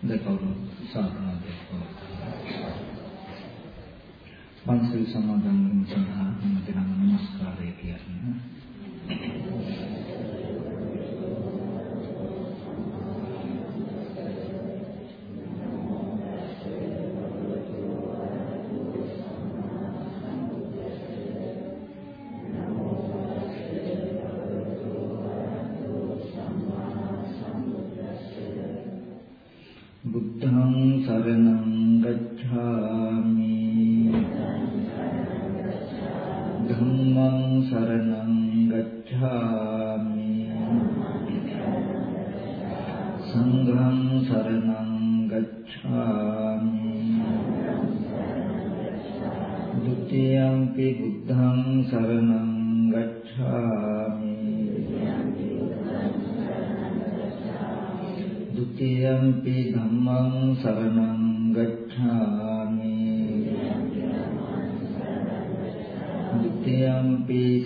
දෙකවරු සාධනාවක් පන්සල් සමාදන් වීම සඳහා මම දෙනම නමස්කාරය කියන්නේ.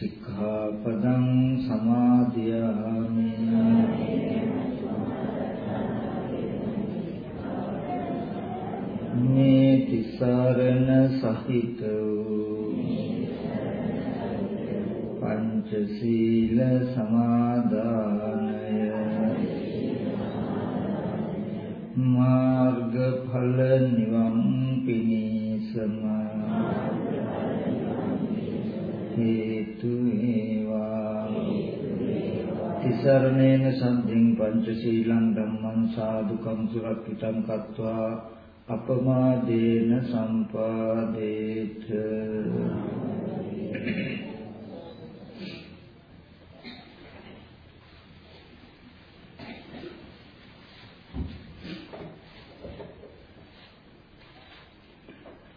සික්ඛාපදං සමාදියාමි මේ තිසරණ සහිත පංචශීල සමාදානය මාර්ගඵල නිවන් පිණිසම මාර්ගඵල සුරක්ෂිතං කତ୍වා අපමාදේන සම්පාදේත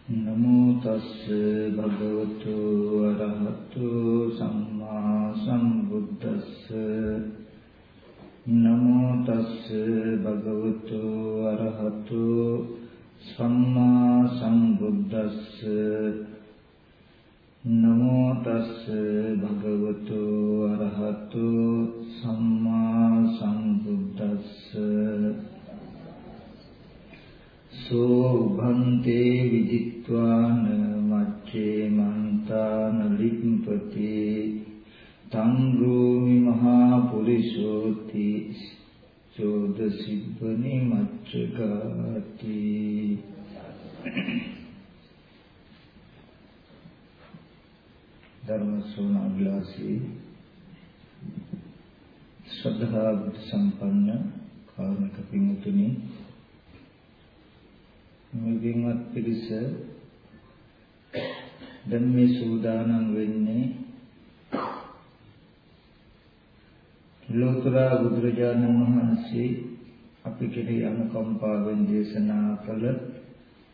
නමෝ තස්ස භගවතු අරහතු සම්මා සම්බුද්දස්ස නමෝ තස්ස භගවතු අරහතු සම්මා සම්බුද්දස්ස නමෝ තස්ස භගවතු අරහතු සම්මා සම්බුද්දස්ස සෝ භන්තේ විදිත්වාන මච්චේ මන්තාන ලිම්පති තං රෝමි මහා පුරිසෝති චෝද සිබ්බනි මච්චකාති ධර්ම සෝනාග්ලාසී ශ්‍රද්ධා බුද්ධ සම්පන්න කාරුණික පින්තුනි මේ වින්වත් පිරිස දැන් මේ සූදානම් වෙන්නේ ලෝතර බුදුරජාණන් වහන්සේ අපි කෙරෙහි අනුකම්පාවෙන් දේශනා කළ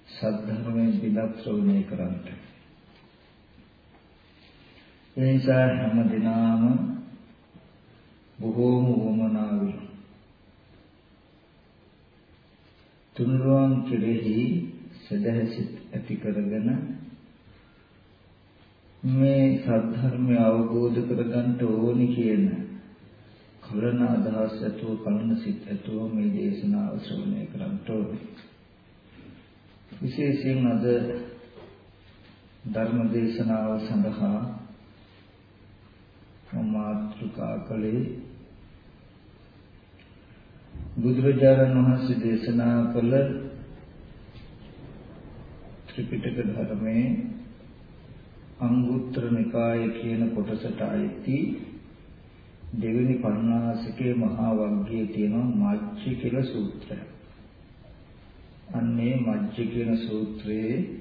සද්ධර්මයෙන් පිටත් ශ්‍රවණය කරන්ට. ඒ නිසා හැම දිනම බොහෝම වමනාවි තුන්රුවන් කෙරෙහි සදහසිත ඇති කරගෙන මේ සද්ධර්මය අවබෝධ කරගන්න ඕනි කියන කලන අදහස් ඇතුව කලන සිත් ඇතුව මේ දේශනාව ශ්‍රවණය කරන්න ඕනේ. විශේෂයෙන් අද ධර්ම දේශනාව සඳහා මාතෘකා කළේ බුදුරජාණන් වහන්සේ දේශනා කළ ත්‍රිපිටක ධර්මයේ අංගුත්තර නිකාය කියන කොටසට අයිති දෙවෙනි පණ්ණාසිකේ මහා වග්ගයේ තියෙන මජ්ජි කියලා සූත්‍රය. අන්නේ මජ්ජි කියන සූත්‍රයේ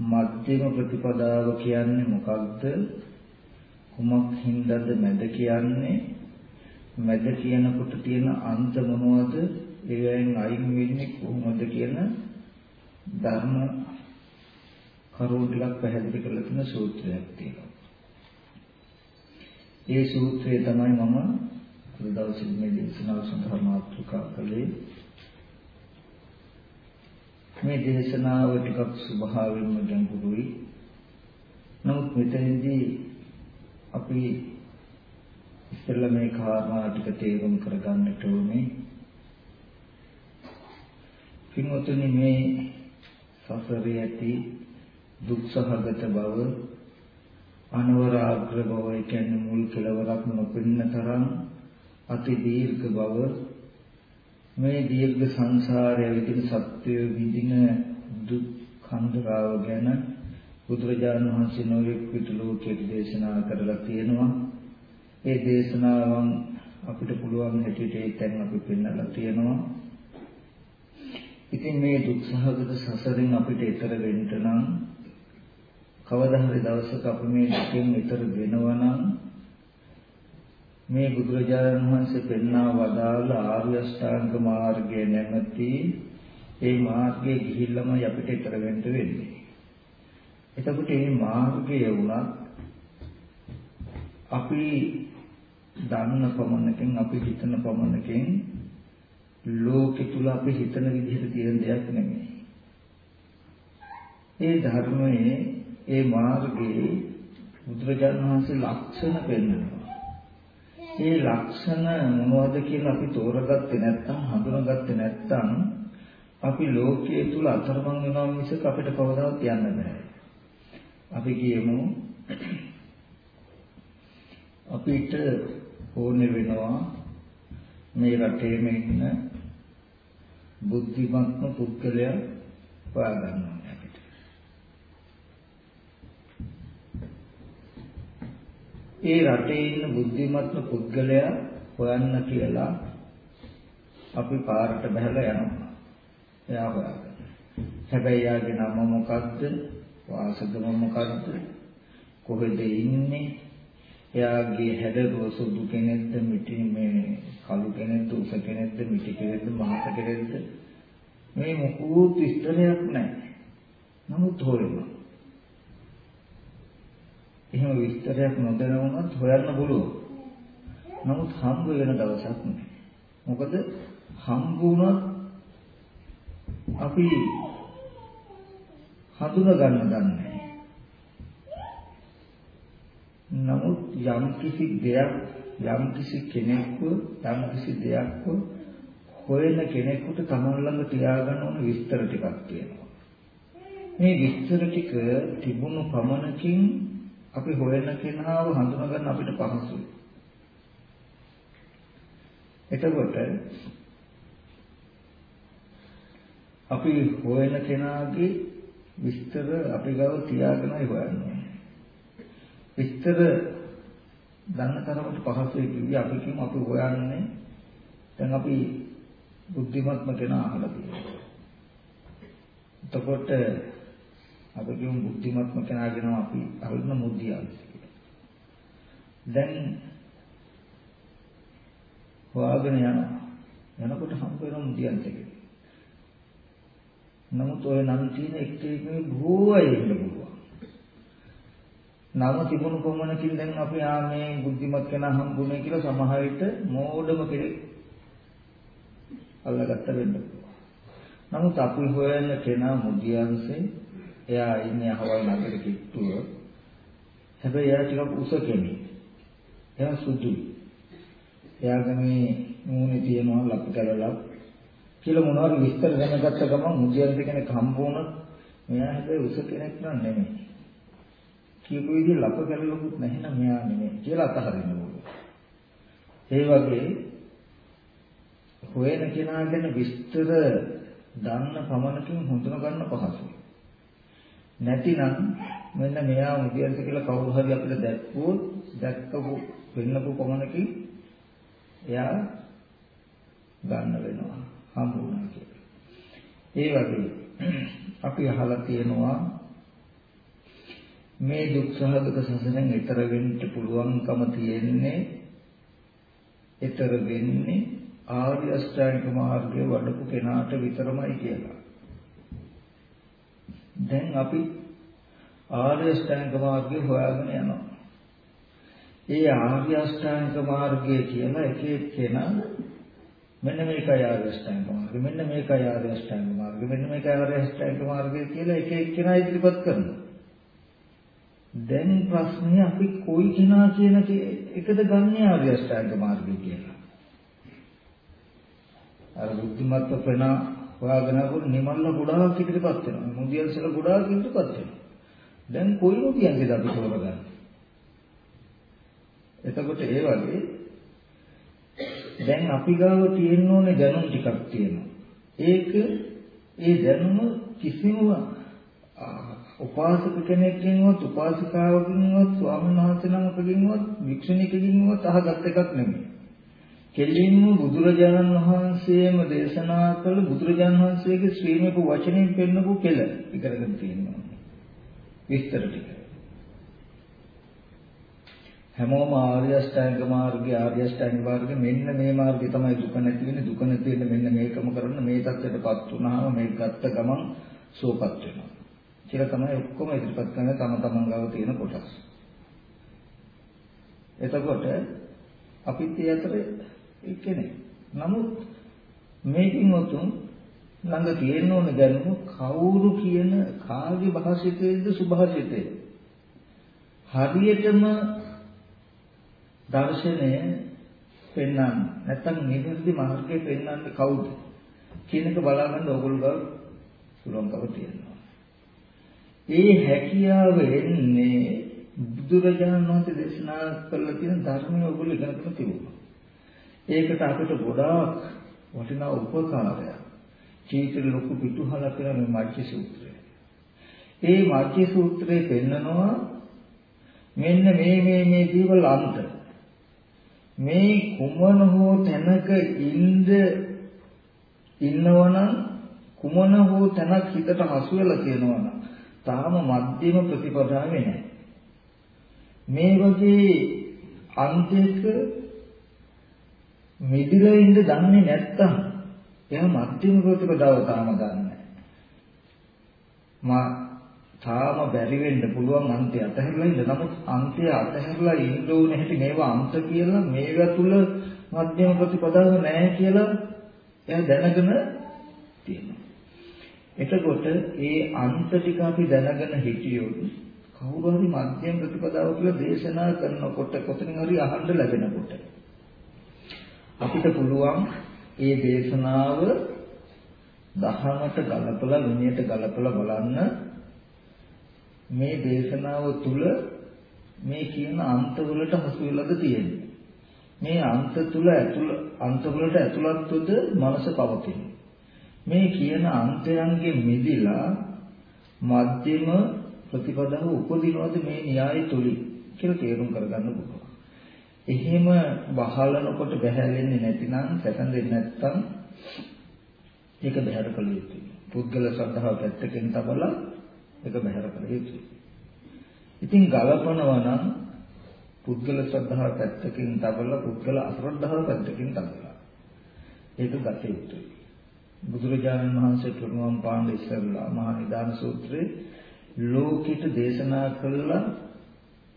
මධ්‍යම ප්‍රතිපදාව කියන්නේ මොකක්ද? කුමක් හින්දාද මැද කියන්නේ? මැද කියනකොට තියෙන අන්ත මොනවද? ඒවෙන් අයින් වෙන්නේ කොහොමද කියන ධර්ම කරුණු ටිකක් පැහැදිලි කරලා තියෙන සූත්‍රයක් තියෙනවා. ඒ සූත්‍රය තමයි මම අද දවසේ මේ දේශනාව සඳහා මාතෘකා කළේ. මේ දේශනාව ටිකක් ස්වභාවයෙන්ම ගැඹුරුයි. නමුත් මෙතනදී අපි ඉස්සෙල්ලා මේ කාරණා ටික තේරුම් කරගන්නට ඕනේ. පින්වතුනි මේ සසරේ ඇති දුක්සහගත බව අනවරාග්‍ර බව කියන්නේ මුල් කෙලවරක් නොපෙන්න තරම් අති දීර්ඝ බව මේ දීර්ඝ සංසාරයේ විදින සත්‍ය විඳින දුක් කන්දරාව ගැන බුදුරජාණන් වහන්සේ නොයෙක් පිටුලෝකයේ දේශනා කරලා තියෙනවා. ඒ දේශනාවන් අපිට පුළුවන් හැටියට ඒ තැන් අපි පෙන්වලා තියෙනවා. ඉතින් මේ දුක්සහගත සසරෙන් අපිට ඈතර වෙන්න නම් කවදා හරි දවසක අපි මේ දුකෙන් ඈතර වෙනවා නම් මේ බුදුරජාණන් වහන්සේ පෙන්වා වදාළ ආර්ය අෂ්ටාංග මාර්ගය නැමැති ඒ මාර්ගයේ ගිහිල්ලාම අපිට ඊතර වෙන්න වෙන්නේ. එතකොට මේ මාර්ගය වුණත් අපි දන්න පමණකින් අපි හිතන පමණකින් ලෝකෙ තුල අපි හිතන විදිහට තියෙන දෙයක් නෙමෙයි. ඒ ධර්මයේ ඒ මාර්ගයේ බුදුරජාණන් වහන්සේ ලක්ෂණ පෙන්වනවා. ඒ ලක්ෂණ මොනවද කියලා අපි තෝරගත්තේ නැත්නම් හඳුනාගත්තේ නැත්නම් අපි ලෝකයේ තුල අතරමං වෙනවා මිසක අපිට කවදාවත් යන්න බෑ. අපි කියමු අපිට ඕනේ වෙනවා මේ රටේම ඉන්න බුද්ධිමත්ම පුද්ගලයා හොයාගන්නවා. ඒ රටේ ඉන්න බුද්ධිමත්ම පුද්ගලයා හොයන්න කියලා අපි පාරට බහලා යනවා. එයා හොයාගන්න. හැබැයි යාගේ නම මොකක්ද? වාසගම මොකක්ද? කොහෙද ඉන්නේ? එයාගේ හැඩරුව සුදු කෙනෙක්ද මිටි මේ කළු කෙනෙක්ද උස කෙනෙක්ද මිටි කෙනෙක්ද මහත කෙනෙක්ද මේ මොකුත් විස්තරයක් නැහැ. නමුත් හොයනවා. එහෙම විස්තරයක් නොදැනුණත් හොයන්න පුළුවන්. නමුත් හම්බ වෙන දවසක් නෑ. මොකද හම්බ වුණත් අපි හඳුනා ගන්න දන්නේ නමුත් යම් කිසි දෙයක් යම් කිසි කෙනෙක්ව යම් කිසි දෙයක්ව හොයන කෙනෙකුට තමන් ළඟ තියාගන්න ඕන විස්තර ටිකක් තියෙනවා. මේ විස්තර ටික තිබුණු පමණකින් අපි හොයන කෙනාව හඳුනා ගන්න අපිට පහසුයි. එතකොට අපි හොයන කෙනාගේ විස්තර අපි ගාව තියාගෙනයි හොයන්නේ. විස්තර දන්න තරමට පහසුයි කිව්වේ අපි කියමු අපි හොයන්නේ දැන් අපි බුද්ධිමත්ම කෙනා අහලා තියෙනවා. එතකොට අපි කියමු බුද්ධිමත්ම කෙනාගෙන අපි අල්න මුදියල් දැන් හොයාගෙන යනවා යනකොට හම්බ වෙන මුදියන්ට නමුත් ඔය නම් තියෙන එක්ක එකේ බොහෝ අය ඉන්න පුළුවන්. නම තිබුණු කොමනකින් දැන් අපි ආ මේ බුද්ධිමත් කෙනා හම්බුනේ කියලා සමහර විට මෝඩම කෙනෙක් අල්ලගත්ත වෙන්න පුළුවන්. නමුත් අපි හොයන කෙනා මුදියන්සේ එයා ඉන්නේ අහවල් නගර කිට්ටු හැබැයි එයා ටිකක් උස කෙනෙක්. එයා සුදුයි. එයාගේ මේ මූණේ තියෙනවා ලපු කැලලක් කියලා මොනවාරි විස්තර දැනගත්ත ගමන් මුදියන්ත කෙනෙක් හම්බ වුණොත් මෙයා හැබැයි උස කෙනෙක් නන් නෙමෙයි. කියපු විදිහ ලප කැලලකුත් නැහැ නම් මෙයා නෙමෙයි කියලා අතහරින්න ඕනේ. ඒ වගේ හොයන කෙනා ගැන විස්තර දන්න පමණකින් හඳුන ගන්න පහසුයි. නැතිනම් මෙන්න මෙයා මුදියන්ත කියලා කවුරු හරි අපිට දැක්වුවොත් දැක්කපු වෙන්නපු පමණකින් එයා ගන්න වෙනවා හම්බ වුණා කියලා. ඒ වගේ අපි අහලා තියෙනවා මේ දුක් සහගත සසරෙන් ඈතර වෙන්න පුළුවන්කම තියෙන්නේ ඈතර වෙන්නේ ආර්ය අෂ්ටාංගික මාර්ගයේ වඩපු කෙනාට විතරමයි කියලා. දැන් අපි ආර්ය අෂ්ටාංගික මාර්ගය හොයාගෙන යනවා. ඒ ආර්ය අෂ්ටාංගික මාර්ගය කියන එක එක්කෙනා මෙන්න මේකයි ආර්ය අෂ්ටාංගික මාර්ගය මෙන්න මේකයි ආර්ය අෂ්ටාංගික මාර්ගය මෙන්න මේකයි ආර්ය අෂ්ටාංගික මාර්ගය කියලා එක එක්කෙනා ඉදිරිපත් කරනවා. දැන් ප්‍රශ්නේ අපි කොයි කෙනා කියන එකද ගන්නේ ආර්ය අෂ්ටාංගික මාර්ගය කියලා. අර බුද්ධිමත්ව වෙන හොයාගෙන වුණ නිමල්ල ගොඩාක් ඉදිරිපත් වෙනවා. මුදියල්සල ගොඩාක් ඉදිරිපත් වෙනවා. දැන් කොයි මුදියන්ගේද අපි තෝරගන්නේ? එතකොට ඒ වගේ දැන් අපි ගාව තියෙන්න ඕනේ දැනුම් ටිකක් තියෙනවා. ඒක ඒ දැනුම කිසිම උපාසක කෙනෙක්ගෙන්වත් උපාසිකාවකින්වත් ස්වාමීන් වහන්සේ නමකගෙන්වත් වික්ෂණිකකින්වත් අහගත් එකක් නෙමෙයි. කෙලින්ම බුදුරජාණන් වහන්සේම දේශනා කළ බුදුරජාණන් වහන්සේගේ ශ්‍රීමක වචනෙන් පෙන්නපු කෙල ඉගෙනගෙන තියෙනවා. විස්තර ටික. හැමෝම ආර්ය අෂ්ටාංග මාර්ගය ආර්ය අෂ්ටාංග මාර්ගය මෙන්න මේ මාර්ගය තමයි දුක නැති වෙන්නේ දුක නැති වෙන්න මෙන්න මේකම කරන්න මේ தත්ත්වයටපත් වුණාම මේක ගත්ත ගමන් සුවපත් වෙනවා කියලා තමයි ඔක්කොම ඉදිරිපත් කරන තම තමන් ගාව තියෙන කොටස්. එතකොට අපිත් ඒ අතර එක්කෙනෙක්. නමුත් මේකින් උතුම් ළඟ තියෙන්න ඕන දැනුම කවුරු කියන කාගේ භාෂිතයේද සුභාෂිතයේද හරියටම දර්ශනය පෙන්වන්න නැත්නම් නිවැරදි මාර්ගය පෙන්වන්න කවුද කියන එක බලාගන්න ඕගොල්ලෝ පුළුවන්කම තියෙනවා. ඒ හැකියාව එන්නේ බුදුරජාණන් වහන්සේ දේශනා කළ තියෙන ධර්මය ඔයගොල්ලෝ ඉගෙන ගන්න තිබුණා. ඒකට අපිට ගොඩාක් වටිනා උපකාරයක්. චීතල ලොකු පිටුහලක් කියලා මේ මජ්ජි සූත්‍රය. ඒ මජ්ජි සූත්‍රයේ පෙන්නනවා මෙන්න මේ මේ මේ දේවල් අන්ත. මේ කුමන හෝ තැනක ඉඳ ඉන්නවනම් කුමන හෝ තැනක් හිතට හසු වෙලා තියෙනවනම් තාම මධ්‍යම ප්‍රතිපදාවේ නැහැ. මේ වගේ අන්තයක මිදිලා ඉඳ දන්නේ නැත්තම් එයා මධ්‍යම ප්‍රතිපදාව තාම දන්නේ මා තාම බැරි වෙන්න පුළුවන් අන්තය අතහැරලා ඉන්න. නමුත් අන්තය අතහැරලා ඉන්න ඕනේ හැටි මේවා අන්ත කියලා මේවා තුල මධ්‍යම ප්‍රතිපදාව නැහැ කියලා එයා දැනගෙන තියෙනවා. එතකොට ඒ අන්ත ටික අපි දැනගෙන හිටියොත් කවුරු හරි මධ්‍යම ප්‍රතිපදාව කියලා දේශනා කරනකොට කොතනින් හරි අහන්න ලැබෙනකොට අපිට පුළුවන් ඒ දේශනාව දහමට ගලපලා විනයට ගලපලා බලන්න. මේ දේශනාව තුල මේ කියන අන්තවලට හසු වෙලාද තියෙන්නේ? මේ අන්ත තුල ඇතුළ අන්තවලට ඇතුළත්වද මනස පවතින? මේ කියන අන්තයන්ගේ මිදිලා මධ්‍යම ප්‍රතිපදාව උපදිනවද මේ න්‍යාය තුලින් කියලා තේරුම් කරගන්න පුළුවන්. එහෙම වහලනකොට බහැලෙන්නේ නැතිනම් සැකඳෙන්නේ නැත්නම් ඒක බහැර කළ යුතුයි. පුද්ගල ශ්‍රද්ධාව පැත්තකින් තබලා ඒක බහැර කළ යුතුයි. ඉතින් ගලපනවා නම් පුද්ගල ශ්‍රද්ධාව පැත්තකින් තබලා පුද්ගල අශ්‍රද්ධාව පැත්තකින් තබලා ඒක ගත යුතුයි. බුදුරජාණන් වහන්සේ තුනුවම් පාණ්ඩ ඉස්සල්ලා මහා නිදාන සූත්‍රයේ ලෝකිත දේශනා කළා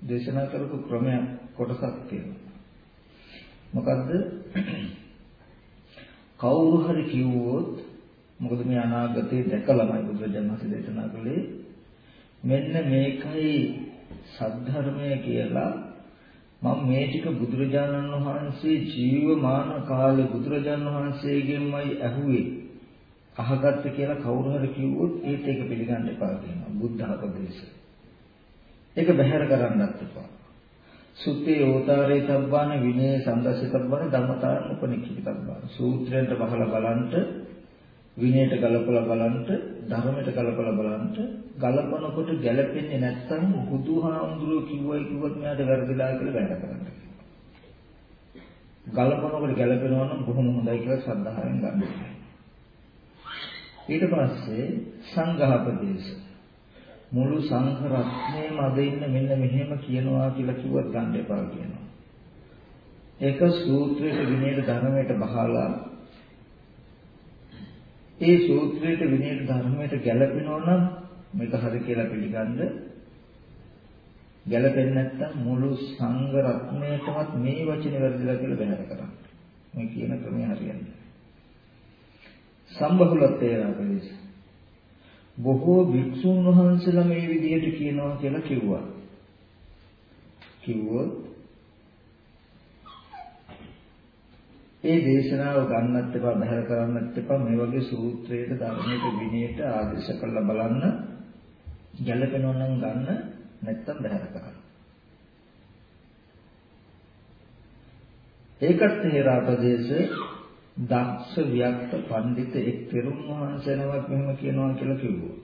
දේශනා කරපු ක්‍රමයක් කොටසක් තියෙනවා. මොකද්ද? කවුරු හරි කිව්වොත් මොකද මේ අනාගතේ දැකලාමයි බුදුරජාණන් වහන්සේ දේශනා කළේ මෙන්න මේකයි සද්ධර්මය කියලා මම මේ ටික බුදුරජාණන් වහන්සේ ජීවමාන කාලේ බුදුරජාණන් වහන්සේගෙන්මයි ඇහුවේ අහගත්ත කියලා කවුරු හරි කිව්වොත් ඒත් ඒක පිළිගන්න එපා කියනවා බුද්ධ අපදේශ. ඒක බැහැර කරන්නත් එපා. සුත්තේ යෝතාරේ තබ්බාන විනය සම්දසිතබ්බාන ධම්මතාන උපනික්ඛිතබ්බාන සූත්‍රයට බහලා බලන්ට විනයට ගලපලා බලන්ට ධර්මයට ගලපලා බලන්ට ගලපනකොට ගැලපෙන්නේ නැත්නම් බුදුහාමුදුරුවෝ කිව්වයි කිව්වත් මෙයාට වැරදිලා කියලා වැඩ කරන්න. ගලපනකොට ගැලපෙනවා නම් බොහොම හොඳයි කියලා ශ්‍රද්ධාවෙන් ගන්න. ඊට පස්සේ සංඝාපදේශ මුළු සංඝ රත්නයේම අද ඉන්න මෙන්න මෙහෙම කියනවා කියලා කිව්වත් ගන්න එපා කියනවා. ඒක සූත්‍රයට විනයට ධර්මයට බහලා ඒ සූත්‍රයට විනයට ධර්මයට ගැලපෙනවා නම් මේක හරි කියලා පිළිගන්න ගැලපෙන්නේ නැත්නම් මුළු සංඝ රත්නයටමත් මේ වචනේ වැරදිලා කියලා බැහැර කරන්න. මේ කියන ක්‍රමය හරියන්නේ. සම්බහුලත්වය රාගදේශ. බොහෝ භික්ෂුන් වහන්සේලා මේ විදිහට කියනවා කියලා කිව්වා. කිව්වොත් ඒ දේශනාව ගන්නත් එපා බහැර කරන්නත් එපා මේ වගේ සූත්‍රයට ධර්මයට විනයට ආදේශ කරලා බලන්න ගැළපෙනවා නම් ගන්න නැත්තම් බහැර කරන්න. ඒකත් හේරාපදේශ දක්ෂ වික්ත පඬිත එක් පෙරුම් වහන්සේනමක් මෙහෙම කියනවා කියලා කිව්වා.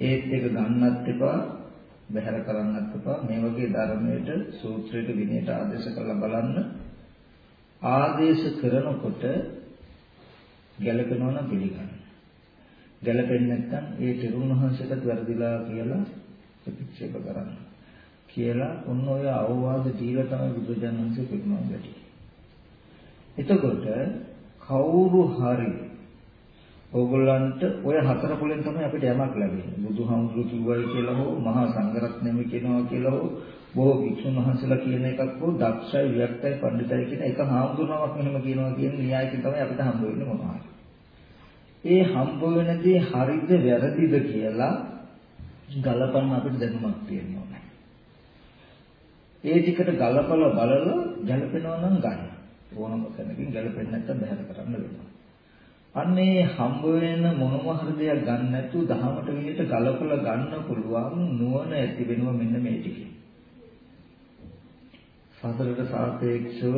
ඒත් ඒක ගන්නත් එපා බහැර කරන්නත් එපා මේ වගේ ධර්මයට සූත්‍රයට විනයට ආදේශ කරලා බලන්න ආදේශ කරනකොට ගැළපෙනවා නම් පිළිගන්න. ගැළපෙන්නේ නැත්නම් ඒ පෙරුම් වහන්සේට වැරදිලා කියලා ප්‍රතික්ෂේප කරන්න. කියලා ඔන්න ඔය අවවාද දීලා තමයි බුදුජානක වහන්සේ පිරුණම් ගැටි. එතකොට කවුරු හරි ඕගොල්ලන්ට ඔය හතර පොලෙන් තමයි අපිට යමක් ලැබෙන්නේ. බුදුහාමුදුරු කිව්වයි කියලා හෝ මහා සංඝරත්නයම කියනවා කියලා හෝ බොහෝ වික්ෂුන් වහන්සේලා කියන එකක් හෝ දක්ෂයි වික්තයි පඬිතයි කියන එක හාමුදුරුවමක් මෙහෙම කියනවා කියන න්‍යායකින් තමයි අපිට හම්බ වෙන්නේ මොනවා ඒ හම්බ වෙනදී හරිද වැරදිද කියලා ගලපන්න අපිට දැනුමක් තියෙනවා. ඒ ටිකට ගලපලා බලලා ගැලපෙනවා නම් ගන්න. ඕනම කෙනකින් ගැලපෙන්නේ නැත්නම් බහැර කරන්න වෙනවා. අන්නේ හම්බ වෙන මොනම හරි දෙයක් ගන්න නැතුව දහමට විදිහට ගලපලා ගන්න පුළුවන් නුවණ ඇති වෙනවා මෙන්න මේ ටිකේ. සතරට සාපේක්ෂව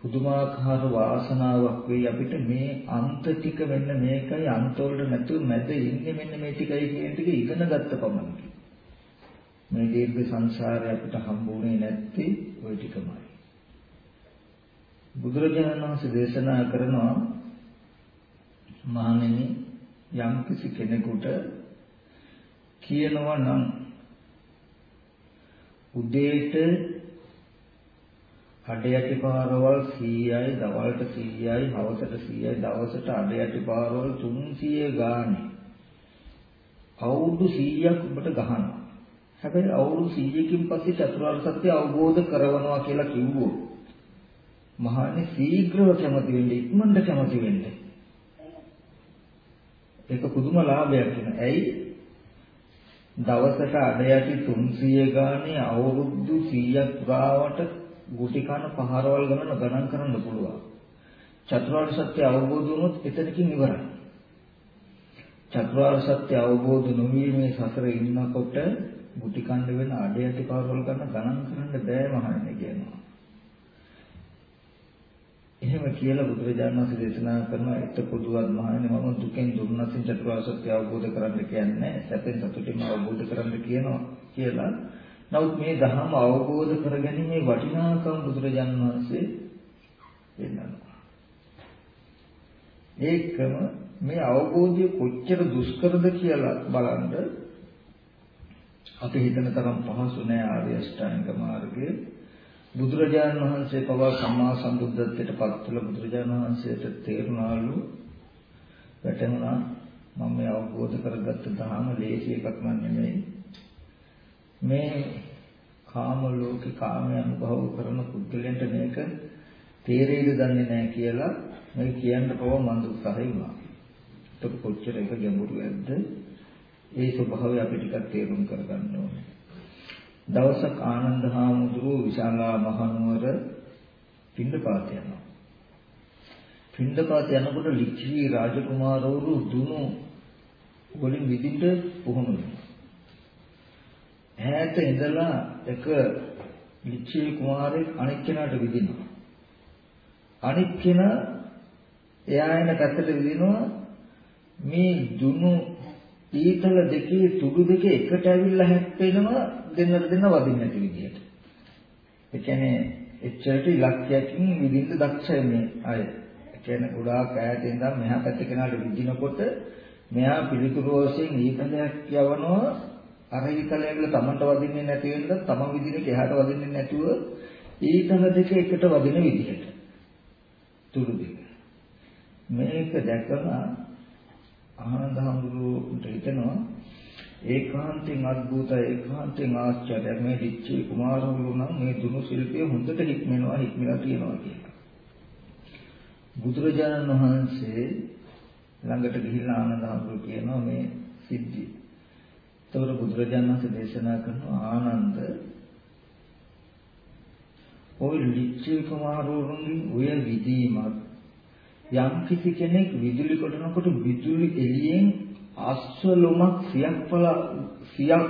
පුදුමාකාර වාසනාවක් වෙයි අපිට මේ අන්ත ටික වෙන්න මේකයි අන්ත වලට නැතුව මැද ඉන්නේ මෙන්න මේ ටිකයි කියන ටික ඉගෙන ගත්ත පමණකින් මේ දීර්ඝ සංසාරේ අපිට හම්බුනේ නැත්තේ ওই ටිකමයි බුදුරජාණන් වහන්සේ දේශනා කරනවා මහණෙනි යම් කිසි කෙනෙකුට කියනවා නම් උදේට අඩයටි පාරවල් 100යි දවල්ට 100යි හවසට 100යි දවසට අඩයටි පාරවල් 300 ගානේ අවුරුදු 100ක් ඔබට ගහනවා. හැබැයි අවුරුදු 100කින් පස්සේ චතුරාර්ය සත්‍ය අවබෝධ කරවනවා කියලා කිව්වොත් මහන්නේ ශීඝ්‍රව කැමති වෙන්නේ ඉක්මනට කැමති වෙන්නේ. ඒක පුදුම ලාභයක් වෙන. ඇයි? දවසක අඩයටි 300 ගානේ අවුරුදු 100ක් පුරාවට ගුටි කන පහරවල් ගණන ගණන් කරන්න පුළුවන්. චතුරාර්ය සත්‍ය අවබෝධ වුණොත් එතනකින් ඉවරයි. චතුරාර්ය සත්‍ය අවබෝධ නොවීමේ සසරේ ඉන්නකොට ගුටි කන්න වෙන අඩයටි පහරවල් ගණන ගණන් කරන්න බෑ මහන්නේ කියනවා. එහෙම කියලා බුදුරජාණන් වහන්සේ දේශනා කරන එක පොදුවත් මහණෙනි මම දුකෙන් දුර්නසින් චතුරාර්ය සත්‍ය අවබෝධ කරගන්න කියන්නේ සැපෙන් සතුටින් අවබෝධ කරගන්න කියනවා කියලා. නමුත් මේ ධර්ම අවබෝධ කරගැනීමේ වටිනාකම බුදුරජාණන් වහන්සේ පෙන්නනවා. ඒකම මේ අවබෝධය කොච්චර දුෂ්කරද කියලා බලන්න අපි හිතන තරම් පහසු නෑ ආර්ය අෂ්ටාංග මාර්ගයේ බුදුරජාණන් වහන්සේ පවා සම්මා සම්බුද්ධත්වයට පත් වුණ බුදුරජාණන් වහන්සේට තේරුණාලු වැටුණා මම මේ අවබෝධ කරගත්ත ධර්ම ලේසි එකක් නෙමෙයි මේ කාම ලෝකේ කාමයේ අනුභව කරන පුද්ගලයන්ට මේක තේරෙයිද දන්නේ නැහැ කියලා මේ කියන්න පව මන් උත්සාහය වුණා. ඒක කොච්චර එක ගැඹුරු ඇද්ද? ඒ ස්වභාවය අපි ටිකක් තේරුම් කරගන්න ඕනේ. දවසක් ආනන්ද හාමුදුරුවෝ විශාලා මහනුවර පින්දපාත යනවා. පින්දපාත යනකොට ලිච්ඡවි රාජකුමාරවරු දුනු වලින් විදිහට පුහුණු වෙනවා. ඈත ඉඳලා එක ලිච්ඡවි කුමාරයෙක් අනික් කෙනාට විදිනවා. අනික් කෙනා එයා එන පැත්තට විදිනවා මේ දුනු ඊතල දෙකේ තුඩු දෙකේ එකට ඇවිල්ලා හැප්පෙනවා දෙන්නට දෙන්න වදින්න නැති විදිහට. ඒ කියන්නේ එච්චරට ඉලක්කයකින් විදින්න දක්ෂය මේ අය. ඒ කියන්නේ ගොඩාක් ඈත ඉඳන් මෙහා පැත්තේ කෙනාට විදිනකොට මෙහා පිළිතුරු වශයෙන් ඊතලයක් යවනවා අර ඊතලය වල තමන්ට වදින්නේ නැති වෙන්න තමන් විදින එහාට වදින්නේ නැතුව ඊතල දෙක එකට වදින විදිහට. තුඩු දෙක. මේක දැකලා ආනන්ද හඳුරුට හිතෙනවා ඒකාන්තයෙන් අද්භූතයි ඒකාන්තයෙන් ආශ්චර්යයක් මේ දිච්චේ කුමාරවරු නම් මේ දුනු ශිල්පයේ හොඳට හික්මනවා හික්මලා තියෙනවා කියලා. බුදුරජාණන් වහන්සේ ළඟට ගිහිල්ලා ආනන්ද හඳුරු කියනවා මේ සිද්ධිය. ඒතකොට බුදුරජාණන් වහන්සේ දේශනා කරනවා ආනන්ද ඔය ලිච්ඡේ කුමාරවරුන්ගේ ඔය විදීමත් යම් කිසි කෙනෙක් විදුලි කොටනකොට විදුලි එළියෙන් අස්වලුමක් සියක් පල සියක්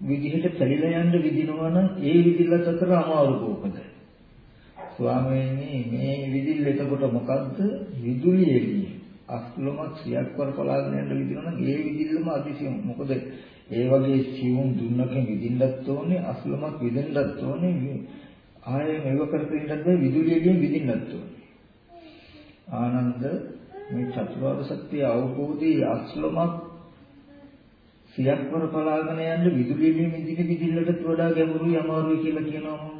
විදිහට පැලිලා යන්න විදිනවා නම් ඒ විදිල්ලත් අතර අමාරු කෝකද ස්වාමීනි මේ විදිල්ල එතකොට මොකද්ද? විදුලි එළිය අස්ලොමක් සියක් වර පලාගෙන යන්න විදිනවා නම් ඒ විදිල්ලම අතිසියුම්. මොකද ඒ වගේ සියුම් දුන්නකින් විදින්නත් ඕනේ අස්ලොමක් විදින්නත් ඕනේ. ආයේ මේව කරපින්නත් විදුලි එළියෙන් විදින්නත් ඕනේ. ආනන්ද මේ චතුරාර්ය සත්‍ය අවබෝධයේ අස්ලමක් සියක්වර පලාගෙන යන්න විදුලියේ මිදින විදිල්ලට වඩා ගැඹුරුයි අමාරුයි කියලා කියනවා.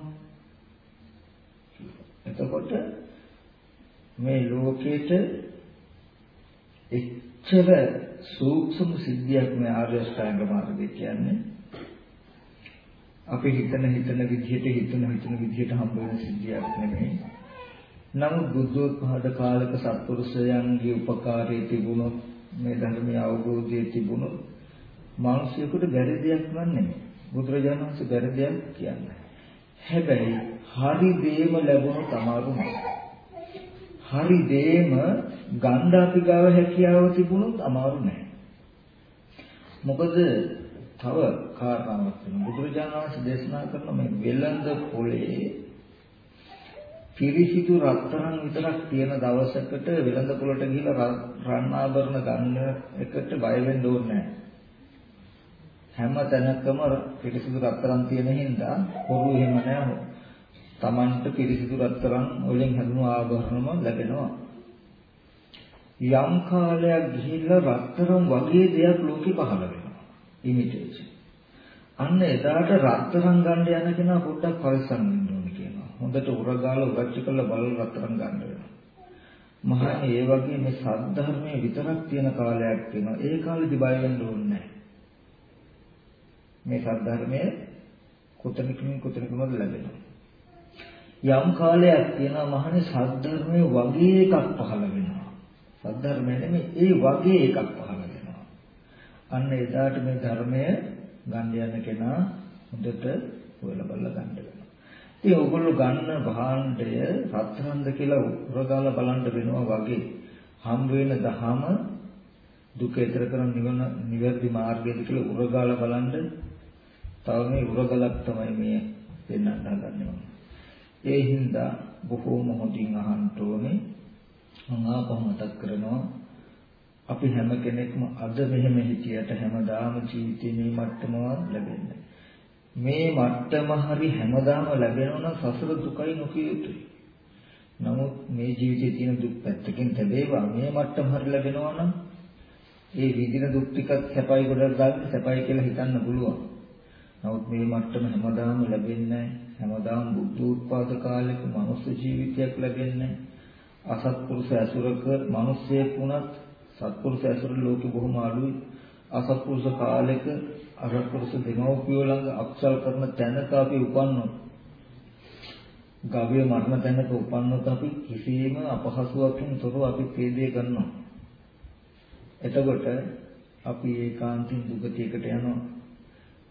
එතකොට මේ ලෝකේට එච්චර සූක්ෂම සිද්ධියක් මේ ආර්ය ශ්‍රාංග මාර්ගය කියන්නේ. අපි හිතන හිතන විදිහට හිතන හිතන විදිහට හම්බ වෙන සිද්ධියක් නෙමෙයි. නමුත් බුද්ධෝත්පාද කාලක සත්පුරුෂයන්ගේ උපකාරයේ තිබුණොත් මේ ධර්මයේ අවබෝධයේ තිබුණොත් මිනිසියෙකුට බැරි දෙයක් නෙමෙයි. බුදුරජාණන් වහන්සේ බැරි දෙයක් කියන්නේ. හැබැයි හරි දේම ලැබුණොත් අමාරු නෑ. හරි දේම ගන්න අපි ගාව හැකියාව තිබුණොත් අමාරු නෑ. මොකද තව කාරණාවක් වෙනවා. බුදුරජාණන් වහන්සේ දේශනා කරන මේ වෙළඳ පොලේ පිරිසිදු රත්තරන් විතරක් තියෙන දවසකට වෙළඳ පොළට ගිහිල්ලා රන් ආභරණ ගන්න එකට බය වෙන්න ඕනේ හැම තැනකම පිරිසිදු රත්තරන් තියෙන හින්දා හොරු එහෙම නැහැ. Tamanට පිරිසිදු රත්තරන් වලින් හැදුණු ආභරණම ලැබෙනවා. යම් කාලයක් ගිහිල්ලා රත්තරන් වගේ දෙයක් ලෝකේ පහළ වෙනවා. ඉමිටේෂන්. අන්න එදාට රත්තරන් ගන්න යන කෙනා පොඩ්ඩක් පරිස්සම් වෙන්න හොඳට උරගාලා උරච්ච කරලා බල රත්තරන් ගන්න වෙනවා. මහා ඒ වගේ මේ සද්ධර්මයේ විතරක් තියෙන කාලයක් වෙනවා. ඒ කාලෙදි බය වෙන්න ඕනේ මේ සද්ධර්මයේ කොතනකින් කොතනකමද ලැබෙනවා. යම් කාලයක් තියෙනවා මහනේ සද්ධර්මයේ වගේ එකක් පහළ වෙනවා. සද්ධර්මය නෙමෙයි ඒ වගේ එකක් පහළ වෙනවා. අන්න එදාට මේ ධර්මය ගන්න යන කෙනා හොඳට හොයලා බලලා ගන්න වෙනවා. ඉතින් ඕගොල්ලෝ ගන්න භාණ්ඩය රත්තරන්ද කියලා උරගාලා බලන්න වෙනවා වගේ හම් වෙන දහම දුක ඊතර කරන නිවන නිවැරදි මාර්ගයද කියලා උරගාලා බලන්න තව මේ උරගලක් තමයි මේ දෙන්නට හදන්නේ. ඒ හින්දා බොහෝම හොඳින් අහන්න ඕනේ. මම ආපහු මතක් කරනවා අපි හැම කෙනෙක්ම අද මෙහෙම හිටියට හැමදාම ජීවිතේ මේ මට්ටමවත් ලැබෙන්නේ මේ මට්ටම හරි හැමදාම ලැබෙනවා නම් සසර දුකයි නොකිය යුතුයි. නමුත් මේ ජීවිතයේ තියෙන දුක් පැත්තකින් තැබේවා මේ මට්ටම හරි ලැබෙනවා නම් ඒ විඳින දුක් ටිකත් සැපයි ගොඩක් ගන්න සැපයි කියලා හිතන්න පුළුවන්. නමුත් මේ මට්ටම හැමදාම ලැබෙන්නේ හැමදාම බුද්ධ උත්පාද කාලෙක මනුස්ස ජීවිතයක් ලැබෙන්නේ අසත්පුරුෂ ඇසුරක මිනිස්සෙක් වුණත් සත්පුරුෂ ඇසුර ලෝකෙ බොහොම අඩුයි. අසත්පුරුෂ කාලෙක අසත්පුරුෂ දෙමව්පියෝ ළඟ අක්ෂල් කරන තැනක අපි උපන්නොත් ගව්‍ය මරණ තැනක උපන්නොත් අපි කිසියම් අපහසුවකින් තොරව අපි ඡේදය කරනවා. එතකොට අපි ඒකාන්තයෙන් දුගතියකට යනවා.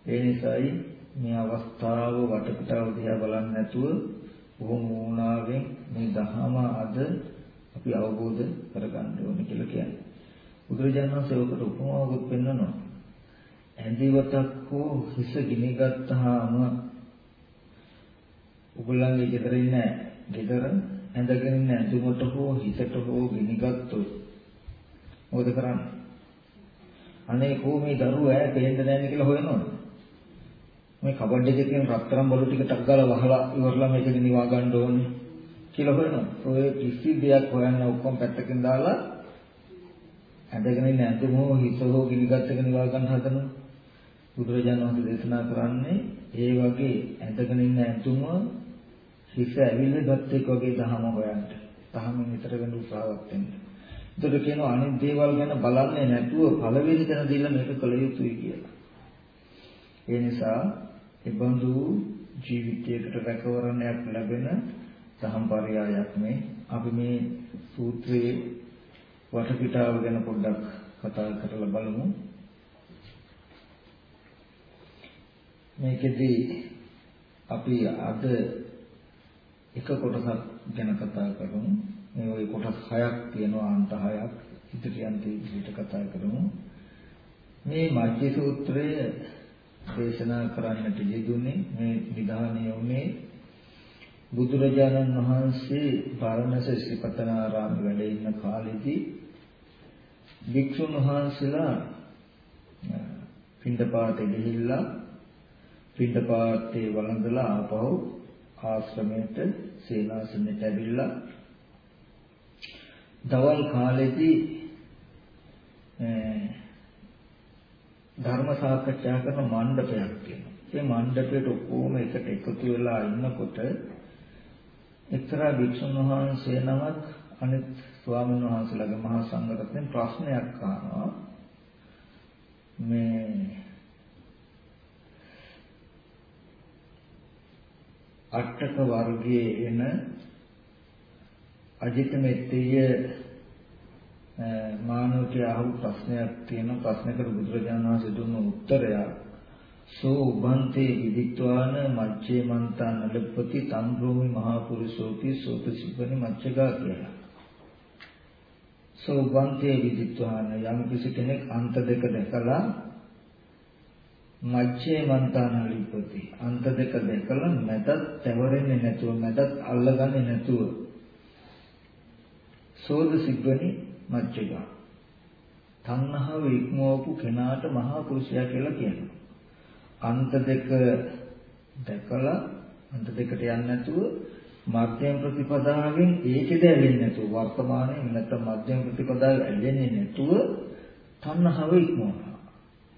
ඒ නිසායි මේ අවස්ථාව වටපිටාව දිහා බලන්නේ නැතුව බොහොම වුණාවෙන් මේ දහම අද අපි අවබෝධ කරගන්න ඕනේ කියලා කියන්නේ. බුදුරජාණන් වහන්සේ ඔකට උපමාවකුත් පෙන්වනවා. ඇඳිවතක් හෝ හිස ගිනිගත්තාම උගලන්ගේ ගෙදර ඉන්න ගෙදර ඇඳගෙන ඉන්න ඇඳුමට හෝ හිසට හෝ ගිනිගත්තොත් මොකද කරන්නේ? අනේ කොහොම මේ දරුවා ඈ පේන්න නැහැ කියලා හොයනවද? මේ කබඩ් එකේ තියෙන රත්තරන් බඩු ටික ටක් ගාලා වහලා ඉවරලා මේක නිවා ගන්න ඕනේ කියලා හොයනවා. ඔය කිසි දෙයක් හොයන්න ඔක්කොම පැත්තකින් දාලා ඇඳගෙන ඉන්න ඇඳුම හෝ හිස හෝ ගිනිගත් එක නිවා ගන්න හදනවා. බුදුරජාණන් වහන්සේ දේශනා කරන්නේ ඒ වගේ ඇඳගෙන ඉන්න ඇඳුම හිස ඇවිල්ලා ගත් එක් වගේ දහම හොයන්න. දහමෙන් විතර වෙන උත්සාහවත් වෙන්න. ඒකට කියනවා අනිත් දේවල් ගැන බලන්නේ නැතුව පළවෙනි තැන දීලා මේක කළ යුතුයි කියලා. ඒ නිසා ඒබඳු ජීවිතයකට රැකවරණයක් ලැබෙන දහම් පරයයක් මේ අපි මේ සූත්‍රයේ වටපිටාව ගැන පොඩ්ඩක් කතා කරලා බලමු. මේකෙදී අපි අද එක කොටසක් ගැන කතා කරමු. මේ ওই කොටස් හයක් තියෙනවා අන්ත හයක්. ඉදිරියන්ට විදිහට කතා කරමු. මේ මජ්ජි සූත්‍රය දේශනා කරන්නට යෙදුනේ මේ විධානය උනේ බුදුරජාණන් වහන්සේ පාරණස ශ්‍රීපතනාරාමයේ වැඩ ඉන්න කාලෙදී වික්ෂුන් වහන්සේලා පින්ඩපාතේ ගිහිල්ලා පින්ඩපාතේ වළඳලා ආපහු ආශ්‍රමයට සේනාසනෙට ඇවිල්ලා දවල් කාලෙදී ධර්ම සාකච්ඡා කරන මණ්ඩපයක් තියෙනවා. ඒ මණ්ඩපයට ඔක්කොම එකට එකතු වෙලා ඉන්නකොට එක්තරා භික්ෂුන් වහන්සේ නමක් අනිත් ස්වාමීන් වහන්සේලාගේ මහා සංඝරත්නයෙන් ප්‍රශ්නයක් අහනවා. මේ අටක වර්ගයේ එන අජිත මෙත්තිය මානවකේ අහු ප්‍රශ්නයක් තියෙන ප්‍රශ්නකට බුදුරජාණන් වහන්සේ දුන්න උත්තරයක් සෝ උබන්තේ විදිත්වාන මච්චේ මන්තා නලපති තම්බ්‍රෝමි මහා පුරුෂෝපි සෝත සිබ්බනි මච්චගා කියලා. සෝ උබන්තේ විදිත්වාන යම් කිසි කෙනෙක් අන්ත දෙක දැකලා මච්චේ මන්තා නලපති අන්ත දෙක දැකලා මැදත් තැවරෙන්නේ නැතුව මැදත් අල්ලගන්නේ නැතුව සෝද සිබ්බනි මච්චගා තණ්හාව ඉක්මවපු කෙනාට මහා පුරුෂයා කියලා කියනවා. අන්ත දෙක දැකලා අන්ත දෙකට යන්නේ නැතුව මධ්‍යම ප්‍රතිපදාවෙන් ඒකෙද ඇලෙන්නේ නැතුව වර්තමානයේ නැත්නම් මධ්‍යම ප්‍රතිපදාවේ ඇලෙන්නේ නැතුව තණ්හාව ඉක්මවනවා.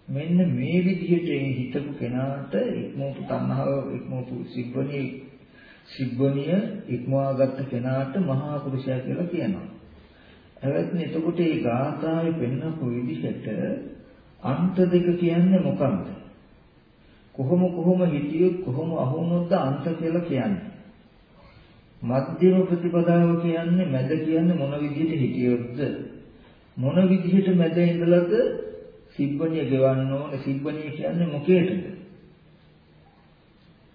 මෙන්න මේ විදිහට හිතපු කෙනාට ඉක්මවපු තණ්හාව ඉක්මවපු සිබ්බණිය සිබ්බණිය ඉක්මවාගත්ත කෙනාට මහා පුරුෂයා කියලා කියනවා. එවත්නි එතකොට මේ ගාථාවේ පෙන්වපු විදිහට අන්ත දෙක කියන්නේ මොකක්ද? කොහොම කොහොම හිටියොත් කොහොම අහුනොත්ද අන්ත කියලා කියන්නේ. මධ්‍යම ප්‍රතිපදාව කියන්නේ මැද කියන්නේ මොන විදිහට හිටියොත්ද මොන විදිහට මැද ඉඳලාද සිබ්බණිය ගෙවන්න ඕනේ සිබ්බණිය කියන්නේ මොකේද?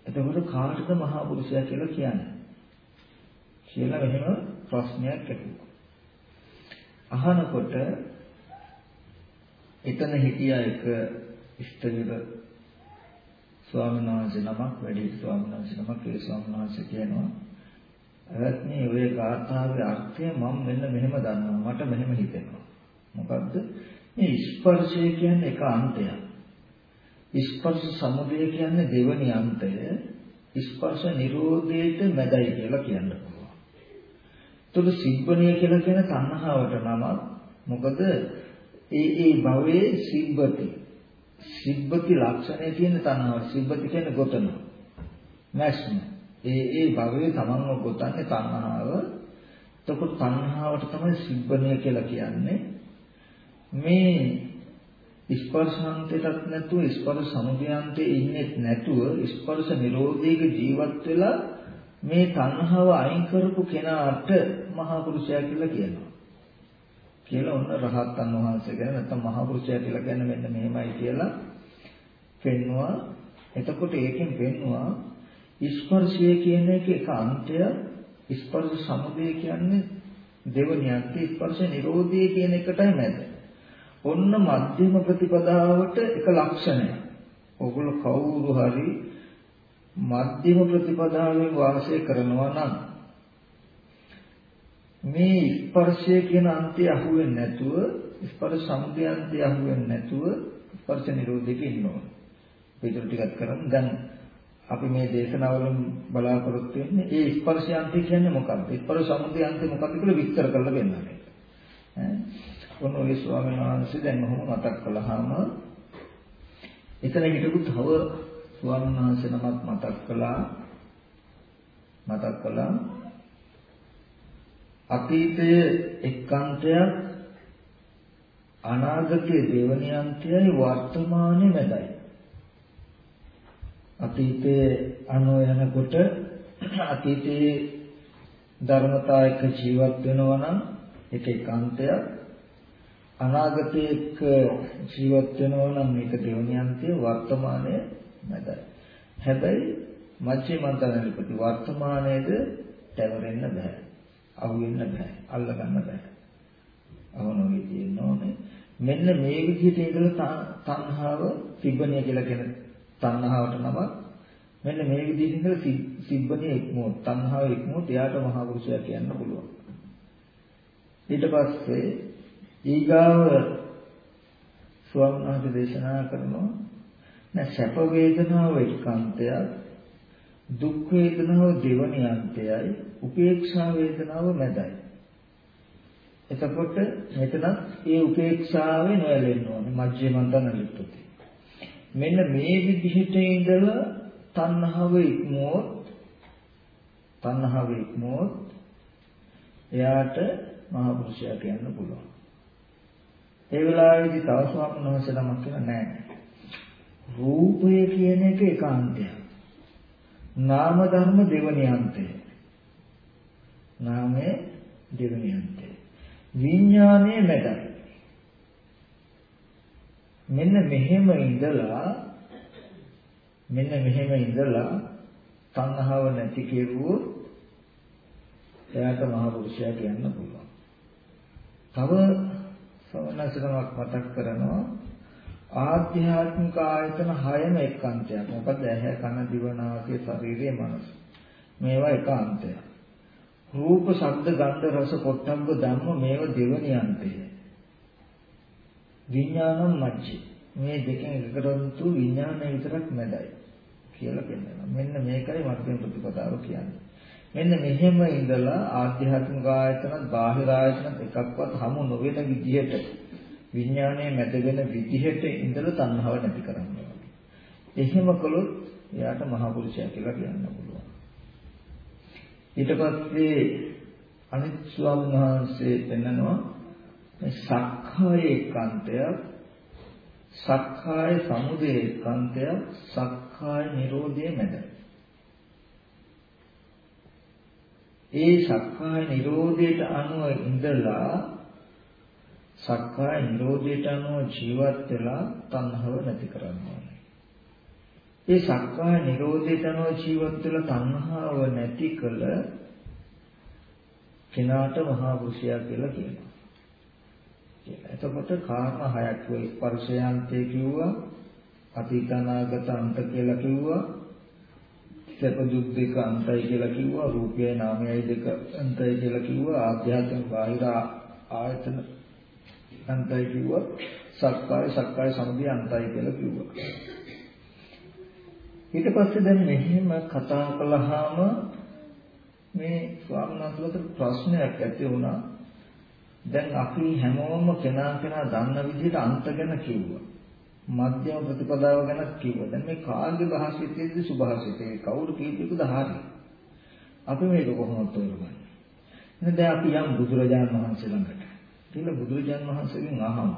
එතකොට කාටද මහා පුරුෂයා කියලා කියන්නේ? කියලා මෙහෙම ප්‍රශ්නයක් ඇතිවෙනවා. අහනකොට එතන හිටියා එක ඉස්තරිව ස්වාමීන් වහන්සේ නමක් වැඩි ස්වාමීන් වහන්සේ නමක් ඒ ස්වාමීන් වහන්සේ කියනවා. එවත්නි ඔය ගාථාවේ අර්ථය මම මෙන්න මෙහෙම දන්නවා. මට මෙහෙම හිතෙනවා. මොකද්ද? මේ ස්පර්ශය කියන්නේ එක අන්තයක්. ස්පර්ශ සමුදය කියන්නේ දෙවනි අන්තය. ස්පර්ශ නිරෝධයට මැදයි කියලා කියන්න පුළුවන්. එතකොට සිබ්බණිය කියලා කියන තණ්හාවට නමක්. මොකද? ඒ ඒ භවයේ සිබ්බති. සිබ්බති ලක්ෂණය තියෙන තණ්හාව. සිබ්බති කියන්නේ ගොතන. නැස්ම. ඒ ඒ භවයේ තමන්ව ගොතන්නේ තණ්හාව. එතකොට තණ්හාවට තමයි සිබ්බණිය කියලා කියන්නේ. මේ ස්පර්ශාන්තයටත් නැතුව ස්පර්ශ සමුදයාන්තයේ ඉන්නේ නැතුව ස්පර්ශ නිරෝධයක ජීවත් වෙලා මේ තණ්හාව අයින් කරපු කෙනාට මහා පුරුෂයා කියලා කියනවා. කියලා ඔන්න රහතන් වහන්සේ ගැන නැත්නම් මහා පුරුෂයා කියලා කියන්නේ මෙන්න මෙහෙමයි කියලා පෙන්නවා. එතකොට ඒකෙන් පෙන්නවා ස්පර්ශය කියන එක එක අන්තය ස්පර්ශ සමුදය කියන්නේ දෙවනි අන්තය ස්පර්ශ නිරෝධය කියන එකටයි මැද. ඔන්න මධ්‍යම ප්‍රතිපදාවට එක ලක්ෂණයක්. ඔගොල්ලෝ කවුරු හරි මධ්‍යම ප්‍රතිපදාවෙන් වාසය කරනවා නම් මේ ස්පර්ශය කියන අන්තය අහුවෙන්නේ නැතුව ස්පර්ශ සමුදය අන්තය අහුවෙන්නේ නැතුව ස්පර්ශ නිරෝධයක ඉන්න ඕනේ. පිටු ටිකක් කරමු. දැන් අපි මේ දේශනාවලින් බලාපොරොත්තු වෙන්නේ ඒ ස්පර්ශයන්ති කියන්නේ මොකක්ද? ස්පර්ශ සමුදයන්ති මොකක්ද කියලා විස්තර කරලා දෙන්නනේ. ඈ ඔන්න ඔය ස්වාමීන් වහන්සේ දැන් ඔහොම මතක් කළාම එතන හිටපු තව ස්වාමීන් වහන්සේ නමක් මතක් කළා මතක් කළා අතීතයේ එක්කන්තයක් අනාගතයේ දෙවනි අන්තයයි වර්තමානයේ මැදයි. අතීතයේ අනෝ යනකොට අතීතයේ ධර්මතා එක්ක ජීවත් වෙනවා නම් ඒක ඒකාන්තයක් අනාගතයේ එක්ක ජීවත් වෙනවා නම් මේක දෙවෙනි අන්තය වර්තමානයේ මැදයි. හැබැයි මච්චේ මන්තනලිපති වර්තමානයේද තැවරෙන්න බෑ. අහු වෙන්න බෑ අල්ල ගන්න බෑ. අවනෝගේ තියෙන්න ඕනේ. මෙන්න මේ විදිහට ඉඳලා තණ්හාව තිබ්බනිය කියලා කියන තණ්හාවට නම. මෙන්න මේ විදිහින් ඉඳලා සිබ්බනේ ඉක්මොත් තණ්හාව ඉක්මොත් එයාට මහා පුරුෂයා කියන්න පුළුවන්. ඊට පස්සේ ඊගාව ස්වාමීන් වහන්සේ දේශනා කරනවා නැ සැප වේදනාව එක්කාන්තයක් දුක් වේදනාව දෙවනි අන්තයයි උපේක්ෂා වේදනාව මැදයි එතකොට මෙතන ඒ උපේක්ෂාවේ නොයැලෙන්න ඕනේ මජ්ජිමන්තන ලිප්පති මෙන්න මේ විදිහට ඉඳලා තණ්හාව ඉක්මොත් තණ්හාව ඉක්මොත් එයාට මහා පුරුෂයා කියන්න පුළුවන්. ඒ වෙලාවේදී තව ස්වාමීන් වහන්සේ නමක් කියලා නෑ. රූපය කියන එක ඒකාන්තයක්. නාම ධර්ම දෙවනි අන්තය. නාමයේ දෙවනි අන්තය. විඥානයේ මැදයි. මෙන්න මෙහෙම ඉඳලා මෙන්න මෙහෙම ඉඳලා තණ්හාව නැති කෙරුවොත් එයාට මහ පුරුෂයා කියන්න පුළුවන්. තව සවනසනක් මතක් කරනවා ආධ්‍යාත්මික ආයතන හයම එක්කන්තයක්. මොකද ඇහැ කන දිව නාසය ශරීරය මනස. මේවා එකාන්තයක්. රූප ශබ්ද ගන්ධ රස පොට්ටම්බ ධම්ම මේව දෙවනි අන්තය. විඥානම් මච්චි. මේ දෙකෙන් එකකටතු විඥානය විතරක් මැදයි කියලා කියනවා. මෙන්න මේකයි මධ්‍යම ප්‍රතිපදාව කියන්නේ. මෙන්න මෙහෙම ඉඳලා ආධ්‍යාත්මික ආයතනත් බාහිර ආයතනත් එකක්වත් හමු නොවන විදිහට විඥානයේ මැදගෙන විදිහට ඉඳලා තණ්හාව නැති කරනවා. එහෙම කළොත් එයාට මහා පුරුෂයා කියලා කියන්න පුළුවන්. ඊට පස්සේ අනිත් ස්වාමීන් වහන්සේ පෙන්නනවා සක්කාය ඒකාන්තයක් සක්කාය සමුදය ඒකාන්තයක් සක්කාය නිරෝධය මැද ඒ සක්කාය නිරෝධයට අනුව ඉඳලා සක්කාය නිරෝධයට අනුව ජීවත් වෙලා තණ්හාව නැති කරනවා ඒ සක්කාය නිරෝධයට අනුව ජීවත් වෙලා තණ්හාව නැති කළ කෙනාට මහා පුරුෂයා කියලා කියනවා කියලා. එතකොට කාරණා හයක් වෙයි ස්පර්ශයන්තේ කිව්වා අතීත අනාගත අන්ත කියලා කිව්වා සැප දුක් දෙක අන්තයි කියලා කිව්වා රූපයයි නාමයයි දෙක අන්තයි කියලා කිව්වා ආධ්‍යාත්මික බාහිර ආයතන අන්තයි කිව්වා සක්කාය සක්කාය සමුදය අන්තයි කියලා කිව්වා ඊට පස්සේ දැන් මෙහෙම කතා කළාම මේ ස්වාමීන් වහන්සේට ප්‍රශ්නයක් ඇති වුණා දැන් අපි හැමෝම කෙනා කෙනා දන්න විදිහට අන්ත ගැන කිව්වා. මධ්‍යම ප්‍රතිපදාව ගැන කිව්වා. දැන් මේ කාර්ය භාෂිතයේද සුභාෂිතේ කවුරු කීපෙකද හරිය. අපි මේක කොහොමද තෝරගන්නේ? එහෙනම් දැන් අපි යම් බුදුරජාණන් වහන්සේ ළඟට. කියලා බුදුරජාණන් වහන්සේගෙන් අහමු.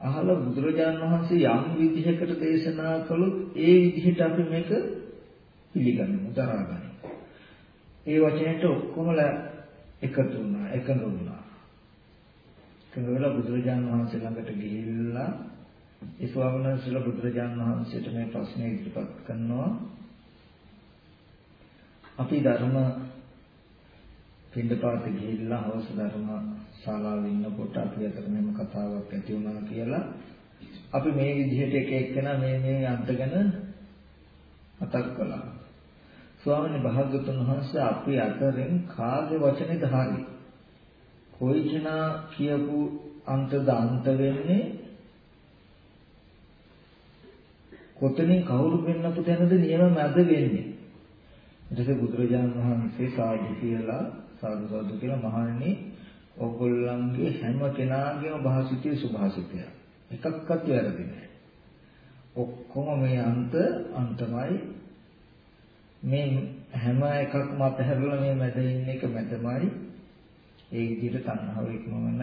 අහලා බුදුරජාණන් වහන්සේ යම් විදිහකට දේශනා කළොත් ඒ විදිහට අපි මේක පිළිගන්නවා, දරාගන්නවා. ඒ වචනයට ඔක්කොමලා එකතු වුණා, එකඟ වුණා. එකඟ වෙලා බුදුරජාණන් වහන්සේ ළඟට ගිහිල්ලා ඒ ස්වාමීන් වහන්සේලා බුදුරජාණන් වහන්සේට මේ ප්‍රශ්නේ ඉදිරිපත් කරනවා අපි ධර්ම පින්දපාත ගිහිල්ලා හවස ධර්ම ශාලාවේ ඉන්නකොට අපි අතර මෙහෙම කතාවක් ඇති වුණා කියලා අපි මේ විදිහට එක එක්කෙනා මේ මේ අන්තගෙන මතක් කළා. ස්වාමීන් භාග්‍යතුන් වහන්සේ අපි අතරින් කාගේ වචනේද හරි? කොයි කෙනා කියපු අන්තද අන්ත වෙන්නේ? කොතනින් කවුරු වෙන්නපු තැනද නියම මැද වෙන්නේ? ඊට පස්සේ බුදුරජාණන් වහන්සේ සාදු කියලා සාදු සාදු කියලා මහණෙනි ඔයගොල්ලන්ගේ හැම කෙනාගේම භාසිතේ සුභාසිතය. එකක්වත් වැරදි නෑ. ඔක්කොම මේ අන්ත අන්තමයි මේ හැම එකක්ම අතහැරලා මේ මැද ඉන්න එක මැදමයි ඒ විදිහට තණ්හාව ඉක්මවන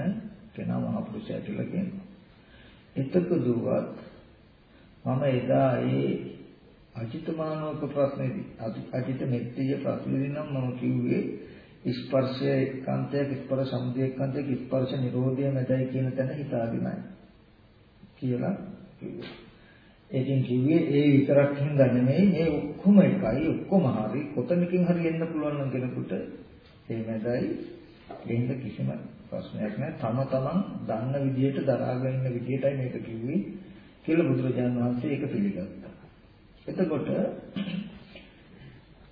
කෙනා මහ පුරුෂයා කියලා කියනවා. එතක දුවත් මම එදා ඒ අජිතමානෝක ප්‍රශ්නේදී අජිත මෙත්තිය ප්‍රශ්නේදී නම් මම කිව්වේ ස්පර්ශය එක්කන්තයක් ස්පර්ශ සමුදය එක්කන්තයක් ස්පර්ශ නිරෝධය මැදයි කියන තැන හිතාගෙනයි කියලා කිව්වා. ඒකෙන් කිව්වේ ඒ විතරක් හින්දා නෙමෙයි මේ ඔක්කොම එකයි ඔක්කොම හරි කොතනකින් හරි එන්න පුළුවන් නම් කෙනෙකුට ඒ මැදයි එහෙනම් කිසිම ප්‍රශ්නයක් නැහැ තම තමන් දන්න විදිහට දරාගෙන ඉන්න විදිහටයි මේක කිව්වේ කියලා බුදුරජාණන් වහන්සේ ඒක පිළිගත්තා. එතකොට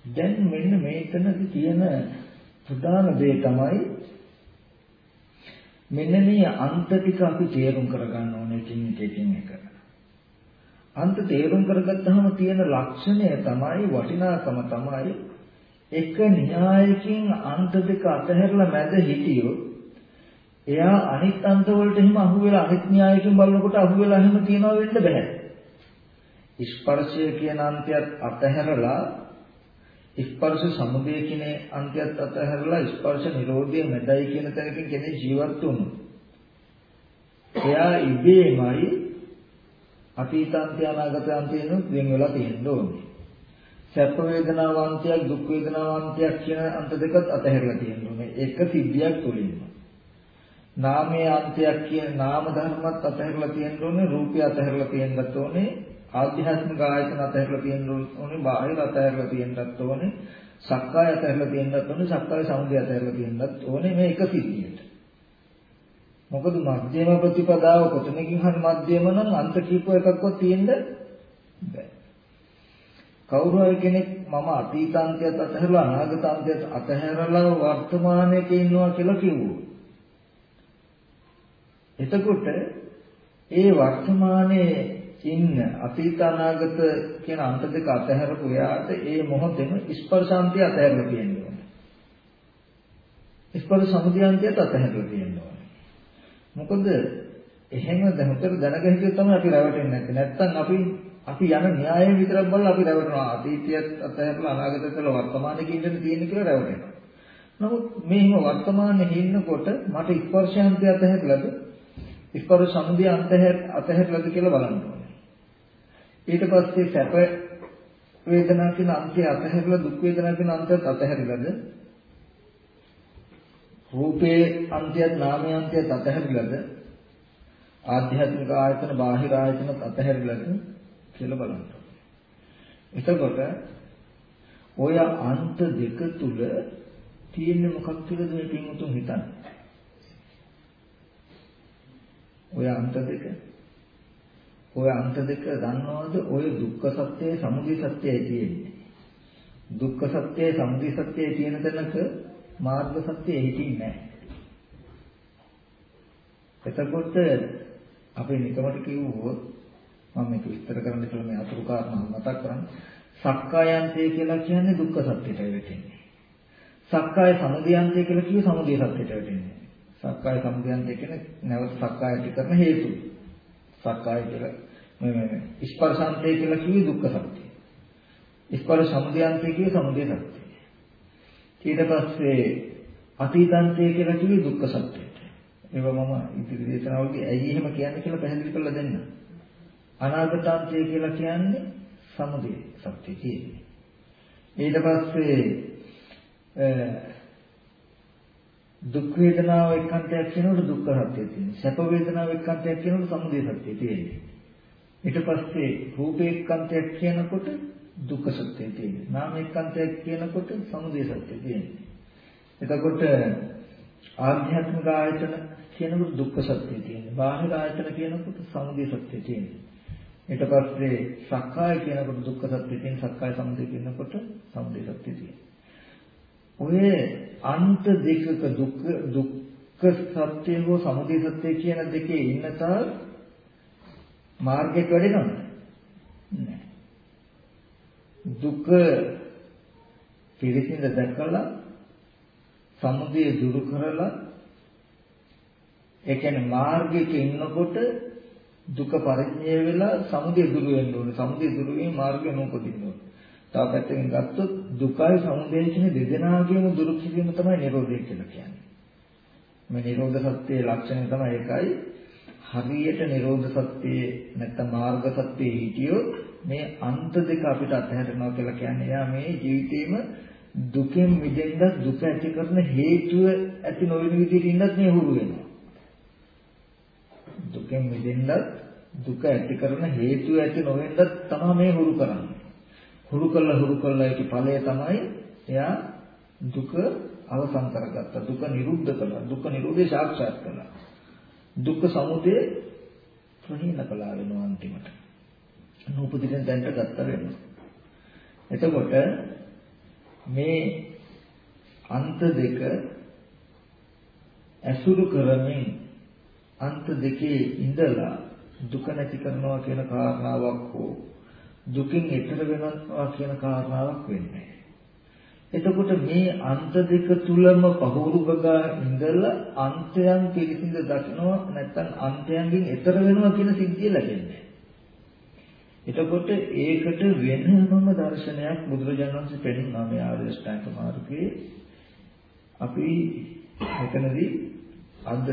දැන් මෙන්න මේතනදී තියෙන ප්‍රධාන දේ තමයි මෙන්න මේ අන්ත ටික අපි තේරුම් කරගන්න ඕනේ එකින් එක එකින් එක. අන්ත තේරුම් කරගත්තාම තියෙන ලක්ෂණය තමයි වටිනාකම තමයි එක න්‍යායකින් අන්ත දෙක අතහැරලා මැද හිටියොත් එයා අනිත් අන්ත වලට එහෙම අහු වෙලා අනිත් න්‍යායකින් බලනකොට අහු වෙලා එහෙම තියනවා වෙන්න බෑ. ස්පර්ශය කියන අන්තයත් අතහැරලා ස්පර්ශ සමුදය කියන අන්තයත් අතහැරලා ස්පර්ශ නිරෝධය මැදයි කියන තැනකින් කෙනෙක් ජීවත් වුණොත් එයා ඉබේමයි අතීතාන්තය අනාගතාන්තයනොත් වෙන වෙලා තියෙන්න ඕනේ. සැප වේදනාවන්තයක් දුක් වේදනාවන්තයක් කියන අන්ත දෙකත් අතහැරලා තියෙන්න ඕනේ. එක සිද්ධියක් තුලින්ම. නාමයේ අන්තයක් කියන නාම ධර්මත් අතහැරලා තියෙන්න ඕනේ. රූපය අතහැරලා තියෙන්නත් ඕනේ. ආධ්‍යාත්මික ආයතන අතහැරලා තියෙන්න ඕනේ. බාහිර අතහැරලා තියෙන්නත් ඕනේ. සක්කාය අතහැරලා තියෙන්නත් ඕනේ. සක්කාය සමුදය අතහැරලා තියෙන්නත් ඕනේ මේ එක සිද්ධියට. මොකද මධ්‍යම ප්‍රතිපදාව කොතනකින් හරි මධ්‍යම නම් අන්ත කීප එකක්වත් තියෙන්න බෑ. කවුරු හරි කෙනෙක් මම අතීතාන්තයත් අතහැරලා අනාගතාන්තයත් අතහැරලා වර්තමානයේ ඉන්නවා කියලා කිව්වෝ. එතකොට ඒ වර්තමානයේ ඉන්න අතීත අනාගත කියන අන්ත දෙක අතහැරපු එයාට ඒ මොහොතේම ස්පර්ශාන්තය අතහැරලා තියෙනවා. ස්පර්ශ සමුදයන්තයත් අතහැරලා තියෙනවා. මොකද එහෙම දැනුතර දැනගෙන හිටියොත් තමයි අපි රැවටෙන්නේ නැත්තේ. නැත්තම් අපි අපි යන න්‍යායයෙන් විතරක් බලලා අපි රැවටෙනවා. අතීතයත් අතහැරලා අනාගතයත් වල වර්තමානයේ ඉඳන් තියෙන කියලා රැවටෙනවා. නමුත් මේ හිම වර්තමානයේ ඉන්නකොට මට ස්පර්ශාන්තය අතහැරලාද ස්පර්ශ සමුදය අතහැරලාද කියලා බලන්න ඕනේ. ඊට පස්සේ සැප වේදනා කියන අන්තය අතහැරලා දුක් වේදනා කියන අන්තයත් අතහැරලාද රූපේ අන්තයත් නාමයේ අන්තයත් අතහැරිලාද ආධ්‍යාත්මික ආයතන බාහිර ආයතන අතහැරිලාද කියලා බලන්න. එතකොට ඔය අන්ත දෙක තුල තියෙන මොකක් තුලද මේ පින්වතුන් හිතන්නේ? ඔය අන්ත දෙක ඔය අන්ත දෙක දන්නවද? ඔය දුක්ඛ සත්‍යයේ සමුදය සත්‍යයයි තියෙන්නේ. දුක්ඛ සත්‍යයේ සමුදය සත්‍යයේ තියෙන තැනක මාර්ග සත්‍යය හිතින් නැහැ. එතකොට අපි නිකමට කිව්වොත් මම මේක විස්තර කරන්න කියලා මේ අතුරු කාරණා මතක් කරන්නේ. සක්කායන්තය කියලා කියන්නේ දුක්ඛ සත්‍යයට වැටෙන්නේ. සක්කාය සමුදයන්තය කියලා කිව්වේ සමුදය සත්‍යයට වැටෙන්නේ. සක්කාය සමුදයන්තය කියන්නේ නැවත සක්කායට කරන හේතු. සක්කාය කියලා මේ මේ ස්පර්ශාන්තය කියලා කිව්වේ දුක්ඛ සත්‍යය. ස්පර්ශ සමුදයන්තය කිව්වේ සමුදය සත්‍යය. ඊට පස්සේ අතීතන්තය කියලා කිව්වේ දුක්ඛ සත්‍යයට. මේක මම ඉදිරි දේශනාවලදී ඇයි එහෙම කියන්නේ කියලා පැහැදිලි කරලා දෙන්න. අනාගතාන්තය කියලා කියන්නේ සමුදය සත්‍ය කියන්නේ. ඊට පස්සේ දුක් වේදනාව එක්කන්තයක් කියනකොට දුක්ඛ සත්‍යය තියෙනවා. සැප වේදනාව එක්කන්තයක් කියනකොට සමුදය සත්‍යය තියෙනවා. ඊට පස්සේ රූප එක්කන්තයක් කියනකොට දුක්ඛ සත්‍යය තියෙනවා. නාම එක්කන්තයක් කියනකොට සමුදය සත්‍යය තියෙනවා. එතකොට ආධ්‍යාත්මික ආයතන කියනකොට දුක්ඛ සත්‍යය තියෙනවා. බාහිර ආයතන කියනකොට සමුදය සත්‍යය තියෙනවා. ඊට පස්සේ සක්කාය කියනකොට දුක්ඛ සත්‍යය තියෙන සක්කාය සමුදය කියනකොට සමුදය සත්‍යය තියෙනවා. ඔය අන්ත දෙකක දුක්ඛ දුක්ඛ සත්‍ය හෝ සමුදය සත්‍ය කියන දෙකේ ඉන්න තාක් මාර්ගයක් වැඩෙනවද? නැහැ. දුක පිළිසිඳ දැකලා සමුදය දුරු කරලා ඒ කියන්නේ මාර්ගයක ඉන්නකොට දුක පරිඥය වෙලා සමුදය දුරු වෙන්න ඕනේ. සමුදය දුරු වීම මාර්ගය නූපදින්න ඕනේ. තව පැත්තකින් ගත්තොත් දුකයි සමුදය කියන දෙදෙනාගේම දුරු කිරීම තමයි නිරෝධය කියලා කියන්නේ. මේ නිරෝධ සත්‍යයේ ලක්ෂණය තමයි ඒකයි. හරියට නිරෝධ සත්‍යයේ නැත්නම් මාර්ග සත්‍යයේ හිටියොත් මේ අන්ත දෙක අපිට අත්හැරෙනවා කියලා කියන්නේ යා මේ ජීවිතේම දුකෙන් මිදෙන්න දුක ඇති කරන හේතුව ඇති නොවන විදිහට ඉන්නත් මේ හුරු වෙනවා. දුකෙන් මිදෙන්න දුක ඇති කරන හේතුව ඇති නොවෙන්නත් තමයි මේ හුරු කරන්නේ. හුරු කළා හුරු කළා ඒකේ ඵලය තමයි එයා දුක අවසන් කරගත්තා. දුක නිරුද්ධ කළා. දුක නිරෝධය සාක්ෂාත් කළා. දුක්ඛ සමුදය ප්‍රහීන කළා වෙනවා අන්තිමට. නූපදින දැන්ට ගත්ත වෙනවා. එතකොට මේ අන්ත දෙක ඇසුරු කරමින් අන්ත දෙකේ ඉඳලා දුක නැති කරනවා කියන කාරණාවක් හෝ දුකින් ඈතර වෙනවා කියන කාරණාවක් වෙන්නේ. එතකොට මේ අන්ත දෙක තුලම පහුරු ගගා ඉඳලා අන්තයන් පිළිසිඳ දකිනවා නැත්නම් අන්තයන්ගෙන් ඈතර වෙනවා කියන සිද්ධිය ලැබෙන්නේ. එතකොට ඒකට වෙනම දර්ශනයක් බුදුරජාණන් වහන්සේ පෙන්නනවා මේ ආර්ය ශ්‍රැංක මාර්ගයේ අපි මෙතනදී අද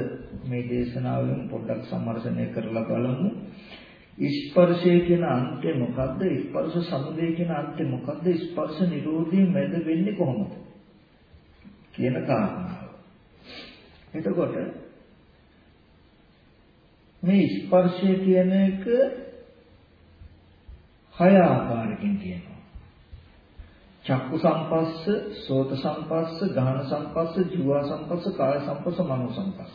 මේ දේශනාවෙන් පොඩ්ඩක් සම්මර්ෂණය කරලා බලමු ස්පර්ශය කියන අන්තය මොකද්ද ස්පර්ශ සමුදය කියන අන්තය මොකද්ද ස්පර්ශ නිරෝධය මැද වෙන්නේ කොහොමද කියන කාරණාව එතකොට මේ ස්පර්ශය කියන එක හය ආකාරකින් තියෙනවා. චක්කු සම්පස්ස, සෝත සම්පස්ස, ගාහන සම්පස්ස, ජීවා සම්පස්ස, කාය සම්පස්ස, මනෝ සම්පස්ස.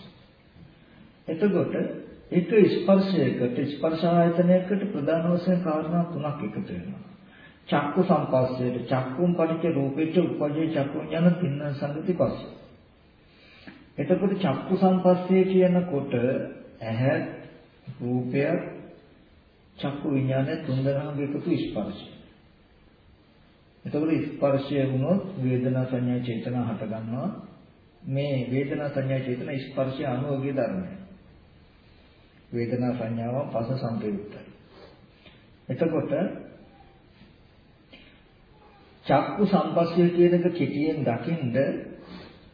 එතකොට එක ස්පර්ශයකට ස්පර්ශ ආයතනයකට ප්‍රධාන වශයෙන් කාරණා තුනක් එකතු වෙනවා. චක්කු සම්පස්සයට චක්කුම් පටිච්ච රූපෙච්ච උපජේ චක්කු යන තින්න සංගති පස්ස. එතකොට චක්කු සම්පස්සේ කියනකොට ඇහැ රූපයක් චක්කු විඥානය තුන්දෙනාගේ එකතු ස්පර්ශය. එතකොට ස්පර්ශය වුණොත් වේදනා සංඥා චේතනා හට ගන්නවා. මේ වේදනා සංඥා චේතනා ස්පර්ශය අනුෝගී ධර්මයි. වේදනා සංඥාව පස සංපයුක්තයි. එතකොට චක්කු සම්පස්සය කියන එක කෙටියෙන් දකින්ද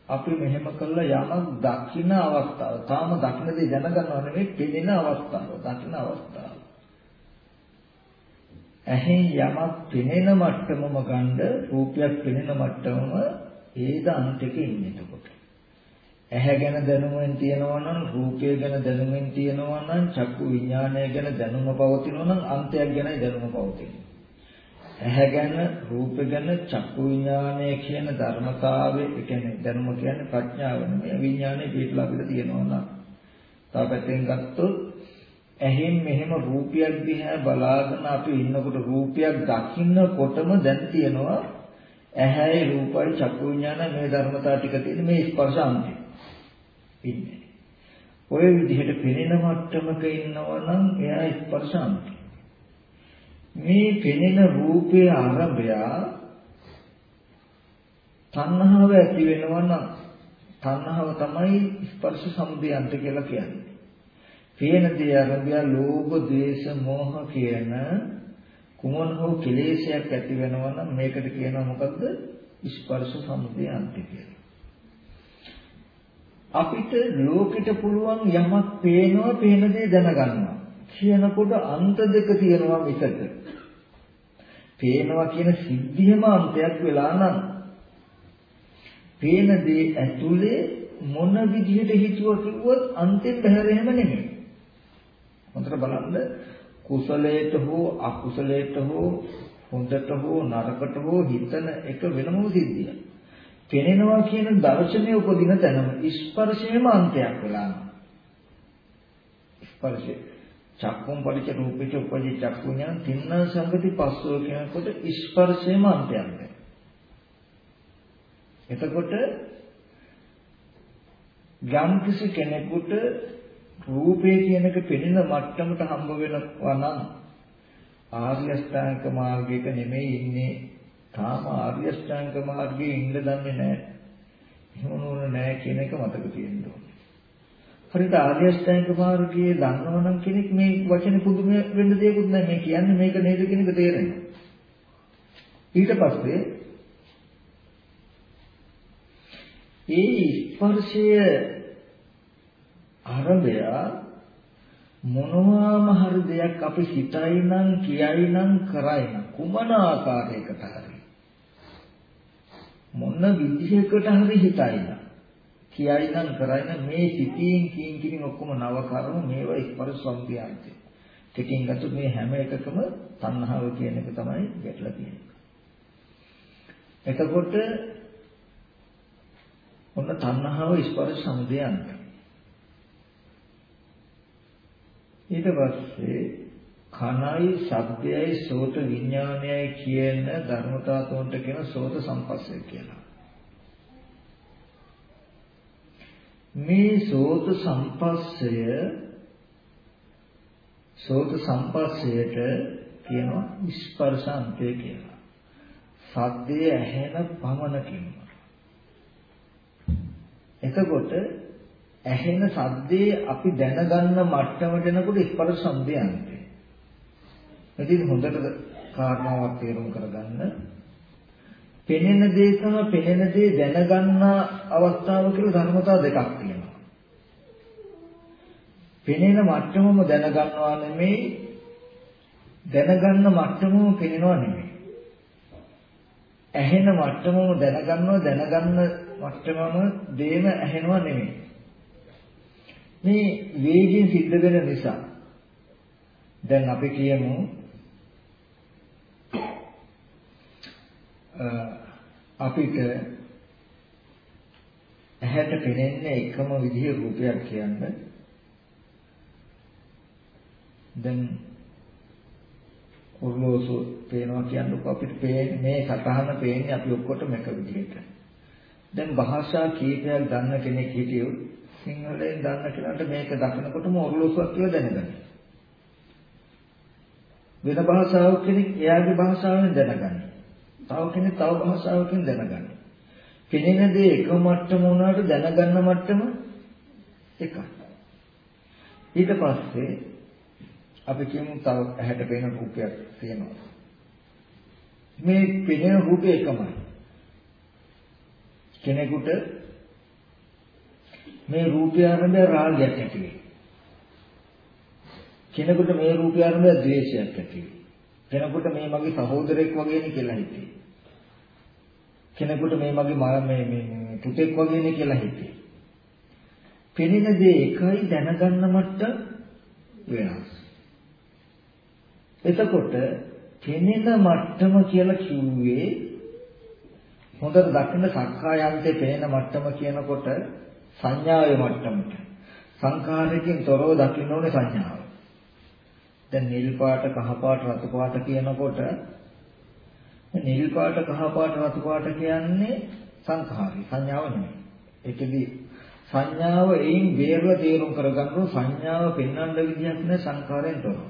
අපි මෙහෙම කළා යමක් දකින්න අවස්ථාව. තාම දකින්න දේ දැනගන්නව නෙමෙයි පෙනෙන අවස්ථාව. දකින්න අවස්ථාව. ඇහෙන් යමක් පෙනෙන මට්ටමම ගන්න රූපයක් පෙනෙන මට්ටමම ඒද අන්තික ඉන්නේ එතකොට. ඇහැ ගැන දැනුමෙන් තියනවා නම් රූපය ගැන දැනුමෙන් තියනවා නම් චක්කු විඥානය ගැන දැනුම පවතිනවා නම් අන්තයක් ගැනයි දැනුම පවතින්නේ. ඇහැ ගැන රූප ගැන චක්කු විඥානය කියන ධර්මතාවය කියන්නේ දැනුම කියන්නේ ප්‍රඥාව නෙමෙයි විඥානය පිටලා අපිට තියෙනවා නම්. තව පැත්තෙන් ගත්තොත් ඇහෙන් මෙහෙම රූපයක් දිහා බලාගෙන අපි ඉන්නකොට රූපයක් දකින්නකොටම දැන් තියෙනවා ඇහැයි රූපයි චක්කු විඥාන මේ ධර්මතා ටික තියෙන මේ ස්පර්ශාන්තය ඉන්නේ. ඔය විදිහට පෙනෙන මට්ටමක ඉන්නවා නම් එයා ස්පර්ශාන්තය. මේ පෙනෙන රූපයේ ආරම්භය තණ්හාව ඇති වෙනවා නම් තණ්හාව තමයි ස්පර්ශ සමුදයන්ත කියලා කියන්නේ. පේන දේ අරබිය ලෝභ, ද්වේෂ, මෝහ කියන කුමන හෝ කෙලෙසයක් ඇති වෙනවා නම් මේකට කියනවා මොකද්ද? ස්පර්ශ සමුදය අන්ති කියලා. අපිට ලෝකෙට පුළුවන් යමක් පේනවා, පේන දේ දැනගන්නවා. කියනකොට අන්ත දෙක තියෙනවා මිසක. පේනවා කියන සිද්ධියම අන්තයක් වෙලා නම් පේන දේ ඇතුලේ මොන විදිහට හිතුවා කිව්වොත් අන්තිම බහැර එහෙම නෙමෙයි. හොඳට බලන්න කුසලයට හෝ අකුසලයට හෝ හොඳට හෝ නරකට හෝ හිතන එක වෙනම සිද්ධියක්. පෙනෙනවා කියන දර්ශනය උපදින තැනම ස්පර්ශයේම අන්තයක් වෙලා ස්පර්ශය චක්කුම් පරිච රූපේච උපජි චක්කුඥාන තින්න සංගති පස්සෝ කියනකොට ස්පර්ශයේම අන්තයක් වෙනවා. එතකොට යම් කිසි කෙනෙකුට රූපේ කියන එක පෙනෙන මට්ටමට හම්බ වෙනවා නම් ආර්ය අෂ්ටාංග මාර්ගයක නෙමෙයි ඉන්නේ තාම ආර්ය අෂ්ටාංග මාර්ගයේ ඉන්න දන්නේ නැහැ. එහෙම නෝන නැහැ කියන එක මතක තියෙන්න ඕනේ. හරියට ආර්ය අෂ්ටාංග මාර්ගයේ දන්නවනම් කෙනෙක් මේ වචනේ පුදුම වෙන්න දෙයක්වත් නැහැ. මේ කියන්නේ මේක නේද කියන එක තේරෙනවා. ඊට පස්සේ ඒ ස්පර්ශය ආරම්භය මොනවාම හරි දෙයක් අපි හිතයි නම් කියයි නම් කරයි නම් කුමන ආකාරයකට හරි මොන විදිහකට හරි හිතයි නම් කියයි නම් කරයි නම් මේ සිතින් කින් කින් ඔක්කොම නව කර්ම මේවා ස්පර්ශ සම්පියන්තේ ටිකින් ගත්ත මේ හැම එකකම තණ්හාව කියන එක තමයි ගැටලා තියෙන්නේ. එතකොට ඔන්න තණ්හාව ස්පර්ශ සමුදයන්ත. ඊට පස්සේ කනයි ශබ්දයයි සෝත විඥානයයි කියන ධර්මතා තුනට කියන සෝත සම්පස්සය කියලා. මේ සෝත සම්පස්සය සෝත සම්පස්සයට කියනවා ස්පර්ශාන්තය කියලා. සද්දේ ඇහෙන පමණකින්ම එතකොට ඇහෙන සද්දේ අපි දැනගන්න මට්ටමට එනකොට ස්පර්ශ සම්දේ යන්නේ. ඉතින් හොඳට කාරණාවක් තේරුම් කරගන්න. පෙනෙන දේ සහ පෙනෙන දේ දැනගන්න අවස්ථාව කියලා ධර්මතා දෙකක් තියෙනවා. පෙනෙන මට්ටමම දැනගන්නවා නෙමෙයි දැනගන්න මට්ටමම පෙනෙනවා නෙමෙයි. ඇහෙන මට්ටමම දැනගන්නවා දැනගන්න මට්ටමම දේම ඇහෙනවා නෙමෙයි. මේ වේගයෙන් සිද්ධ වෙන නිසා දැන් අපි කියමු අපිට ඇහැට පෙනෙන්නේ එකම විදිහේ රූපයක් කියන්නේ දැන් ඔර්ලෝසු පේනවා කියනකොට අපිට මේ සතහන පේන්නේ අපි ඔක්කොටම එක විදිහට. දැන් භාෂා කීපයක් දන්න කෙනෙක් හිටියොත් සිංහලෙන් දන්න කෙනාට මේක දකිනකොටම ඔර්ලෝසුවක් කියලා දැනගන්න. වෙන භාෂාවක් කෙනෙක් එයාගේ භාෂාවෙන් දැනගන්න. තව කෙනෙක් තව භාෂාවකින් දැනගන්න. පෙනෙන දේ එක මට්ටම වුණාට දැනගන්න මට්ටම එකයි. ඊට පස්සේ අපි කියමු තව ඇහැට පෙනෙන රූපයක් තියෙනවා. මේ පෙනෙන රූපය එකමයි. කෙනෙකුට මේ රූපය ආරම්භය රාගයක් ඇති වෙයි. කෙනෙකුට මේ රූපය ආරම්භය ද්වේෂයක් ඇති වෙයි. කෙනෙකුට මේ මගේ සහෝදරෙක් වගේනේ කියලා හිතේ. කෙනෙකුට මේ මගේ මේ මේ පුතෙක් වගේනේ කියලා හිතේ. පෙනෙන දේ එකයි දැනගන්න මට්ටම වෙනස්. එතකොට පෙනෙන මට්ටම කියලා කිව්වේ හොඳට දකින්න සක්කායන්තේ පේන මට්ටම කියනකොට සංඥාවේ මට්ටමට සංඛාරයෙන් තොරව දකින්න ඕනේ සංඥාව. දැන් නිල් පාට කහ පාට රතු පාට කියනකොට නිල් පාට කහ පාට රතු පාට කියන්නේ සංඛාරي සංඥාව නෙමෙයි. ඒකෙදි සංඥාව එයින් වේරලා තේරුම් කරගන්න සංඥාව පෙන්වන්න විදියක් නෑ සංඛාරයෙන් තොරව.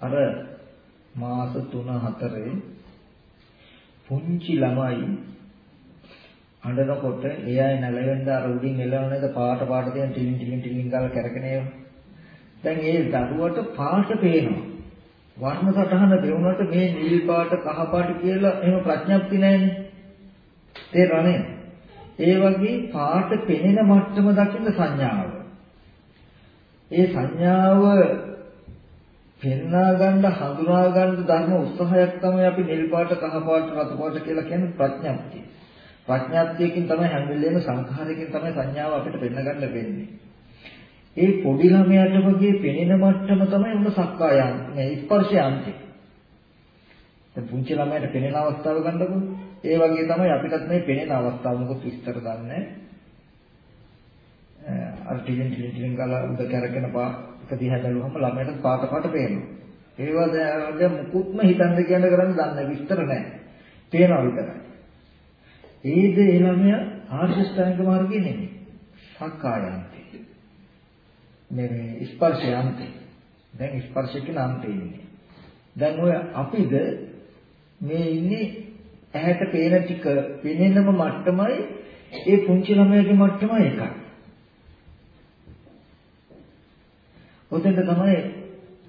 අර මාස 3 4 පුංචි ළමයි අඬනකොට ඒ අය නැලවෙන්න අර උඩින් එළවනේද පාට පාට තියෙන ටිලින් ටිලින් ටිලින් ගාලා කැරකෙන ඒවා. දැන් ඒ දරුවට පාට පේනවා. වර්ණ සටහන දෙවුනට මේ නිල් පාට කහ පාට කියලා එහෙම ප්‍රඥප්ති නැහැනේ. තේරෙන්නේ? ඒ වගේ පාට පෙනෙන මට්ටම දකින්න සංඥාව. ඒ සංඥාව පෙන්වා ගන්න හඳුනා ගන්න ධර්ම උත්සාහයක් තමයි අපි නිල් පාට කහ පාට රතු පාට කියලා කියන්නේ ප්‍රඥප්තිය. ප්‍රඥාත්යකින් තමයි හැම වෙලේම සංඛාරයෙන් තමයි සංඥාව අපිට පෙන්නගන්න වෙන්නේ. ඒ පොඩි ළමයාට වගේ පෙනෙන මට්ටම තමයි උන සක්කායන් මේ ස්පර්ශයන්ති. දැන් පුංචි ළමයාට පෙනෙන අවස්ථාව ගන්නකො ඒ වගේ තමයි අපිටත් මේ පෙනෙන අවස්ථාව මොකද විස්තර දන්නේ අර ටිකෙන් ටිකෙන් ගාලා උඩ කරගෙන පාක දිහා බැලුවම ළමයාට පාට පාට පේනවා. ඒවා දැන් මුකුත්ම හිතන්න කියන්න කරන්නේ දන්නේ විස්තර නැහැ. පේනවා විතරයි. ඒද ඒ ළමයා ආර්ය ශ්‍රැංග මාර්ගයේ නෙමෙයි. සක්කායන්ති. මේ ස්පර්ශයන්ති. දැන් ස්පර්ශ කියන අන්තේ ඉන්නේ. දැන් ඔය අපිද මේ ඉන්නේ ඇහැට පේන ටික පෙනෙනම මට්ටමයි ඒ පුංචි ළමයාගේ මට්ටමයි එකයි. ඔතෙන්ද තමයි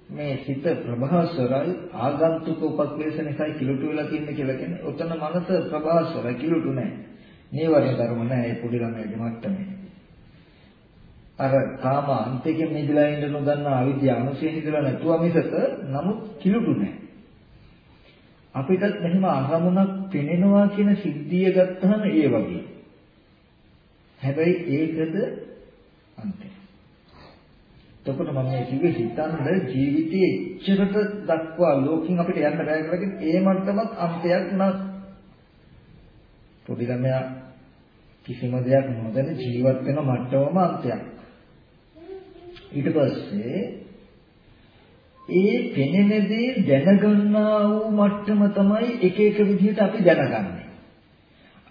මේ සිත ප්‍රභාස්වරයි ආගන්තුක උපක්ලේශ නිසා කිලුටු වෙලා තින්නේ කියලා කියන්නේ. ඔතන මනස ප්‍රභාස්වර කිලුටු නැහැ. නීවරණ ධර්ම නැහැ ඒ පොඩි ළමයාගේ මට්ටමේ. අර කාම අන්තිකෙ නිදලා ඉන්න නොදන්නා අවිද්‍යාව අනුසය නිදලා නැතුව මිසක නමුත් කිලුටු නැහැ. අපිටත් මෙහෙම අරමුණක් පෙනෙනවා කියන සිද්ධිය ගත්තහම ඒ වගේ. හැබැයි ඒකද අන්තය. එතකොට මම මේ කිව්වේ හිතන්න ජීවිතයේ එච්චරට දක්වා ලෝකෙන් අපිට යන්න බෑ කියලා කියන්නේ ඒ මට්ටමත් අන්තයක් නෑ. පොඩි ළමයා කිසිම දෙයක් නොදැන ජීවත් වෙන මට්ටමම අන්තයක්. ඊට පස්සේ ඒ පෙනෙන දේ දැනගන්නා වූ මට්ටම තමයි එක එක විදිහට අපි දැනගන්නේ.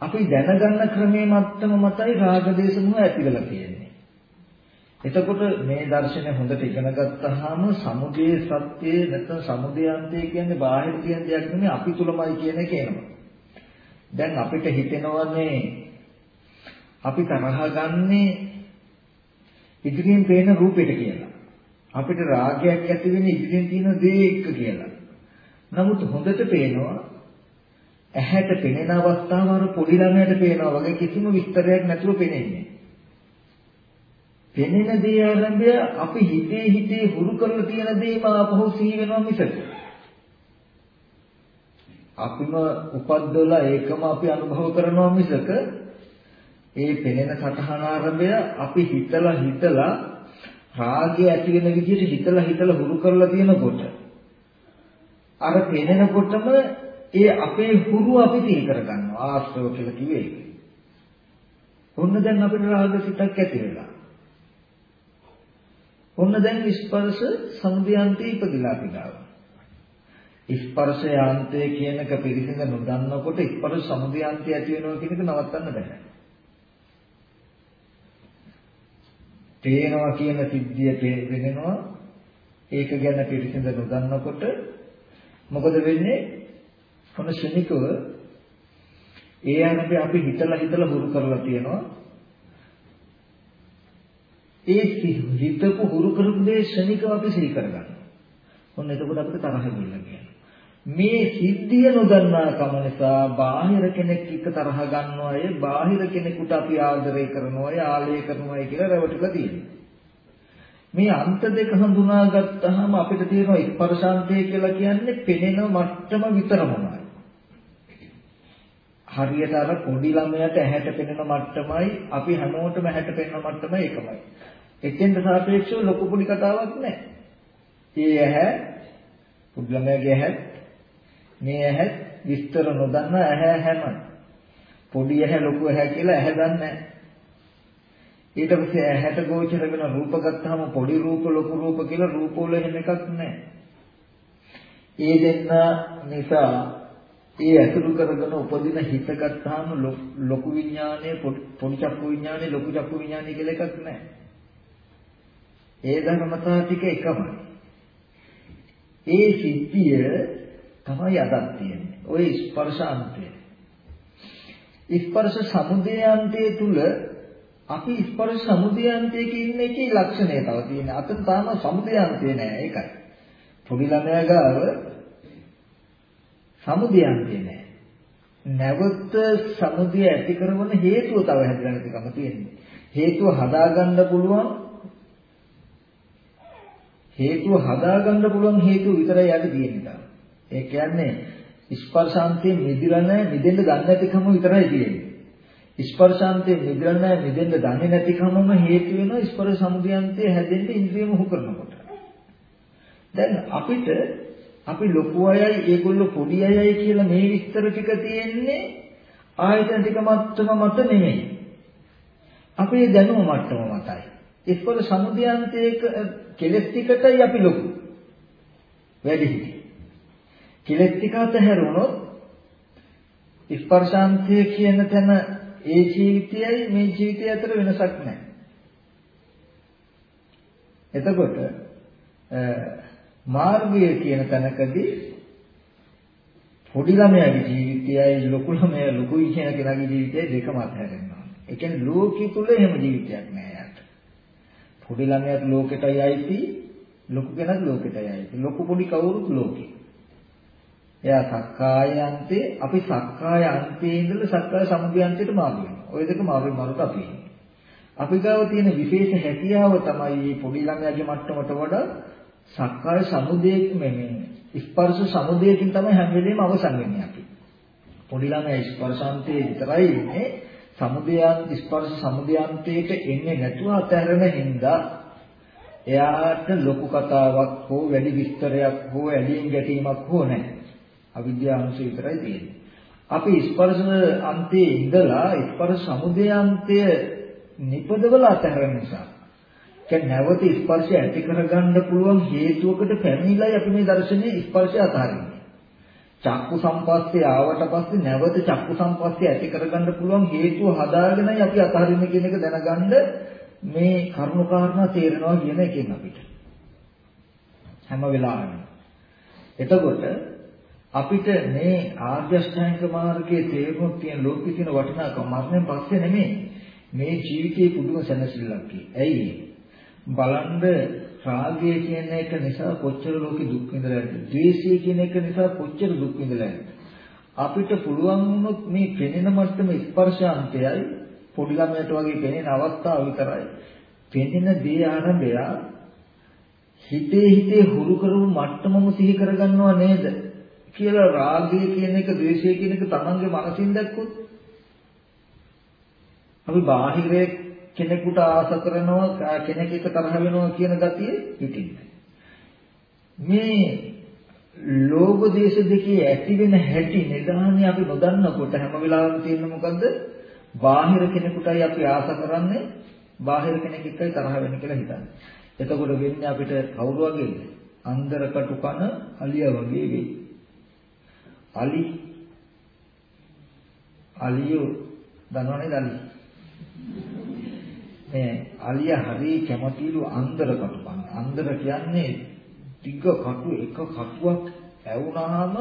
අපි දැනගන්න ක්‍රමයේ මට්ටම මතයි රාගදේශ මොහ ඇති වෙලා තියෙන්නේ. එතකොට මේ දර්ශනය හොඳට ඉගෙන ගත්තාම සමුදේ සත්‍යය නැත්නම් සමුදයන්තය කියන්නේ බාහිර කියන දෙයක් නෙමෙයි අපි තුලමයි කියන එක එනවා. දැන් අපිට හිතෙනවනේ අපි තරහ ගන්නේ ඉදිරියෙන් පේන රූපෙට කියලා. අපිට රාගයක් ඇති වෙන්නේ ඉදිරියෙන් තියෙන දේ එක්ක කියලා. නමුත් හොඳට පේනවා ඇහැට පෙනෙන අවස්ථාව අර පොඩි ළමයට පේනවා වගේ කිසිම විස්තරයක් නැතුව පෙනෙන්නේ. පෙනෙන දේ ආරම්භය අපි හිතේ හිතේ හුරු කරලා තියෙන දේම ආපහු සිහි වෙනවා මිසක අපිම උපද්දවලා ඒකම අපි අනුභව කරනවා මිසක ඒ පෙනෙන සතහන ආරම්භය අපි හිතලා හිතලා රාගය ඇති වෙන විදිහට හිතලා හිතලා හුරු කරලා තියෙනකොට අර පෙනෙනකොටම ඒ අපේ හුරු අපි සිහි කරගන්නවා ආශ්‍රව කියලා කිව්වේ. ඔන්න දැන් අපිට රාග සිතක් ඇති වෙලා. ඔන්න දැන් ස්පර්ශ සමුදයන්තේ ඉපදිලා පිටාව. ස්පර්ශයාන්තය කියනක පිළිසිඳ නොදන්නකොට ස්පර්ශ සමුදයන්තය ඇති වෙනවා කියන එක නවත්තන්න බෑ. පේනවා කියන සිද්ධිය පේනවා ඒක ගැන පිළිසිඳ නොදන්නකොට මොකද වෙන්නේ? මොන ශනිකව ඒ අනුව අපි හිතලා හිතලා හුරු කරලා තියෙනවා ඒ හිතපු හුරු කරපු දේ ශනිකව අපි සිහි කරගන්නවා. ඔන්න එතකොට අපිට තරහ ගිල්ල මේ සිද්ධිය නොදන්නා කම නිසා බාහිර කෙනෙක් එක්ක තරහ ගන්නවා අය බාහිර කෙනෙකුට අපි ආදරය කරනවා අය ආලය කරනවා කියලා රැවටිලා තියෙනවා. මේ අන්ත දෙක හඳුනා ගත්තාම අපිට තියෙනවා ස්පර්ශාන්තය කියලා කියන්නේ පෙනෙන මට්ටම විතරමයි. හරියට අර පොඩි ළමයට ඇහැට පෙනෙන මට්ටමයි අපි හැමෝටම ඇහැට පෙනෙන මට්ටමයි එකමයි. එතෙන්ට සාපේක්ෂව ලොකු පොඩි කතාවක් නැහැ. ඒ ඇහැ පොඩි ළමයාගේ ඇහැ මේ ඇහැ විස්තර නොදන්න ඇහැ හැම පොඩි ඇහැ ලොකු ඇහැ කියලා ඇහැ දන්නේ නැහැ. ඊට පස්සේ ඇහැට ගෝචර වෙන රූප ගත්තාම පොඩි රූප ලොකු රූප කියලා රූප වල එහෙම එකක් නැහැ. ඒ දෙන්න නිසා ඒ අසුරු කරගෙන උපදින හිත ගත්තාම ලොකු විඥානය පොඩි චක්කු විඥානය ලොකු චක්කු විඥානය කියලා එකක් නැහැ. ඒ ධර්මතා ටික එකමයි. ඒ සිද්ධිය තමයි අදක් තියෙන්නේ. ওই ස්පර්ශාන්තය. ස්පර්ශ සමුදයාන්තය තුල අපි ස්පර්ශ සමුදයාන්තයේ ඉන්න එකේ ලක්ෂණය තව තියෙනවා. අතන තාම සමුදයාන්තය නෑ ඒකයි. පොඩි ළමයා ගාව සමුදයාන්තය නෑ. නැවත සමුදය ඇති කරන හේතුව තව හැදලා නැතිකම තියෙන්නේ. හේතුව හදාගන්න පුළුවන් හේතුව හදාගන්න පුළුවන් හේතුව විතරයි යට තියෙන්නේ. ඒ කියන්නේ ස්පර්ශාන්තයෙන් මිදිලා නැහැ, මිදෙන්න දන්නේ නැතිකම විතරයි තියෙන්නේ. ස්පර්ශාන්තේ නිදලා නැහැ නිදෙන්න දන්නේ නැතිකමම හේතු වෙනවා ස්පර්ශ සමුදයන්තේ හැදෙන්න ඉන්ද්‍රිය මොහු කරනකොට. දැන් අපිට අපි ලොකු අයයි ඒගොල්ලෝ පොඩි අයයි කියලා මේ විස්තර ටික තියෙන්නේ ආයතන ටික මත්තම මත නෙමෙයි. අපේ දැනුම මට්ටම මතයි. ස්පර්ශ සමුදයන්තේක කෙලස් ටිකටයි අපි ලොකු. වැඩි හිටි. කෙලෙස් ටික අතහැරුණොත් ස්පර්ශාන්තය කියන තැන ඒ ජීවිතයයි මේ ජීවිතය අතර වෙනසක් නැහැ. එතකොට මාර්ගය කියන තැනකදී පොඩි ළමයාගේ ජීවිතයයි ලොකු ළමයා ලොකුයි කියන කෙනාගේ ජීවිතයයි දෙකම අත්හැරෙනවා. ඒ කියන්නේ ලෝකයේ තුල එහෙම ජීවිතයක් නැහැ යාට. පොඩි ළමයාට ලෝකෙටයි ආйти, ලොකු කෙනාට ලෝකෙටයි ආйти. ලොකු පොඩි කවුරුත් ලෝකෙ. එයා සක්කාය අන්තේ අපි සක්කාය අන්තේ ඉඳලා සක්කාය සමුදය අන්තයට මාරු වෙනවා. ওই දෙක මාරු මාරුට අපි අපි ගාව තියෙන විශේෂ හැකියාව තමයි මේ පොඩි ළමයාගේ මට්ටමට වඩා සක්කාය සමුදය මේ ස්පර්ශ සමුදයකින් තමයි හැම වෙලේම අවසන් වෙන්නේ අපි. පොඩි ළමයා ස්පර්ශාන්තයේ විතරයි ඉන්නේ සමුදයන් ස්පර්ශ සමුදයන්තයට එන්නේ නැතුව අතහැරෙන හින්දා එයාට ලොකු කතාවක් හෝ වැඩි විස්තරයක් හෝ ඇලීම් ගැටීමක් හෝ නැහැ. අවිද්‍යාවංශය විතරයි තියෙන්නේ. අපි ස්පර්ශ අන්තයේ ඉඳලා ස්පර්ශ සමුදයාන්තය නිපදවල අතහැරෙන නිසා කියන්නේ නැවත ස්පර්ශය ඇති කරගන්න පුළුවන් හේතුවකට පැමිණිලායි අපි මේ දර්ශනයේ ස්පර්ශය අතහරින්නේ. චක්කු සම්පස්සේ ආවට පස්සේ නැවත චක්කු සම්පස්සේ ඇති කරගන්න පුළුවන් හේතුව හදාගෙනයි අපි අතහරින්නේ කියන එක දැනගන්න මේ කරුණු කාරණා තේරෙනවා කියන එකෙන් අපිට. හැම වෙලාවෙම. එතකොට අපිට මේ ආර්ය අෂ්ටාංග මාර්ගයේ තේරුම් තියෙන ලෝකෙ තියෙන වටිනාකම මරණයෙන් පස්සේ නෙමෙයි. මේ ජීවිතේ පුදුම සැනසෙල්ලක් ඇයි? බලන්න රාගය කියන එක නිසා කොච්චර ලෝකෙ දුක් විඳලා ඇද්ද? ද්වේෂය කියන එක නිසා කොච්චර දුක් විඳලා ඇද්ද? අපිට පුළුවන් වුණොත් මේ පෙනෙන මට්ටම ස්පර්ශාන්තයයි පොඩි ළමයට වගේ පෙනෙන අවස්ථාව විතරයි. පෙනෙන දේ ආරම්භය හිතේ හිතේ හුරු කරපු මට්ටමම සිහි කරගන්නව නේද? කියලා රාගය කියන එක, ද්වේෂය කියන එක තමන්ගේ මනසින් දැක්කොත් අපි බාහිරයේ කෙනෙකුට ආස කරනවා, කෙනෙක් එක තරහ වෙනවා කියන ගතිය හිතින්නේ. මේ ලෝභ දේශ දෙකේ ඇති වෙන හැටි නිදාන්නේ අපි නොදන්නකොට හැම වෙලාවෙම තියෙන මොකද්ද? බාහිර කෙනෙකුටයි අපි ආස කරන්නේ, බාහිර කෙනෙක් එක්කයි තරහ වෙන්නේ කියලා හිතන්නේ. එතකොට වෙන්නේ අපිට කවුරු වගේද? අන්දර කටු කන අලියා වගේ වෙයි. අලි අලියෝ දන්නවනේ අලි මේ අලිය හරි කැමතිලු අන්දර කටුපන් අන්දර කියන්නේ ටික කටු එක කටුවක් ඇවුනහම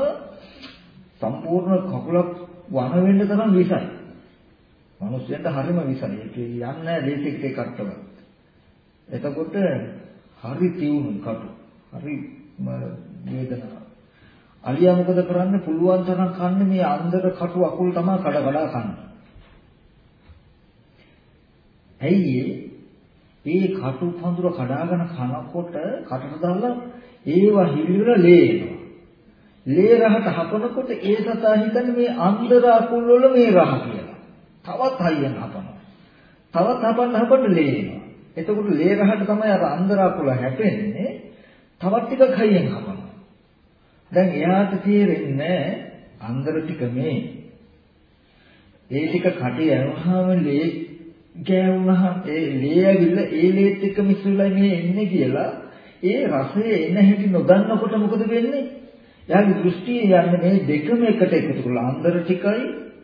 සම්පූර්ණ කකුලක් වන වෙන්න තරම් විසයි. මිනිස්සුන්ට හරිම විසයි. ඒක යන්නේ නැහැ දේශිකට කට්ටව. එතකොට හරි තියුණු කටු. හරි වේදනාව. අලියා මොකද කරන්නේ පුළුවන් තරම් කන්නේ මේ අන්දර කටු අකුල් තමයි කඩ කඩ කන්නේ. ඇයි ඒ කටු පඳුර කඩාගෙන කනකොට කටට දාලා ඒව හිරිවල ලේ එනවා. ලේ රහට හපනකොට ඒ සතා හිතන්නේ මේ අන්දර අකුල් වල මේ රහ කියලා. තවත් හයියෙන් හපනවා. තවත් හපන්න හපන්න ලේ එනවා. එතකොට ලේ රහට තමයි අර අන්දර අකුල හැපෙන්නේ. තවත් ටිකක් හයියෙන් හපනවා. දැන් එයාට තේරෙන්නේ අන්දර ටික මේ. ඒ ටික කටේ යනවාම ලේ ගෑවුනහම ඒ ලේ ඇවිල්ලා ඒ ලේත් එක්ක මිශ්‍රලා මේ එන්නේ කියලා ඒ රසය එන හැටි නොදන්නකොට මොකද වෙන්නේ? එයාගේ දෘෂ්ටිය යන්නේ මේ දෙකම එකට එකතු කරලා අන්දර ටිකයි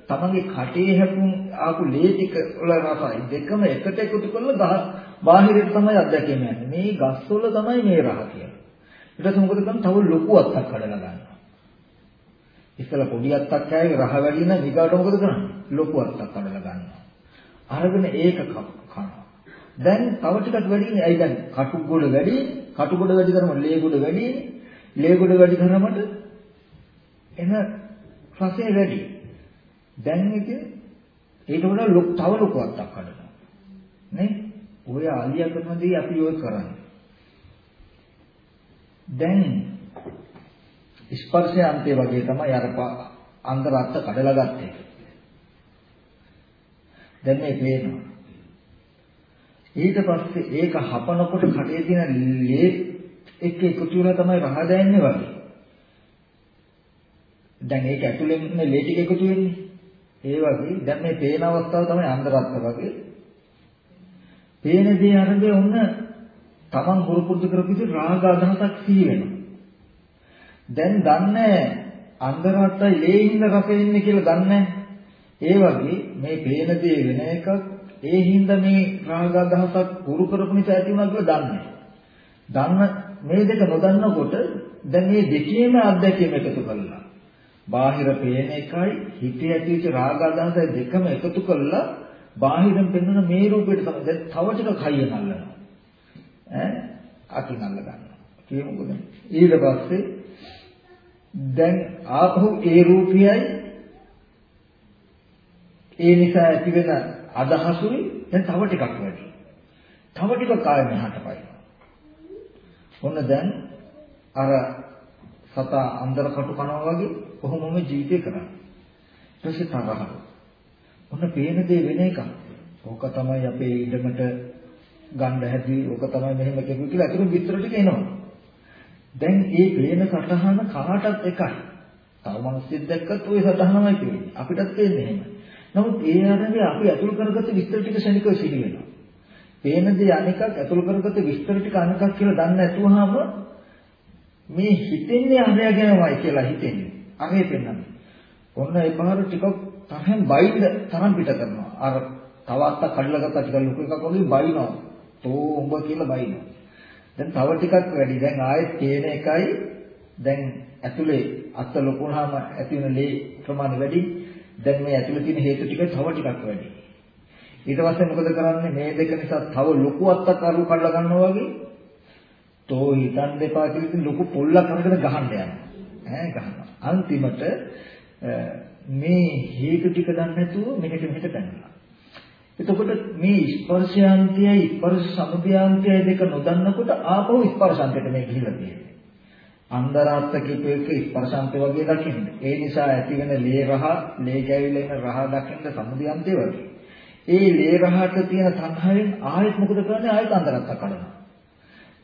තමන්ගේ කටේ හැපුම් ආපු ලේ ටික වල රසයි දෙකම එකට එකතු කරලා බාහිරට තමයි අත්දැකීම යන්නේ. මේ ගස් වල තමයි මේ රහ කියන්නේ. ඊට පස්සේ මොකද කරන්නේ? තව ලොකු අත්තක් කඩලා ගන්නවා. ඉස්සලා පොඩි අත්තක් ආයේ රහ වැඩි නම් ඊගාට මොකද කරන්නේ? ලොකු අත්තක් කඩලා ගන්නවා. අරගෙන ඒක කනවා. දැන් තව ටිකක් වැඩිනේ. ඇයි දැන් කටු ගොඩ වැඩි? කටු ගොඩ වැඩි කරම ලේ ගොඩ වැඩි. ලේ ගොඩ වැඩි කරමට එන රසය වැඩි. දැන් ඉතින් ඊට වඩා ලොකු තව ලොකු අත්තක් කඩනවා. නේ? ඔය ආලියා කරන දේ අපි ඔය කරන්නේ. දැන් ස්පර්ශය අන්තය වගේ තමයි අර අන්තරාර්ථ කඩලා ගත්තේ. දැන් මේ පේනවා. ඊට පස්සේ ඒක හපනකොට කටේ තියෙන ලේ එක්ක එකතු වෙලා තමයි රහ දැනෙන්නේ වගේ. දැන් ඒක ඇතුලෙන් මේ ලේ ටික එකතු වෙන්නේ. ඒ වගේ දැන් මේ පේන අවස්ථාව තමයි අන්දරත්ත වගේ. පේන දේ අරගෙන ඔන්න තමන් හුරු පුරුදු කරපු විදිහ රාග අදහසක් සිහි වෙනවා. දැන් දන්නේ අන්දරත්තයි ලේහිඳ රස ඉන්නේ කියලා දන්නේ ඒ වගේ මේ පේන දේ වෙන එකක් ඒ හින්දා මේ රාග අදහසක් හුරු කරපු නිසා ඇති වුණා කියලා දන්නේ. දන්න මේ දෙක නොදන්නකොට දැන් මේ දෙකේම අත්දැකීම එකතු කරලා බාහිර පේන එකයි හිතේ ඇතිවෙච්ච රාග අදහසයි දෙකම එකතු කරලා බාහිරෙන් පෙන්වන මේ රූපෙට තමයි. දැන් තව ටිකක් හයිය නල්ලනවා. ඈ අති නල්ල ගන්නවා කියමුකද ඊට පස්සේ දැන් ආපහු ඒ රූපයයි ඒ නිසා ඇති වෙන අදහසුයි දැන් තව ටිකක් වැඩි තව ටිකක් ආයෙ මෙහාට පයින්නවා ඔන්න දැන් අර සතා අන්දර කටු කනවා වගේ කොහොමම ජීවිතේ කරන්නේ. ඊට පස්සේ තරහ. ඔන්න පේන දේ වෙන එකක්. ඕක තමයි අපේ ඉඩමට ගන්න හැදී ඕක තමයි මෙහෙම කෙරුවේ කියලා අතුරු විතර ටික එනවා. දැන් මේ පේන සටහන කාටත් එකයි. තව මිනිස්සුෙක් දැක්කත් ওই සටහනමයි පේන්නේ. අපිටත් පේන්නේ එහෙම. නමුත් ඒ ආරම්භය අපි අතුරු කරගත්ත විස්තර ටික ශනිකව සිහි වෙනවා. පේන දේ අනිකක් අතුරු කරගත්ත විස්තර ටික අනිකක් කියලා දන්නේ නැතුවම මේ හිතෙන්නේ අරයා ගැනමයි කියලා හිතෙන්නේ. අරේ පෙන්වන්නේ. ඔන්න ඒ පාර ටිකක් තරහෙන් බයිද තරම් පිට කරනවා. අර තවත් කඩලා ගත්තා ටිකක් ලොකු එකක් වගේ බයිනවා. තෝ උඹ කියලා බයිනවා. දැන් තව ටිකක් වැඩි. දැන් ආයෙත් තේන එකයි දැන් ඇතුලේ අත්ත ලොකු වුණාම ඇති වෙන ලේ ප්‍රමාණය වැඩි. දැන් මේ ඇතුලේ තියෙන හේතු ටික තව ටිකක් වැඩි. ඊට පස්සේ මොකද කරන්නේ මේ දෙක නිසා තව ලොකු අත්තක් අරු කඩලා ගන්නවා වගේ තෝ හිතන් දෙපා කියලා ලොකු පොල්ලක් අරගෙන ගහන්න යනවා ඈ ගහනවා අන්තිමට මේ හේතු ටික දන්නේ නැතුව මෙහෙට මෙහෙට පැනලා එතකොට මේ ස්පර්ශාන්තයයි ස්පර්ශ සමුදයාන්තයයි දෙක නොදන්නකොට ආපහු ස්පර්ශාන්තයට මේ ගිහිලා තියෙන්නේ. අන්දරාත්ත කිපේක ස්පර්ශාන්තය වගේ දකින්න. ඒ නිසා ඇති වෙන ලේ රහ ලේ ගැවිලෙන රහ දකින්න සමුදයාන්තය වගේ. ඒ ලේ රහට තියෙන තණ්හාවෙන් ආයෙත් මොකද කරන්නේ? ආයෙත් අන්දරත්ත කඩනවා.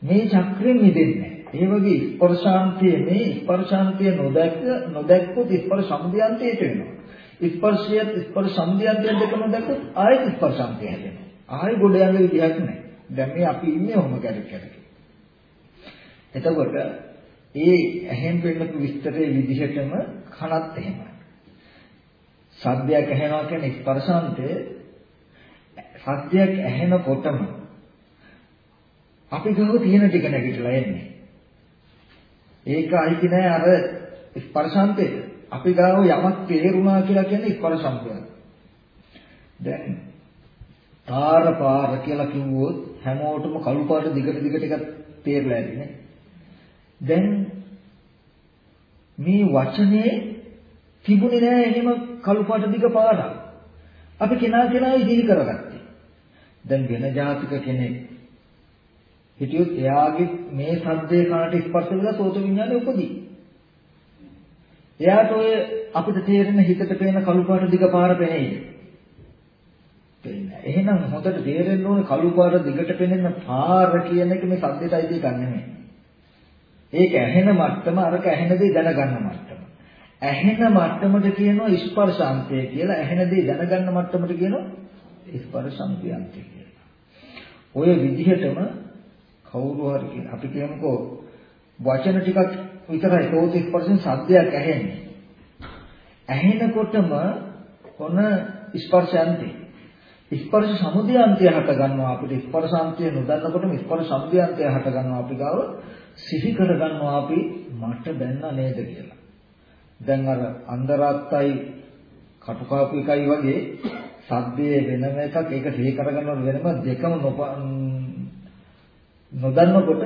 මේ චක්‍රයෙන් මිදෙන්නේ. ඒ වගේ ස්පර්ශාන්තයේ මේ ස්පර්ශාන්තය නොදැක්ක නොදැක්කොත් ස්පර්ශ සම්දියන්තයට වෙනවා. ස්පර්ශයත් ස්පර්ශ සම්දියන්තය දෙක නොදැක්කොත් ආයෙත් ස්පර්ශාන්තය හැදෙනවා. ආයෙ ගොඩ යන විදිහක් නැහැ. දැන් මේ අපි ඉන්නේ ඔහොම කැරක් කැරක. එතකොට ඒ ඇහෙන් පෙන්නපු විස්තරයේ විදිහටම කනත් එහෙමයි. සද්දයක් ඇහෙනවා කියන්නේ ස්පර්ශාන්තය සද්දයක් ඇහෙනකොටම අපි ගාව තියෙන ටික නැගිටලා එන්නේ. ඒක අයිති නෑ අර ස්පර්ශාන්තයට. අපි ගාව යමක් තේරුණා කියලා කියන්නේ ස්පර්ශාන්තයක්. දැන් තාර පාර කියලා කිව්වොත් හැමෝටම කළු පාට දිගට දිගට එකක් තේරලා ඇතිනේ. දැන් මේ වචනේ තිබුණේ නෑ එහෙම කළු පාට දිග පාඩක්. අපි කෙනා කෙනා ඉදිරි කරගත්තේ. දැන් වෙන ජාතික කෙනෙක් හිටියොත් එයාගේ මේ සද්දේ කනට ස්පර්ශ වෙලා සෝත විඥානේ උපදී. එයාට ඔය අපිට තේරෙන හිතට පේන කළු පාට දිග පාර පෙනෙයි. පෙන්නේ. එහෙනම් හොඳට තේරෙන්න ඕනේ කළු පාට දිගට පෙනෙන පාර කියන එක මේ සද්දේට අයිති එකක් නෙමෙයි. ඒක ඇහෙන මට්ටම අරක ඇහෙන දේ දැනගන්න මට්ටම. ඇහෙන මට්ටමට කියනවා ස්පර්ශාන්තය කියලා. ඇහෙන දේ දැනගන්න මට්ටමට කියනවා ස්පර්ශාන්තය කියලා. ඔය විදිහටම කවුරු හරි කියන අපි කියමුකෝ වචන ටිකක් විතරයි සෝත ස්පර්ශෙන් සද්දයක් ඇහෙන්නේ. ඇහෙනකොටම කොන ස්පර්ශයන්ති. ස්පර්ශ සමුදයන්තය හට ගන්නවා අපිට ස්පර්ශාන්තය නොදන්නකොටම ස්පර්ශ සමුදයන්තය හට ගන්නවා අපි ගාව සිහි කර ගන්නවා අපි මට දැන්න නේද කියලා. දැන් අර අන්දරාත්තයි කටුකාපු එකයි වගේ සද්දයේ වෙනම එකක් ඒක සිහි කරගන්න වෙනම දෙකම නොදන්නකොට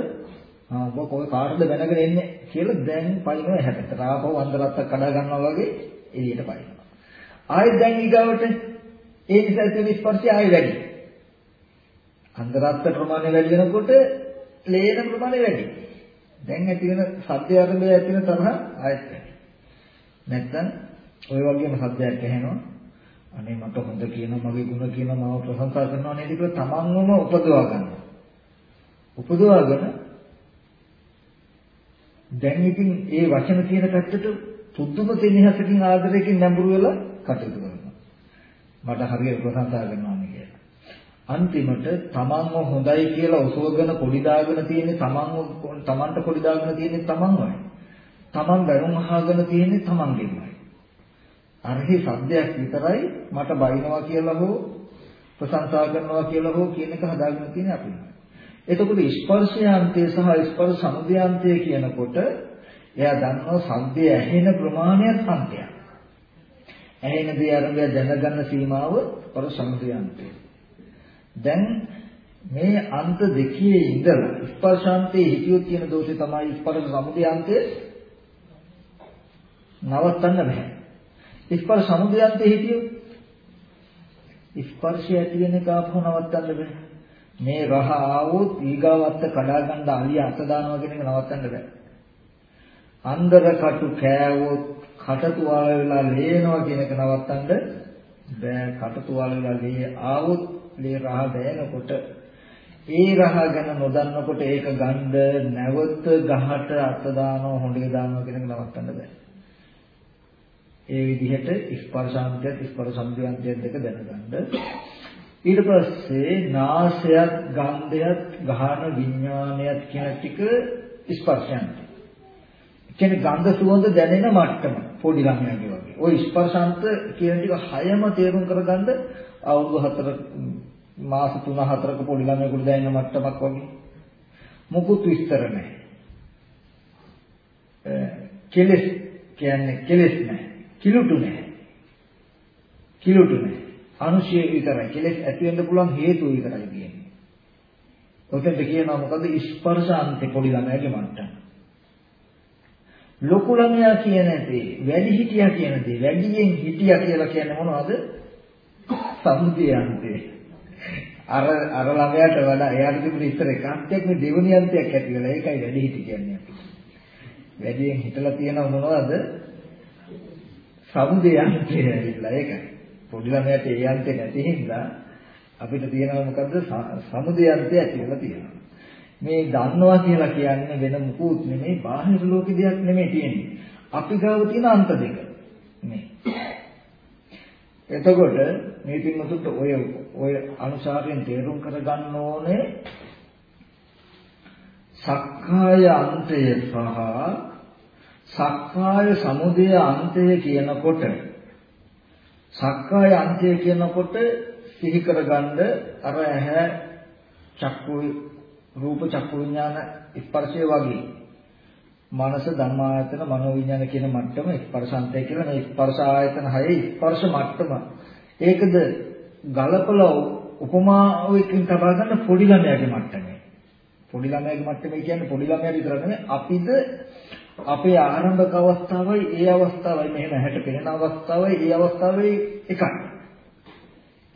ආ ඔබ කොයි කාටද බැනගෙන එන්නේ කියලා දැන් පයින්නවා හැකට. ආපහු අන්දරත්ත කඩා ගන්නවා වගේ එළියට පයින්නවා. ආයෙත් දැන් ඊගාවට ඒ නිසා තියෙන ස්පර්ශය ආයෙ වැඩි. අන්දරත්ත ප්‍රමාණය වැඩි වෙනකොට ලේන ප්‍රමාණය වැඩි. දැන් ඇති වෙන සත්‍ය අරඹය ඇති වෙන තරහ ආයෙත් වැඩි. නැත්තම් ওই වගේම සත්‍යයක් ඇහෙනවා. අනේ මට හොඳ කියනවා මගේ ಗುಣ කියනවා මාව ප්‍රශංසා කරනවා නේද කියලා තමන්වම උපදවා ගන්නවා. උපදවාගෙන දැන් ඉතින් ඒ වචන කියන පැත්තට පුදුම සෙනෙහසකින් ආදරයකින් නැඹුරු වෙලා කටයුතු කරනවා. මට හරියට ප්‍රශංසා කරනවා කියලා. අන්තිමට තමන්ව හොඳයි කියලා ඔසවගෙන පොඩි දාගෙන තියෙන්නේ තමන්ව තමන්ට පොඩි දාගෙන තියෙන්නේ තමන්වයි. තමන් බැනුම් අහගෙන තියෙන්නේ තමන්ගෙමයි. අරහි සද්දයක් විතරයි මට බයිනවා කියලා හෝ ප්‍රශංසා කරනවා කියලා හෝ කියන එක හදාගෙන තියෙන්නේ අපි. එතකොට ස්පර්ශයාන්තය සහ ස්පර්ශ සමුදයාන්තය කියනකොට එයා දන්නවා සද්දය ඇහෙන ප්‍රමාණයත් අන්තයක්. ඇහෙන දේ අරඹය දැනගන්න සීමාව ස්පර්ශ සමුදයාන්තය. දැන් මේ අන්ත දෙකේ ඉඳලා ස්පර්ශාන්තයේ හිතියොත් කියන දෝෂේ තමයි ස්පර්ශ සමුදයාන්තය නවත්තන්න බෑ. ස්පර්ශ සමුදයාන්තයේ හිතියොත් ස්පර්ශය ඇති වෙන එක ආපහු නවත්තන්න බෑ. මේ රහ ආවොත් ඊගාවත්ත කඩා ගන්න අලිය අත දානවා කියන එක නවත්තන්න බෑ. අන්දර කටු කෑවොත් කටතුවාල වෙලා ලේනවා කියන එක නවත්තන්න බෑ. කටතුවාල වෙලා ලේ ආවොත් ලේ රහ බෑනකොට ඒ රහ ගැන නොදන්නකොට ඒක ගන්න නැවත ගහට අත දානවා හොඬේ දානවා කියන එක නවත්තන්න බෑ. ඒ විදිහට ස්පර්ශාන්තයත් ස්පර්ශ සම්ප්‍රයන්තයත් දෙක දැනගන්න ඊට පස්සේ නාසයත් ගන්ධයත් ගහන විඥානයත් කියන ටික ස්පර්ශයන්ට. කියන්නේ ගන්ධ සුවඳ දැනෙන මට්ටම පොඩි ළමයාගේ වගේ. ওই ස්පර්ශාන්ත කියන ටික හයම තේරුම් කරගන්න අවුරුදු 4 මාස 3-4ක පොඩි ළමයෙකුට දැනෙන මට්ටමක් වගේ. මුකුත් විස්තර නැහැ. කෙලස් කියන්නේ කෙලස් නැහැ. කිලුටු නැහැ. කිලුටු නැහැ. අනුශය විතරයි. කෙලෙස් ඇති වෙන්න පුළුවන් හේතු විතරයි කියන්නේ. ඔතෙන්ද කියනවා මොකද ස්පර්ශාන්තේ පොඩි ළමයාගේ මට්ටම. ලොකු ළමයා කියන දේ, වැඩි හිටියා කියන දේ, වැඩියෙන් හිටියා කියලා කියන්නේ මොනවද? සම්පියන්තේ. අර අර ළමයාට වඩා එයාට තිබුණ ඉස්සර එකාන්තයක් මේ දෙවෙනි අන්තයක් ඇති වෙලා ඒකයි වැඩි හිටි කියන්නේ අපි. වැඩියෙන් හිටලා තියෙනව මොනවද? සමුදයන්තය ඇවිල්ලා ඒකයි. පොඩි ළමයාට ඒ අන්තේ නැති හින්දා අපිට තියෙනවා මොකද්ද සමුදයන්තය ඇති වෙලා තියෙනවා. මේ දන්නවා කියලා කියන්නේ වෙන මුකුත් නෙමෙයි බාහිර ලෝක දෙයක් නෙමෙයි තියෙන්නේ. අපි ගාව තියෙන අන්ත දෙක. මේ. එතකොට මේ පින්වතුන්ට ඔය ඔය අනුසාරයෙන් තේරුම් කරගන්න ඕනේ සක්කාය අන්තය සහ සක්කාය සමුදය අන්තය කියනකොට සක්කාය අන්තය කියනකොට සිහි කරගන්න අර ඇහැ චක්කු රූප චක්කු විඥාන ස්පර්ශය වගේ. මනස ධම්මායතන මනෝ විඥාන කියන මට්ටම ස්පර්ශාන්තය කියලා මේ ස්පර්ශ ආයතන හයේ ස්පර්ශ මට්ටම. ඒකද ගලපලා උපමාවකින් තබා ගන්න පොඩි ළමයාගේ මට්ටමේ. පොඩි ළමයාගේ මට්ටමේ කියන්නේ පොඩි ළමයා විතර නෙමෙයි අපිද අපේ ආරම්භක අවස්ථාවයි ඒ අවස්ථාවයි මෙහෙම හැට පෙනෙන අවස්ථාවයි ඒ අවස්ථාවයි එකයි.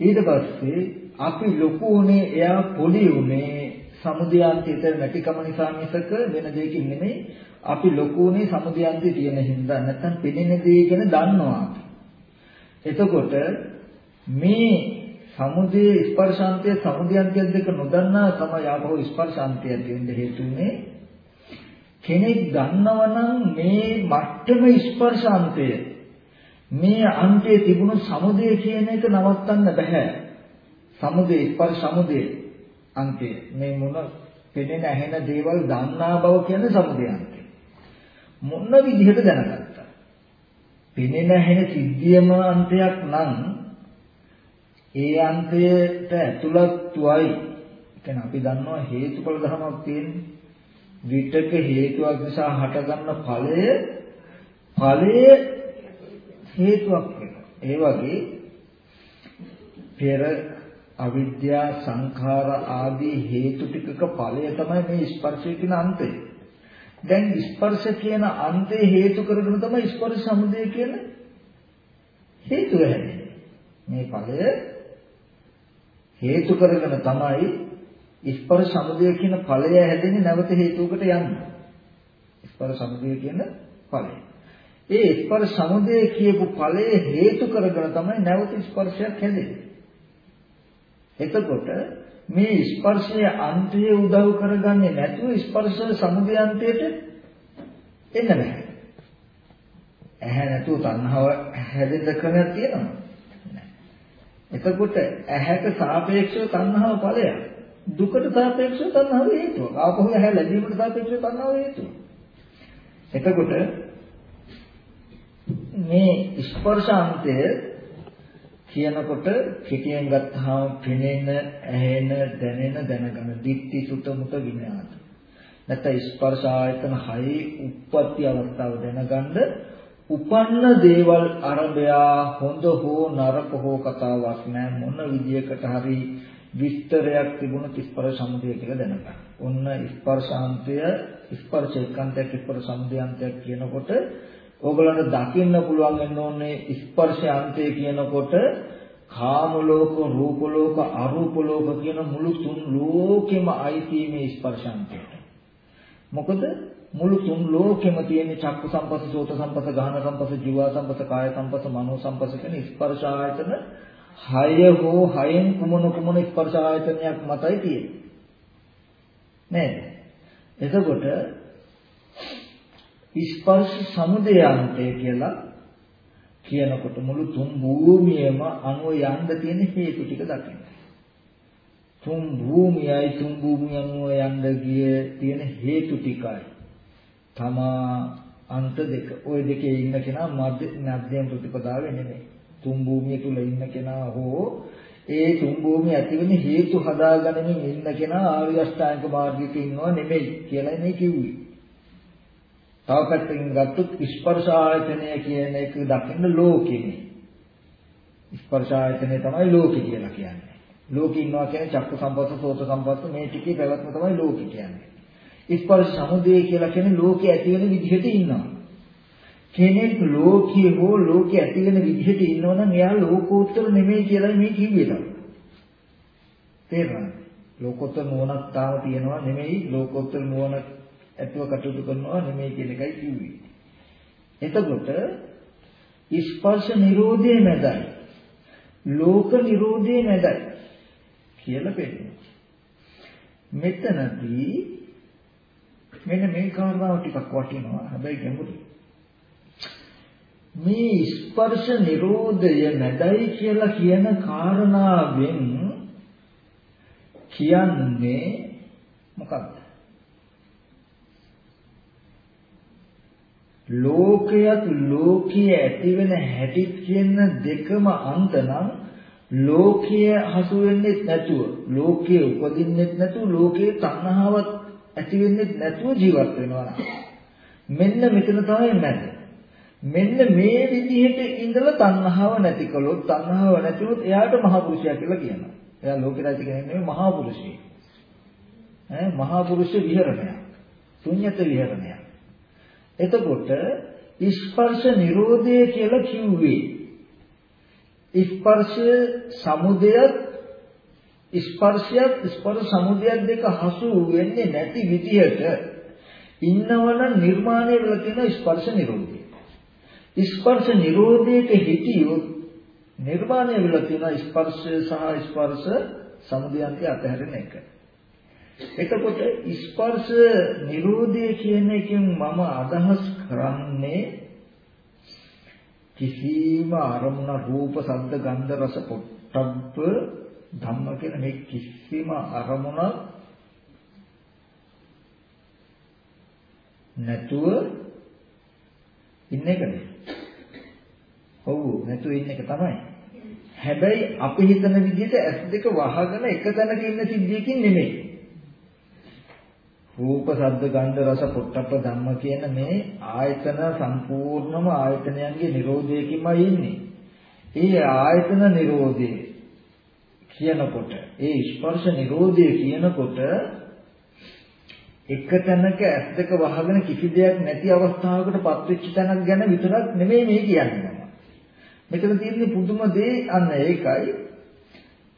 ඊට පස්සේ අපි ලොකු උනේ එයා පොඩි උනේ සමුදයාන්තයට නැතිකම නිසා මිසක වෙන දෙයකින් නෙමෙයි අපි ලොකු උනේ සමුදයාන්තයේ තියෙන හින්දා නැත්තම් පෙනෙන දේ ගැන දන්නවා. එතකොට මේ සමුදේ ස්පර්ශාන්තය සමුදයාන්තය දෙක නොදන්නා තමයි ආපහු ස්පර්ශාන්තය දෙන්න හේතුනේ කෙනෙක් දන්නවනම් මේ මට්ටම ස්පර්ශාන්තය මේ අන්තයේ තිබුණු සමුදය කියන එක නවත්තන්න බෑ. සමුදය ස්පර්ශ සමුදය අන්තය. මේ මොන පෙනෙන ඇහෙන දේවල් දන්නා බව කියන්නේ සමුදය අන්තය. මොන විදිහට දැනගත්තා? පෙනෙන ඇහෙන සිද්ධියම අන්තයක් නම් ඒ අන්තයට ඇතුළත්වයි. කියන්නේ අපි දන්නවා හේතුඵල ධර්මයක් තියෙන්නේ. විතක හේතුවක් නිසා හටගන්න ඵලය ඵලය හේතුවක් වෙනවා. ඒ වගේ පෙර අවිද්‍යා සංඛාර ආදී හේතු ටිකක ඵලය තමයි මේ ස්පර්ශය කියන අන්තය. දැන් ස්පර්ශ කියන අන්තේ හේතු කරගෙන තමයි ස්පර්ශ සමුදය කියන හේතුව හැදෙන්නේ. මේ ඵලය හේතු කරගෙන තමයි ස්පර්ශ සමුදය කියන ඵලය හැදෙන්නේ නැවත හේතුවකට යන්න. ස්පර්ශ සමුදය කියන ඵලය. ඒ ස්පර්ශ සමුදය කියපු ඵලයේ හේතු කරගෙන තමයි නැවත ස්පර්ශයක් හැදෙන්නේ. එතකොට මේ ස්පර්ශයේ අන්තය උදව් කරගන්නේ නැතුව ස්පර්ශ සමුදය අන්තයට එන්න බෑ. ඇහැ නැතුව තණ්හාව හැදෙන්න ක්‍රමයක් තියෙනවා. එතකොට ඇහැට සාපේක්ෂව තණ්හාව ඵලයක්. දුකට සාපේක්ෂව තණ්හාව හේතුව. ආපහු ඇහැ ලැබීමට සාපේක්ෂව තණ්හාව හේතුව. එතකොට මේ ස්පර්ශාන්තය කියනකොට පිටියෙන් ගත්තාම පෙනෙන, ඇහෙන, දැනෙන, දැනගන්න දිට්ඨි සුත මුත විඥාන. නැත්නම් ස්පර්ශ ආයතන හයේ උප්පත්ති අවස්ථාව දැනගන්න උපන්න දේවල් අරබයා හොඳ හෝ නරක හෝ කතාවක් නෑ මොන විදියකට හරි විස්තරයක් තිබුණ ස්පර්ශ සමුදය කියලා දැනගන්න. ඔන්න ස්පර්ශාන්තය ස්පර්ශ එකාන්තයක් ස්පර්ශ සමුදයන්තයක් කියනකොට ඕගලන්ට දකින්න පුළුවන් වෙන්න ඕනේ ස්පර්ශාන්තය කියනකොට කාම ලෝක, රූප ලෝක, අරූප ලෝක කියන මුළු තුන් ලෝකෙම අයිති මේ ස්පර්ශාන්තයට. මොකද මුළු තුන් ලෝකෙම තියෙන චක්කු සම්පස්ස, සෝත සම්පස්ස, ගාහන සම්පස්ස, ජීව සම්පස්ස, කාය සම්පස්ස, මනෝ සම්පස්ස කියන ස්පර්ශ ආයතන හය හෝ හයෙන් කුමන කුමන ස්පර්ශ ආයතනයක් මතයි තියෙන්නේ. නේද? එතකොට ස්පර්ශ සමුදයාන්තය කියලා කියනකොට මුළු තුන් භූමියම අනුව යන්න තියෙන හේතු ටික දකින්න. තුන් භූමියයි තුන් භූමිය අනුව යන්න ගිය තියෙන හේතු ටිකයි. තමා අන්ත දෙක. ওই දෙකේ ඉන්න කෙනා මධ්‍යම ප්‍රතිපදාවේ නෙමෙයි. තුන් භූමිය තුල ඉන්න කෙනා හෝ ඒ තුන් භූමිය ඇතිවෙන හේතු හදාගනිමින් ඉන්න කෙනා ආර්ය අෂ්ටාංග මාර්ගයක ඉන්නව නෙමෙයි කියලා මේ කිව්වේ. තව පැත්තකින් ගත්තොත් ස්පර්ශ ආයතනය කියන එක දකින්න ලෝකෙනේ. ස්පර්ශ ආයතනය තමයි ලෝකෙ කියලා කියන්නේ. ලෝකෙ ඉන්නවා කියන්නේ චක්ක සම්පස්ස, සෝත සම්පස්ස මේ ටිකේ පැවැත්ම තමයි ලෝකෙ කියන්නේ. ස්පර්ශ සමුදය කියලා කියන්නේ ලෝකෙ ඇති වෙන විදිහට ඉන්නවා. කෙනෙක් ලෝකයේ හෝ ලෝකෙ ඇති වෙන විදිහට ඉන්නවනම් එයා ලෝකෝත්තර නෙමෙයි කියලා මේ කිව්වේ තමයි. තේරුණාද? ලෝකෝත්තර නුවණක් තාම තියෙනවා නෙමෙයි ලෝකෝත්තර නුවණ ඇතුව කටයුතු කරනවා නෙමෙයි කියන එකයි කිව්වේ. එතකොට ස්පර්ශ නිරෝධයේ නැදයි. ලෝක නිරෝධයේ නැදයි කියලා පෙන්නනවා. මෙතනදී මෙන්න මේ කාරණාව ටිකක් වටිනවා. හැබැයි ගැඹුරුයි. මේ ස්පර්ශ නිරෝධය නැදයි කියලා කියන කාරණාවෙන් කියන්නේ මොකක්ද? ලෝකයක් ලෝකයේ ඇතිවෙන හැටි කියන දෙකම අන්ත නම් ලෝකයේ හසු වෙන්නේ නැතුව ලෝකයේ උපදින්නෙත් නැතුව ලෝකයේ තණ්හාවක් ඇති වෙන්නේ නැතුව ජීවත් වෙනවා මෙන්න මෙතන තමයි නැද මෙන්න මේ විදිහට ඉඳලා තණ්හාව නැති කළොත් තණ්හාව නැතිවොත් එයාට මහා පුරුෂයා කියලා කියනවා. එයා ලෝකෙට ඇති කෙනෙක් නෙමෙයි මහා පුරුෂයෙක්. ඈ මහා පුරුෂ විහරණය. ශුන්්‍යත විහරණය. එතකොට ස්පර්ශ නිරෝධය කියලා කිව්වේ ස්පර්ශ සමුදයත් ස්පර්ශයත් ස්පර්ශ සමුදයත් දෙක හසු වෙන්නේ නැති විදිහට ඉන්නවනම් නිර්මාණය වෙලා තියෙන ස්පර්ශ නිරෝධය. ස්පර්ශ නිරෝධයක හිටියොත් නිර්මාණය වෙලා තියෙන ස්පර්ශය සහ ස්පර්ශ සමුදයන්ට අතහැරෙන එක. එතකොට ස්පර්ශ නිරෝධය කියන එකෙන් මම අදහස් කරන්නේ කිසිම අරමුණ රූප, ශබ්ද, ගන්ධ, රස, පොට්ටබ්බ ධම්ම කියන මේ කිසිම අරමුණක් නැතුව ඉන්න එකනේ. ඔව් නැතුව ඉන්න එක තමයි. හැබැයි අපි හිතන විදිහට ඇස් දෙක වහගෙන එක තැනක ඉන්න සිද්ධියකින් නෙමෙයි. රූප, ශබ්ද, ගන්ධ, රස, පොට්ටප්ප ධම්ම කියන මේ ආයතන සම්පූර්ණම ආයතනයන්ගේ Nirodhayaකින්මයි ඉන්නේ. ඒ ආයතන Nirodhe කියනකොට, ඒ ස්පර්ශ Nirodhe කියනකොට එක තැනක ඇස් දෙක වහගෙන කිසි දෙයක් නැති අවස්ථාවකට පත්වෙච්ච තැනක් ගැන විතරක් නෙමෙයි මේ කියන්නේ. මෙතන තියෙන්නේ පුදුම දේ අන්න ඒකයි.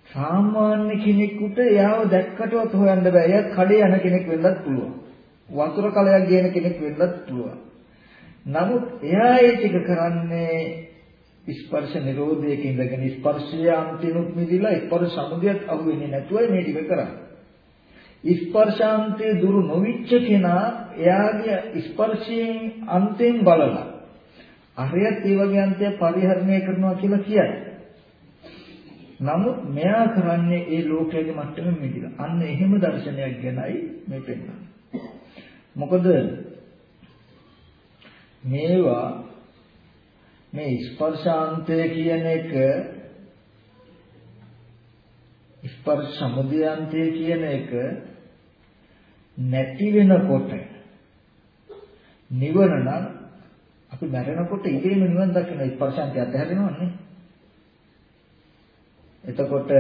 සාමාන්‍ය කෙනෙකුට එයාව දැක්කටවත් හොයන්න බෑ. එයා කඩේ යන කෙනෙක් වෙන්නත් පුළුවන්. වතුර කලයක් ගේන කෙනෙක් වෙන්නත් පුළුවන්. නමුත් එයා ඒ ටික කරන්නේ ස්පර්ශ නිරෝධයක ඉඳගෙන ස්පර්ශය අන්තිමුත් මිදිලා ස්පර්ශ සමුදයත් අහුවෙන්නේ නැතුවයි මේ ටික කරන්නේ. ස්පර්ශාන්තයේ දුරු නොවිච්ච කෙනා එයාගේ ස්පර්ශයෙන් අන්තයෙන් බලලා අරයත් ඒ වගේ අන්තය පරිහරණය කරනවා කියලා කියයි. නමුත් මෙයා කරන්නේ ඒ ලෝකයේ මට්ටමෙන් මිදිලා. අන්න එහෙම දර්ශනයක් ගැනයි මේ පෙන්නන්නේ. මොකද මේවා මේ ස්පර්ශාන්තය කියන එක ස්පර්ශ සමුදයන්තය කියන එක නැති වෙනකොට නිවන නම් අපි මැරෙනකොට ඉබේම නිවන් දකින්න ස්පර්ශාන්තය අතහැරෙනවනේ. එතකොට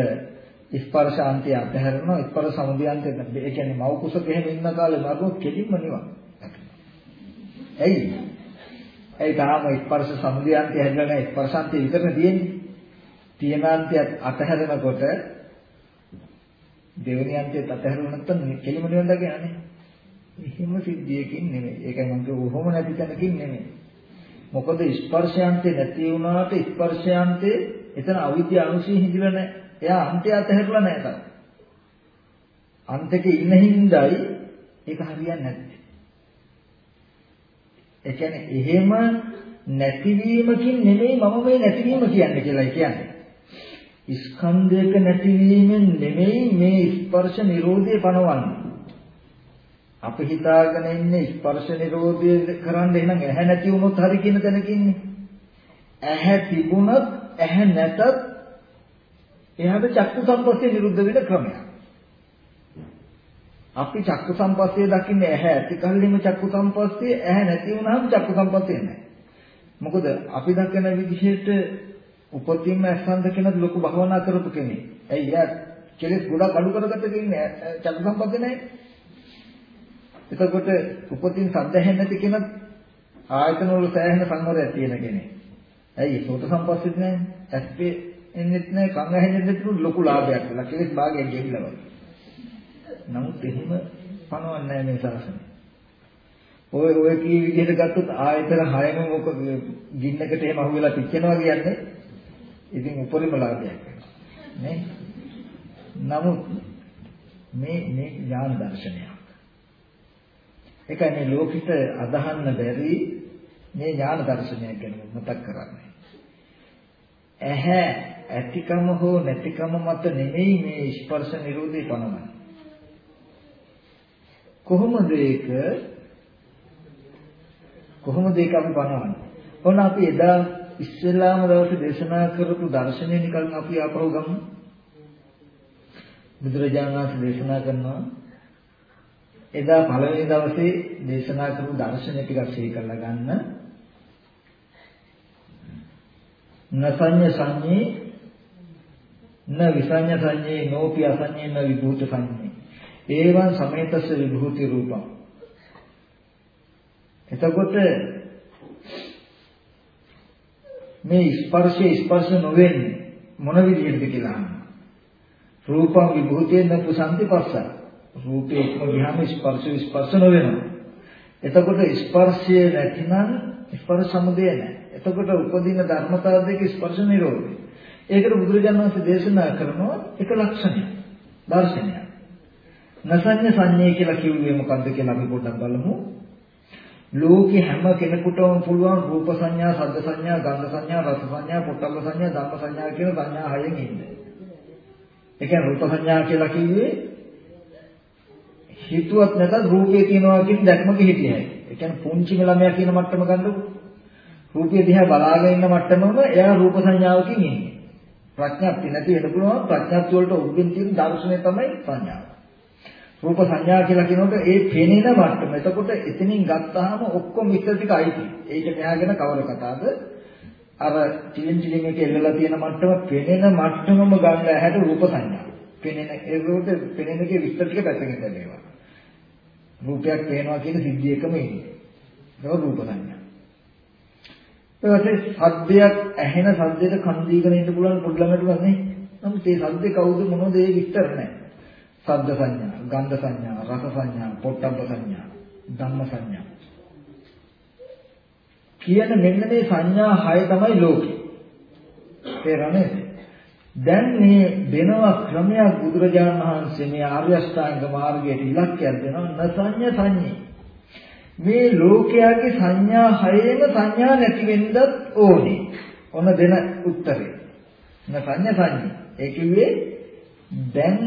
ස්පර්ශාන්තය අතහැරෙනවා ස්පර්ශ සමුදයන්තය ඒ කියන්නේ මව කුසක එහෙම ඉන්න කාලේ මරුවොත් කෙලින්ම නිවන්. ඇයි? ඒ තාම ස්පර්ශ සමුදයන්තය හැදලා නැහැ ස්පර්ශාන්තය විතරනේ තියෙන්නේ. තියෙනාන්තය අතහැරෙනකොට දෙවෙනි අන්තයත් අතහැරුව නැත්නම් කෙලිම නිවන් දකින්නේ. එහෙම සිද්ධියකින් නෙමෙයි. ඒකයි මම කිව්ව කොහොම නැති තැනකින් නෙමෙයි. මොකද ස්පර්ශයන්තේ නැති වුණාට ස්පර්ශයන්තේ එතන අවිද්‍ය අනුසී හිඳිලා නැහැ. එයා අන්තය අතහැරලා නැහැ තාම. අන්තකේ ඉන්න හිඳයි ඒක හරියන්නේ නැත්තේ. ඒ කියන්නේ එහෙම නැතිවීමකින් නෙමෙයි මම මේ නැතිවීම කියන්නේ කියලා කියන්නේ. ස්කන්ධයක නැතිවීමෙන් නෙමෙයි මේ ස්පර්ශ නිරෝධය පනවන්නේ. අපි හිතාගෙන ඉන්නේ ස්පර්ශ නිරෝධය කරන්න එහෙනම් ඇහැ නැති වුණොත් හරි කියන තැනක ඉන්නේ. ඇහැ තිබුණත් ඇහැ නැතත් එයාට චක්කු සම්පස්සේ විරුද්ධ වෙන ක්‍රමයක්. අපි චක්කු සම්පස්සේ දකින්නේ ඇහැ ඇති කල්ලිම චක්කු සම්පස්සේ ඇහැ නැති වුණාම චක්කු සම්පස්සේ නැහැ. මොකද අපි දකින විදිහට උපතින්ම ඇස්සන්ද කෙනෙක් ලොකු භවනා කරපු කෙනෙක්. ඇයි යා කෙලෙස් ගොඩක් අඩු කරගත්ත කෙනෙක් චක්කු සම්පස්සේ නැහැ. එතකොට උපතින් සද්ද ඇහෙන්නේ නැති කෙනෙක් ආයතන වල සෑහෙන සංවරයක් තියෙන කෙනෙක්. ඇයි සෝත සම්පස්සෙත් නැහැ. ඇස්පේ එන්නෙත් නැහැ කන් ඇහෙන්නෙත් නැතුණු ලොකු ලාභයක් කියලා. කෙලෙස් භාගයක් ගෙවිලා වගේ. නමුත් එහෙම පනවන්නේ නැහැ මේ ශාසනය. ඔය ඔය කී විදිහට ගත්තොත් ආයතන හයම මොක ගින්නකට එහෙම අහුවෙලා පිච්චෙනවා කියන්නේ ඉතින් උපරිම ලාභයක් නේ. නමුත් මේ මේ ඥාන දර්ශනයක්. ඒකයි මේ ලෝකිත අදහන්න බැරි මේ ඥාන දර්ශනයක් ගැන මතක් කරන්නේ. ඇහැ ඇතිකම හෝ නැතිකම මත නෙමෙයි මේ ස්පර්ශ නිරෝධය පනවන්නේ. කොහොමද ඒක කොහොමද ඒක අපි පනවන්නේ? ඔන්න අපි එදා ඉස්සෙල්ලාම දවසේ දේශනා කරපු දර්ශනය නිකන් අපි ආපහු ගමු. බුදුරජාණන් වහන්සේ දේශනා කරනවා එදා පළවෙනි දවසේ දේශනා කරපු දර්ශනය ටිකක් සිහි කරලා ගන්න. නසඤ්ඤ සංඤේ න විසඤ්ඤ සංඤේ නෝපි අසඤ්ඤේ න විභූත සංඤේ. ඒවන් සමේතස්ස විභූති රූපං. එතකොට මේ ස්පර්ශයේ ස්පර්ශ නොවෙන්නේ මොන විදිහටද කියලා අහනවා. රූපං විභූතේන පුසන්ති පස්ස. රූපේ එක්ම ගියාම ස්පර්ශ ස්පර්ශ නොවෙනවා. එතකොට ස්පර්ශය නැතිනම් ස්පර්ශ සමුදය නැහැ. එතකොට උපදින ධර්මතාව දෙක ස්පර්ශ නිරෝධය. ඒකට බුදුරජාණන් වහන්සේ දේශනා කරනවා එක ලක්ෂණයක්. දර්ශනයක්. නසඤ්ඤ සංඤේ කියලා කිව්වේ මොකද්ද කියලා අපි පොඩ්ඩක් බලමු. ලෝකේ හැම කෙනෙකුටම පුළුවන් රූප සංඥා, ශබ්ද සංඥා, ගන්ධ සංඥා, රස සංඥා, පොට්ටබ්බ සංඥා, ධම්ම සංඥා කියන සංඥා හයෙන් ඉන්නේ. ඒ කියන්නේ රූප සංඥා කියලා කිව්වේ හිතුවත් නැතත් රූපේ තියෙනවා කියන දැක්මක හිටියයි. ඒ කියන්නේ පුංචි ළමයා කියන මට්ටම ගන්නකො රූපය දිහා බලාගෙන ඉන්න මට්ටමම එයා රූප සංඥාවකින් ඉන්නේ. ප්‍රඥාප්ති නැති වෙන පුළුවන් ප්‍රඥාප්ති වලට උඩින් තියෙන දර්ශනය තමයි සංඥාව. රූප සංඥා කියලා කියනකොට ඒ පෙනෙන මට්ටම. එතකොට එතනින් ගත්තාම ඔක්කොම විස්තර ටික අයිති. ඒක මෙහාගෙන කවර කතාවද? අර චිලින් චිලින් එකේ එල්ලලා තියෙන මට්ටම පෙනෙන මට්ටමම ගන්න ඇහැට රූප සංඥා. පෙනෙන ඒකට පෙනෙන එකේ විස්තර ටික පැත්තකින් දැමේවා. රූපයක් පේනවා කියන සිද්ධියකම ඉන්නේ. ඒක රූප සංඥා. ඊට සද්දයක් ඇහෙන සද්දයට කන් දීගෙන ඉන්න පුළුවන් පොඩි ළමයට නේ. නමුත් ඒ සද්දේ කවුද මොනවද ඒ විස්තර නැහැ. සද්ද සංඥා, ගන්ධ සංඥා, රස සංඥා, පොට්ටබ්බ සංඥා, ධම්ම සංඥා. කියන මෙන්න මේ සංඥා හය තමයි ලෝකේ. තේරෙනවද? දැන් මේ දෙනවා ක්‍රමයක් බුදුරජාණන් වහන්සේ මේ ආර්ය අෂ්ටාංග මාර්ගයට ඉලක්කයක් දෙනවා නසඤ්ඤ සංඤේ. මේ ලෝකයාගේ සංඥා හයේම සංඥා නැති වෙන්නත් ඕනේ. ඔන්න දෙන උත්තරේ. නසඤ්ඤ සංඤේ. ඒ කිව්වේ දැන්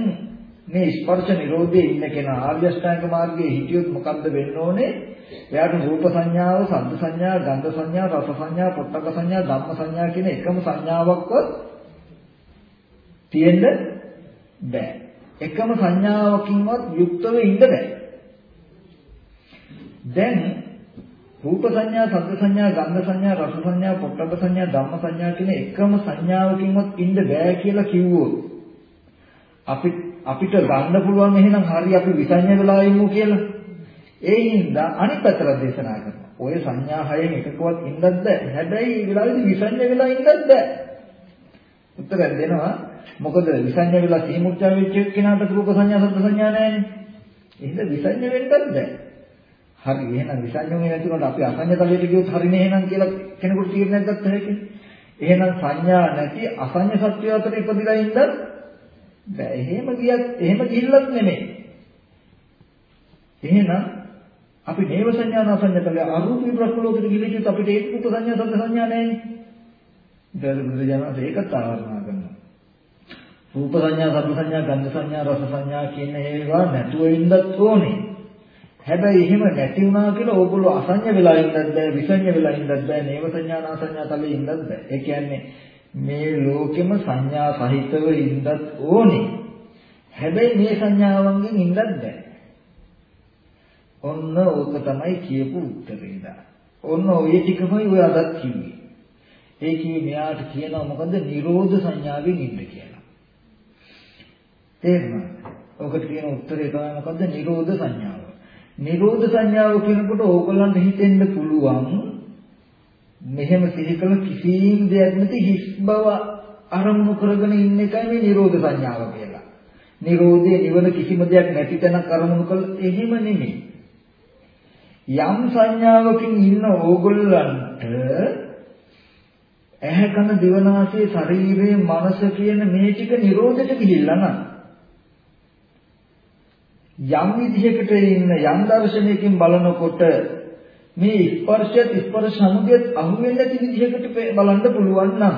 මේ ස්පර්ශ නිරෝධයේ ඉන්න කෙනා ආර්ය අෂ්ටාංග මාර්ගයේ හිටියොත් මොකද්ද වෙන්න ඕනේ? එයාට රූප සංඥාව, ශබ්ද සංඥා, ගන්ධ සංඥා, රස සංඥා, පොට්ටක සංඥා, ධම්ම සංඥා කියන එකම සංඥාවක්වත් තියෙන්න බෑ. එකම සංඥාවකින්වත් යුක්තව ඉන්න බෑ. දැන් රූප සංඥා, ශබ්ද සංඥා, ගන්ධ සංඥා, රස සංඥා, පොට්ටබ්බ සංඥා, ධම්ම සංඥා කියන එකම සංඥාවකින්වත් ඉන්න බෑ කියලා කිව්වොත් අපි අපිට ගන්න පුළුවන් එහෙනම් හරි අපි විසඤ්ඤ වෙලා ඉමු කියලා. ඒ හින්දා අනිත් පැත්තට දේශනා කරනවා. ඔය සංඥා හයෙන් එකකවත් ඉන්නත් බෑ. හැබැයි ඒ වෙලාවේදී විසඤ්ඤ වෙලා ඉන්නත් බෑ. උත්තරයක් දෙනවා. මොකද විසඤ්ඤ වෙලා සීමුච්චා වෙච්ච කෙනාට රූප සංඥා සද්ද සංඥා නැහැනේ. එහෙනම් විසඤ්ඤ වෙන්නත් බෑ. හරි එහෙනම් විසඤ්ඤුනේ නැතිවට අපි අසඤ්ඤ තලයට ගියොත් හරිනේ එහෙනම් කියලා කෙනෙකුට තීරණයක් ගත්ත හැකියි. එහෙනම් සංඥා නැති අසඤ්ඤ සත්‍ය අතර ඉපදිලා ඉන්නත් බෑ. එහෙම ගියත් එහෙම ගිහිල්ලත් නෙමෙයි. එහෙනම් අපි නේව සංඥා නාසඤ්ඤ කළේ අරූපී බ්‍රහ්ම ලෝකෙට ගිහිල්ලා අපිට ඒක රූප සංඥා සද්ද සංඥා නැහැනේ. ඊට බුදුජානක ඒකත් ආවර්ණා කරනවා. රූප සංඥා, සබ්බ සංඥා, ගන්ධ සංඥා, රස සංඥා කියන ඒවා නැතුව ඉන්නත් ඕනේ. හැබැයි එහෙම නැති වුණා කියලා ඕගොල්ලෝ අසඤ්ඤ වෙලා ඉන්නත් බෑ, විසඤ්ඤ වෙලා ඉන්නත් බෑ, නේව සංඥා, නාසඤ්ඤා තලේ ඉන්නත් බෑ. ඒ කියන්නේ මේ ලෝකෙම සංඥා සහිතව ඉන්නත් ඕනේ. හැබැයි මේ සංඥාවන්ගෙන් ඉන්නත් බෑ. ඔන්න ඕක තමයි කියපු උත්තරේ දා. ඔන්න ඔය ටිකමයි ඔය අදත් කිව්වේ. ඒ කිව්වේ මෙයාට කියනවා මොකද නිරෝධ සංඥාවෙන් ඉන්න කියලා. තේරුණාද? ඔකට කියන උත්තරේ තමයි මොකද්ද? නිරෝධ සංඥාව. නිරෝධ සංඥාව කියනකොට ඕගොල්ලන්ට හිතෙන්න පුළුවන් මෙහෙම සිහි කළ කිසිම දෙයක් නැති හිස් බව අරමුණු කරගෙන ඉන්න එකයි මේ නිරෝධ සංඥාව කියලා. නිරෝධයේ නිවන කිසිම දෙයක් නැති තැනක් අරමුණු කළ එහෙම නෙමෙයි. යම් සංඥාවකින් ඉන්න ඕගොල්ලන්ට ඇහැ කන දිවනාසය ශරීරය මනස කියන මේ ටික නිරෝධයට ගිහිල්ලා නම් යම් විදිහකට ඉන්න යම් දර්ශනයකින් බලනකොට මේ ස්පර්ශයත් ස්පර්ශ සමුදයත් අහුවෙන්නේ නැති විදිහකට බලන්න පුළුවන් නම්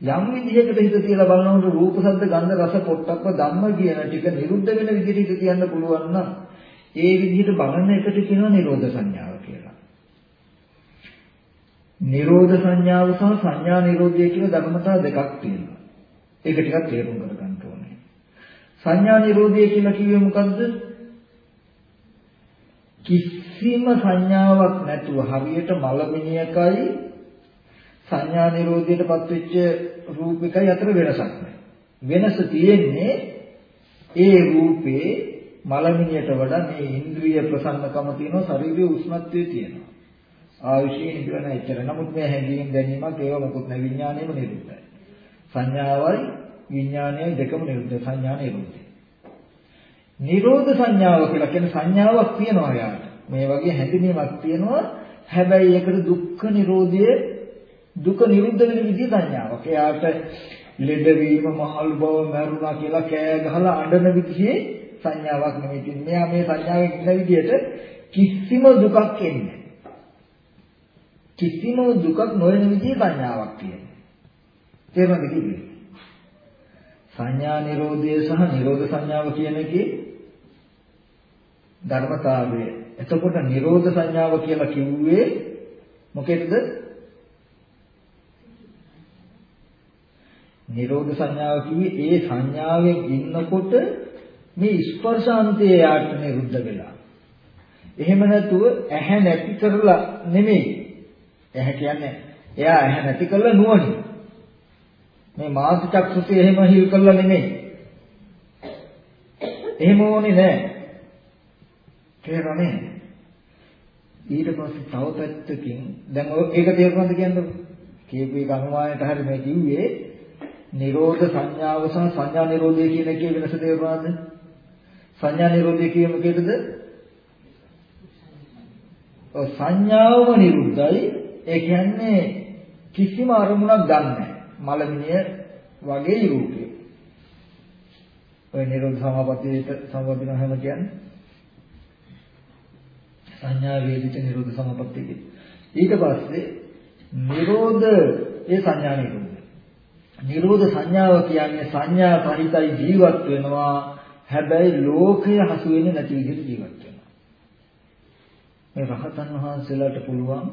යම් විදිහකට හිත තියලා බලනකොට රූප ශබ්ද ගන්ධ රස පොට්ටක්ව ධම්ම කියන ටික නිරුද්ධ වෙන විදිහට කියන්න පුළුවන් නම් ඒ විදිහට බලන එකට කියනවා නිරෝධ සංඥාව කියලා. නිරෝධ සංඥාව සහ සංඥා නිරෝධය කියන ධර්මතා දෙකක් තියෙනවා. ඒක ටිකක් තේරුම් ගන්න ඕනේ. සංඥා නිරෝධය කියලා කිව්වේ මොකද්ද? කිසිම සංඥාවක් නැතුව හරියට මලමිණියකයි සංඥා නිරෝධයටපත් වෙච්ච රූපිකයි අතර වෙනසක් නැහැ. වෙනස තියෙන්නේ ඒ රූපේ මලමිණියට වඩා මේ ඉන්ද්‍රිය ප්‍රසන්නකම තියෙනවා ශරීරයේ උෂ්ණත්වය තියෙනවා. ආයුෂයේ නිවන එච්චර. නමුත් මේ හැඟීම් ගැනීමක් ඒව මොකුත් නැහැ විඥාණයම නිරුද්ධයි. සංඥාවයි විඥානයයි දෙකම නිරුද්ධ සංඥා නිරුද්ධයි. නිරෝධ සංඥාව කියලා කියන සංඥාවක් තියෙනවා යාට. මේ වගේ හැඳිනීමක් තියෙනවා. හැබැයි ඒකට දුක්ඛ නිරෝධය දුක නිරුද්ධ වෙන විදිහ සංඥාවක්. එයාට ලෙඩවීම, මහලු බව, මරුණා කියලා කෑ ගහලා අඬන විදිහේ සංඥාවක් නෙමෙයි තියෙන්නේ. මෙයා මේ සංඥාවෙන් ඉන්න විදිහට කිසිම දුකක් එන්නේ කිසිම දුකක් නොවන විදිහේ සංඥාවක් තියෙනවා. තේරුණාද කිව්වේ? සංඥා නිරෝධය සහ නිරෝධ සංඥාව කියන එකේ ධර්මතාවය. එතකොට නිරෝධ සංඥාව කියලා කිව්වේ මොකෙද්ද? නිරෝධ සංඥාව කිව්වේ ඒ සංඥාවෙන් ඉන්නකොට මේ ස්පර්ශාන්තයේ යාට නිරුද්ධ වෙලා. එහෙම නැතුව ඇහැ නැති කරලා නෙමෙයි. ඇහැ කියන්නේ එයා ඇහැ නැති කරලා නුවණින්. මේ මාස චක්සුසේ එහෙම හිල් කරලා නෙමෙයි. එහෙම ඕනේ නැහැ. තේරෙන්නේ? ඊට පස්සේ තව පැත්තකින් දැන් ඒක තේරුණාද කියන්නේ? කියපු එක අනුමානයට හරි මේ කිව්වේ නිරෝධ සංඥාව සහ සංඥා නිරෝධය කියන එකේ වෙනස තේරුණාද? සංඥා නිරෝධය කියන්නේ මොකේද? සංඥාවම නිරුද්ධයි. ඒ කියන්නේ කිසිම අරමුණක් ගන්න නැහැ. මලමිනිය වගේ රූපය. ඔය නිරෝධ සමාපත්තියට සම්බන්ධ හැම කියන්නේ සංඥා වේදිත නිරෝධ සමාපත්තිය ඊට පස්සේ නිරෝධ ඒ සංඥා නිරෝධ. නිරෝධ සංඥාව කියන්නේ සංඥා සහිතයි ජීවත් වෙනවා. හැබැයි ලෝකය හසු වෙන්නේ නැති විදිහට ජීවත් වෙනවා. මේ රහතන් වහන්සේලාට පුළුවන්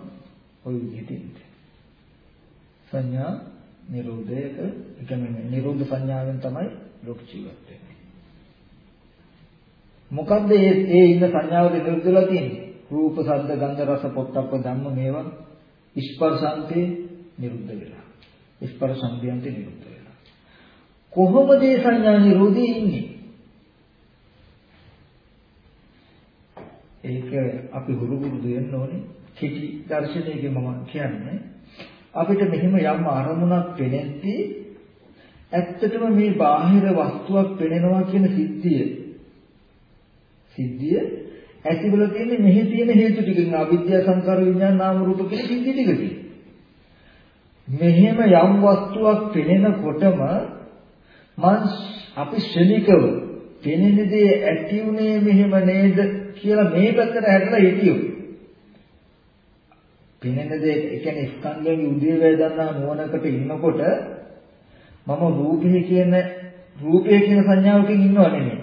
ওই විදිහට සංඥා නිරෝධයක ඒ කියන්නේ නිරෝධ සංඥාවෙන් තමයි ලෝක ජීවත් වෙන්නේ. මොකද්ද මේ ඒ ඉන්න සංඥාවද නිරුද්ධ වෙලා තියෙන්නේ? රූප, ශබ්ද, ගන්ධ, රස, පොට්ටප්ප ධම්ම මේවා ස්පර්ශාන්තේ නිරුද්ධ වෙලා. ස්පර්ශාන්තයන්තේ නිරුද්ධ වෙලා. කොහොමද මේ සංඥා නිරෝධී ඉන්නේ? ඒක අපි හුරු පුරුදු වෙන්න ඕනේ. කෙටි දර්ශනයකින් මම කියන්නේ අපිට මෙහෙම යම් අරමුණක් පෙනෙද්දී ඇත්තටම මේ බාහිර වස්තුවක් පෙනෙනවා කියන සිද්ධිය. සිද්ධිය ඇතිවල තියෙන්නේ මෙහි තියෙන හේතු ටිකෙන් අවිද්‍යා සංකාර විඥාන නාම රූප කියන සිද්ධි ටිකකින් මෙහෙම යම් වස්තුවක් පෙනෙනකොටම මං අපි ශනිකව පෙනෙන දේ ඇති උනේ මෙහෙම නේද කියලා මේ පැත්තට හැදලා හිටියෝ පෙනෙන දේ ඒ කියන්නේ ස්කන්ධයේ උදේ වේදනා නුවණකට ඉන්නකොට මම රූපේ කියන රූපේ කියන සංඥාවකින් ඉන්නව නෙමෙයි.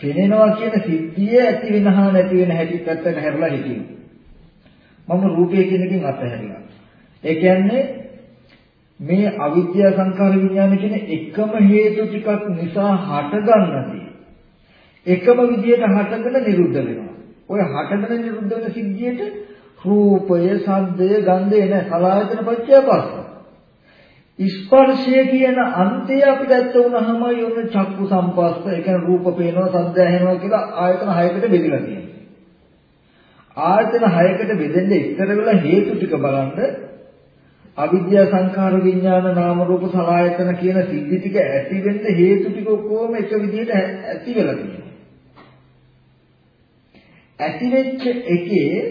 පෙනෙනවා කියන සිද්ධිය ඇති වෙනහා නැති වෙන හැටි පැත්තට හැරලා හිටියු. මම රූපේ කියන එකෙන් අතහැරියා. ඒ කියන්නේ මේ අවිද්‍යා සංකාර විඥාන කියන එකම හේතු ටිකක් නිසා හටගන්නදී එකම විදියට හටගෙන නිරුද්ධ වෙනවා. ඔය හටගෙන නිරුද්ධ වෙන සිද්ධියට රූපය, ශබ්දය, ගන්ධය නැ සලආයතන පත්‍ය පස්ස. ස්පර්ශය කියන අන්තය අපිට ඇත්ත වුණාම යොන්න චක්කු සම්පස්ස, ඒ කියන්නේ රූප පේනවා, ශබ්ද ඇහෙනවා කියලා ආයතන හයකට බෙදලා තියෙනවා. ආයතන හයකට බෙදෙන්න ඉතර වෙලා හේතු ටික බලන්න අවිද්‍යා සංඛාර විඥාන නාම රූප සලආයතන කියන සිද්ධි ටික ඇති වෙන්න හේතු ටික ඔක්කොම එක විදිහට ඇති වෙලා තියෙනවා. ඇති වෙච්ච එකේ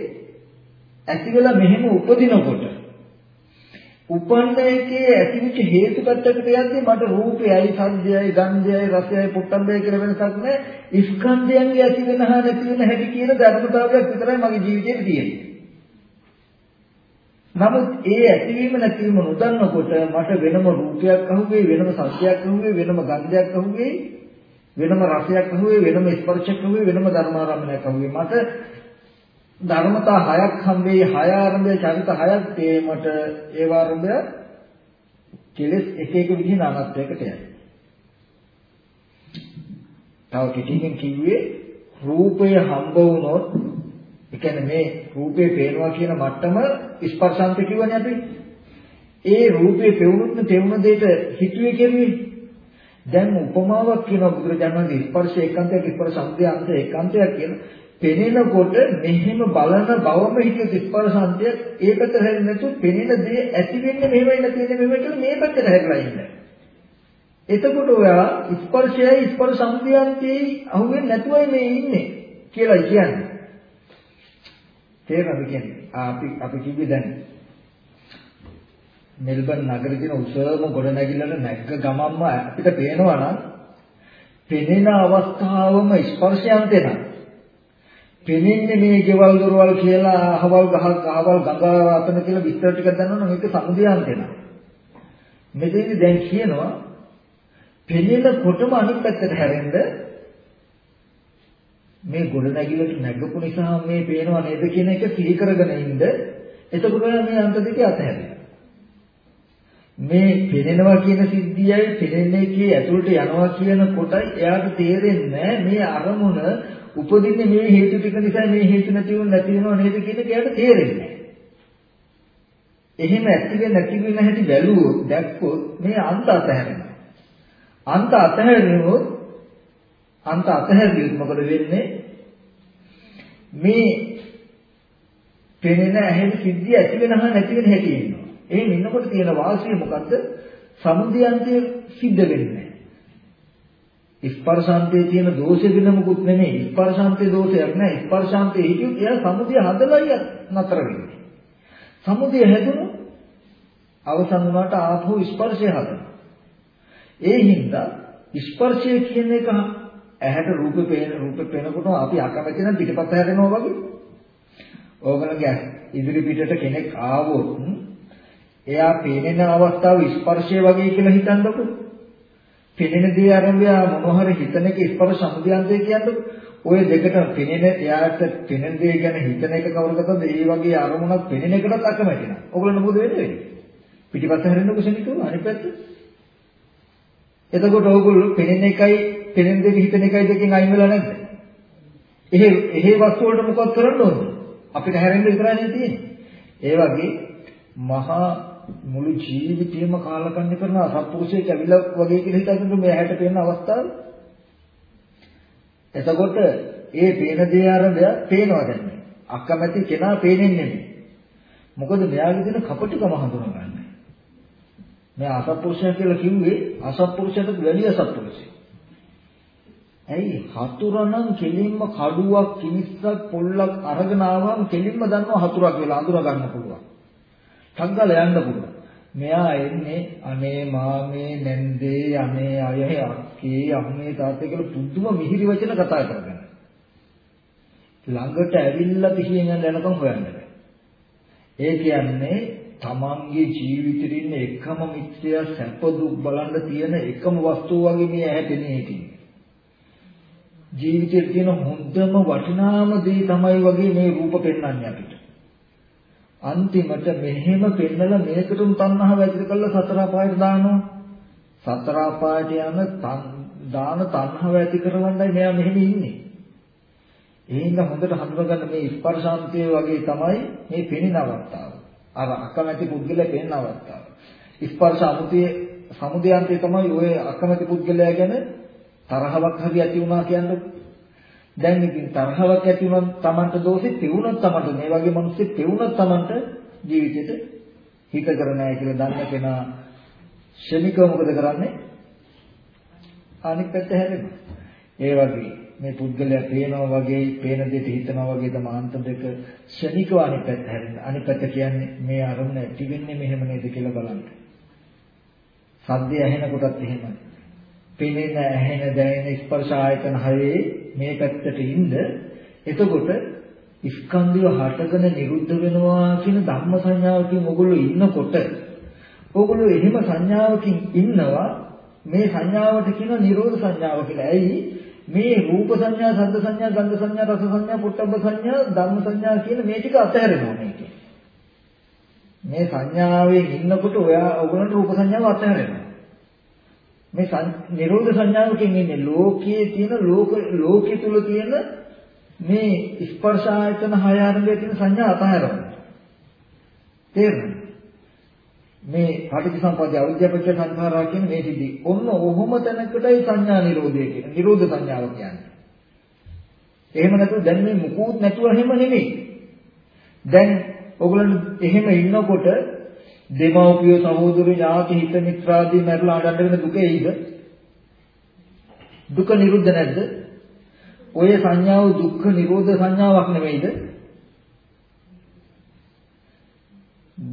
ඇති වෙලා මෙහෙම උපදිනකොට උපන්න එකේ ඇතිවෙච්ච හේතු පැත්තකට යද්දී මට රූපයයි, සද්දයයි, ගන්ධයයි, රසයයි, පොට්ටම්බයයි කියලා වෙනසක් නැහැ. ස්කන්ධයන්ගේ ඇති වෙන හා නැති වෙන හැටි කියන ධර්මතාවයක් විතරයි මගේ ජීවිතේ තියෙන්නේ. නමුත් ඒ ඇතිවීම නැතිවීම නොදන්නකොට මට වෙනම රූපයක් අහුවේ, වෙනම සද්දයක් අහුවේ, වෙනම ගන්ධයක් අහුවේ, වෙනම රසයක් අහුවේ වෙනම ස්පර්ශයක් අහුවේ වෙනම ධර්මාරම්භයක් අහුවේ මට ධර්මතා හයක් හම්බෙයි හය ආරම්භය චරිත හයක් තේමට ඒ ආරම්භය කෙලස් එක එක විදිහ නානත්වයකට යයි. තව කෙටියෙන් කිව්වේ රූපය හම්බ වුණොත් ඒ කියන්නේ මේ රූපේ පේනවා කියන මට්ටම ස්පර්ශාන්ත කිව්වනේ අපි. ඒ රූපේ පෙවුනොත් තෙවුන දෙයට හිතුවේ කෙරුවේ දැන් උපමාවක් කියන බුදුරජාණන් වහන්සේ ස්පර්ශ ඒකාන්තයක් ස්පර්ශ අන්තය අන්ත ඒකාන්තයක් කියන පෙනෙනකොට මෙහෙම බලන බවම හිත ස්පර්ශ අන්තය ඒකට හැරෙන්නේ නැතු පෙනෙන දේ ඇති වෙන්නේ මෙහෙමයි නැති වෙන්නේ මෙහෙමයි කියලා මේ පැත්තට හැරලා ඉන්නේ. එතකොට ඔයා ස්පර්ශයයි ස්පර්ශ සම්පියන්තේ අහුවෙන්නේ නැතුවයි මේ ඉන්නේ කියලා කියන්නේ. තේරෙනවද කියන්නේ? අපි අපි කිව්වේ දැන් මෙල්බන් නගරේ තියෙන උසම ගොඩනැගිල්ලට නැග්ග ගමන්ම අපිට පේනවා නම් පෙනෙන අවස්ථාවම ස්පර්ශයන්තේ නම් පෙනෙන්නේ මේ ගෙවල් දොරවල් කියලා අහවල් ගහක් අහවල් ගඟ අතන කියලා විස්තර ටිකක් දන්නවනම් මේක සමුදයන්තේ නම් මෙතෙන්දි දැන් කියනවා පෙනෙනකොටම අනිත් පැත්තට හැරෙන්න මේ ගොඩනැගිල්ලට නැගපු නිසා මේ පේනව නේද කියන එක සිහි කරගෙන ඉන්න. එතකොට මේ අන්ත දෙකේ අතහැරෙනවා. මේ පෙනෙනවා කියන සිද්ධියයි පෙනෙන එකේ ඇතුළට යනවා කියන කොටයි එයාට තේරෙන්නේ මේ අරමුණ උපදින්නේ මේ හේතු ටික නිසා මේ හේතු නැති වුණ නැති වෙනව නේද කියන එක එයාට තේරෙන්නේ එහෙම ඇති වෙන්නේ නැති වෙන හැටි බැලුවොත් දැක්කොත් මේ අන්ත අතහැරෙනවා. අන්ත අතහැරිනොත් අන්ත අතහැරියොත් මොකද වෙන්නේ? මේ පෙනෙන ඇහෙන සිද්ධිය ඇති වෙනහා නැති වෙන හැටි එනවා. එහෙම ඉන්නකොට තියෙන වාසිය මොකද්ද? සමුදයන්තය සිද්ධ වෙන්නේ ස්පර්ශාන්තයේ තියෙන දෝෂෙ දින මුකුත් නෙමෙයි. ස්පර්ශාන්තයේ දෝෂයක් නෑ. ස්පර්ශාන්තයේ හිටියොත් එයා සමුදය හදලායි නතර වෙන්නේ. සමුදය හැදුණු අවසන් වුණාට ආපහු ස්පර්ශය හදනවා. ඒ හින්දා ස්පර්ශය කියන එක ඇහැට රූපේ පේන රූපේ පේනකොට අපි අකමැති නම් පිටපත හැදෙනවා වගේ. ඕගලගේ ඉදිරි පිටට කෙනෙක් ආවොත් එයා පේන අවස්ථාව ස්පර්ශය වගේ කියලා හිතන්නකො. පෙනෙන දේ ආරම්භය මොන හරි හිතන එක ස්පර්ශ සමුදයන්තය කියන්නේ ඔය දෙකට පෙනෙන එයාට පෙනෙන දේ ගැන හිතන එක කවුරුකටද ඒ වගේ අරමුණක් පෙනෙන එකටත් අකමැති නෑ. ඔයගොල්ලෝ මොකද වෙන්නේ? පිටිපස්ස හැරෙන්න කුසනිකව අනිත් පැත්ත. එතකොට ඔයගොල්ලෝ පෙනෙන එකයි පෙනෙන දේ හිතන එකයි දෙකෙන් අයින් වෙලා නැද්ද? එහෙ එහෙ වස්තු වලට මොකක්ද කරන්න ඕනද? අපිට හැරෙන්න විතරයි තියෙන්නේ. ඒ වගේ මහා මුළු ජීවිතේම කාලකන්ණි කරන අසත්පුරුෂයෙක් ඇවිල්ලා වගේ කියලා හිතන්නේ මේ ඇහැට පේන අවස්ථාව. එතකොට ඒ පේන දේ ආරම්භය පේනවා දැන්. අකමැති කෙනා පේන්නේ නෙමෙයි. මොකද මෙයාගේ තියෙන කපටිකම හඳුනගන්නේ. මේ අසත්පුරුෂය කියලා කිව්වේ අසත්පුරුෂයට වැඩි අසත්පුරුෂයෙක්. ඇයි හතුරනම් කෙලින්ම කඩුවක් කිනිස්සක් පොල්ලක් අරගෙන ආවම කෙලින්ම දන්නවා හතුරක් වෙලා අඳුර ගන්න පුළුවන්. ටග්ගල යන්න පුළුවන්. මෙයා එන්නේ අනේ මාමේ නැන්දේ අනේ අය අක්කේ අම්මේ තාත්තේ කියලා පුදුම මිහිරි වචන කතා කරගෙන. ළඟට ඇවිල්ලා පිහින් යන දැනකම් හොයන්න ඒ කියන්නේ තමන්ගේ ජීවිතේ ඉන්න එකම මිත්‍යා සැප දුක් බලන්න තියෙන එකම වස්තුව වගේ මේ ඇහැටෙනේ හිටින්නේ. ජීවිතේ තියෙන හොඳම වටිනාම දේ තමයි වගේ මේ රූප පෙන්වන්නේ අපිට. අන්තිමට මෙහෙම පෙන්නලා මේකටම තණ්හාව ඇති කරලා සතර අපායට දානවා. සතර අපායට යන දාන තණ්හාව ඇති කරවන්නයි මෙයා මෙහෙම ඉන්නේ. එහෙනම් හොඳට හඳුනගන්න මේ ස්පර්ශාන්තය වගේ තමයි මේ පෙනෙන අවස්ථාව. අර අකමැති පුද්ගලයා පෙනෙන අවස්ථාව. ස්පර්ශ අමුතිය සමුදයන්තය තමයි ওই අකමැති පුද්ගලයා ගැන තරහවක් හරි ඇති වුණා කියන්නේ දැන් ඉතින් තරහවක් ඇති වුණොත් Tamanට දෝෂෙ පෙවුනොත් Tamanට මේ වගේ මිනිස්සු පෙවුනොත් Tamanට ජීවිතේට හිත කර නැහැ කියලා දන්න කෙනා ශනිකව මොකද කරන්නේ? අනිත් පැත්ත හැරෙනවා. ඒ වගේ මේ පුද්ගලයා පේනවා වගේ පේන දෙයට හිතනවා වගේ තමයි අන්ත දෙක ශනිකව අනිත් පැත්ත හැරෙනවා. අනිත් පැත්ත කියන්නේ මේ අරමුණ ඇති වෙන්නේ මෙහෙම නේද කියලා බලන්න. සද්දය ඇහෙනකොටත් එහෙමයි. පෙනෙන ඇහෙන දැනෙන ස්පර්ශ ආයතන හයේ මේ පැත්තට ඉන්න එතකොට ස්කන්ධය හටගෙන නිරුද්ධ වෙනවා කියන ධම්ම සංඥාවකින් ඔගොල්ලෝ ඉන්නකොට ඔගොල්ලෝ එහෙම සංඥාවකින් ඉන්නවා මේ සංඥාවට කියන නිරෝධ සංඥාව කියලා. ඇයි මේ රූප සංඥා, ශබ්ද සංඥා, ගන්ධ සංඥා, රස සංඥා, පොට්ටබ්බ සංඥා, ධම්ම සංඥා කියන මේ ටික අතහැරෙනවා මේකේ. මේ සංඥාවෙන් ඉන්නකොට ඔයා ඔයගොල්ලන්ට රූප සංඥාව අතහැරෙනවා. මේ නිරෝධ සංඥාවකින් ඉන්නේ ලෝකයේ තියෙන ලෝක ලෝකයේ තුල තියෙන මේ ස්පර්ශ ආයතන හය ආරම්භයේ තියෙන සංඥා අතහැරනවා. තේරෙනවද? මේ පටිච්චසමුප්පාදයේ අවිද්‍යාපච්ච සංඛාරා කියන මේ සිද්ධි. ඔන්න ඔහොම තැනකටයි සංඥා නිරෝධය කියන්නේ. නිරෝධ සංඥාව කියන්නේ. එහෙම නැතුව දැන් මේ මුකුත් නැතුව එහෙම නෙමෙයි. දැන් ඔයගොල්ලෝ එහෙම ඉන්නකොට දෙමව්පිය සහෝදර ඥාති හිත මිත්‍රාදී මරලා අඬන්න වෙන දුක එයිද? දුක නිරුද්ධ නැද්ද? ඔය සංඥාව දුක්ඛ නිරෝධ සංඥාවක් නෙවෙයිද?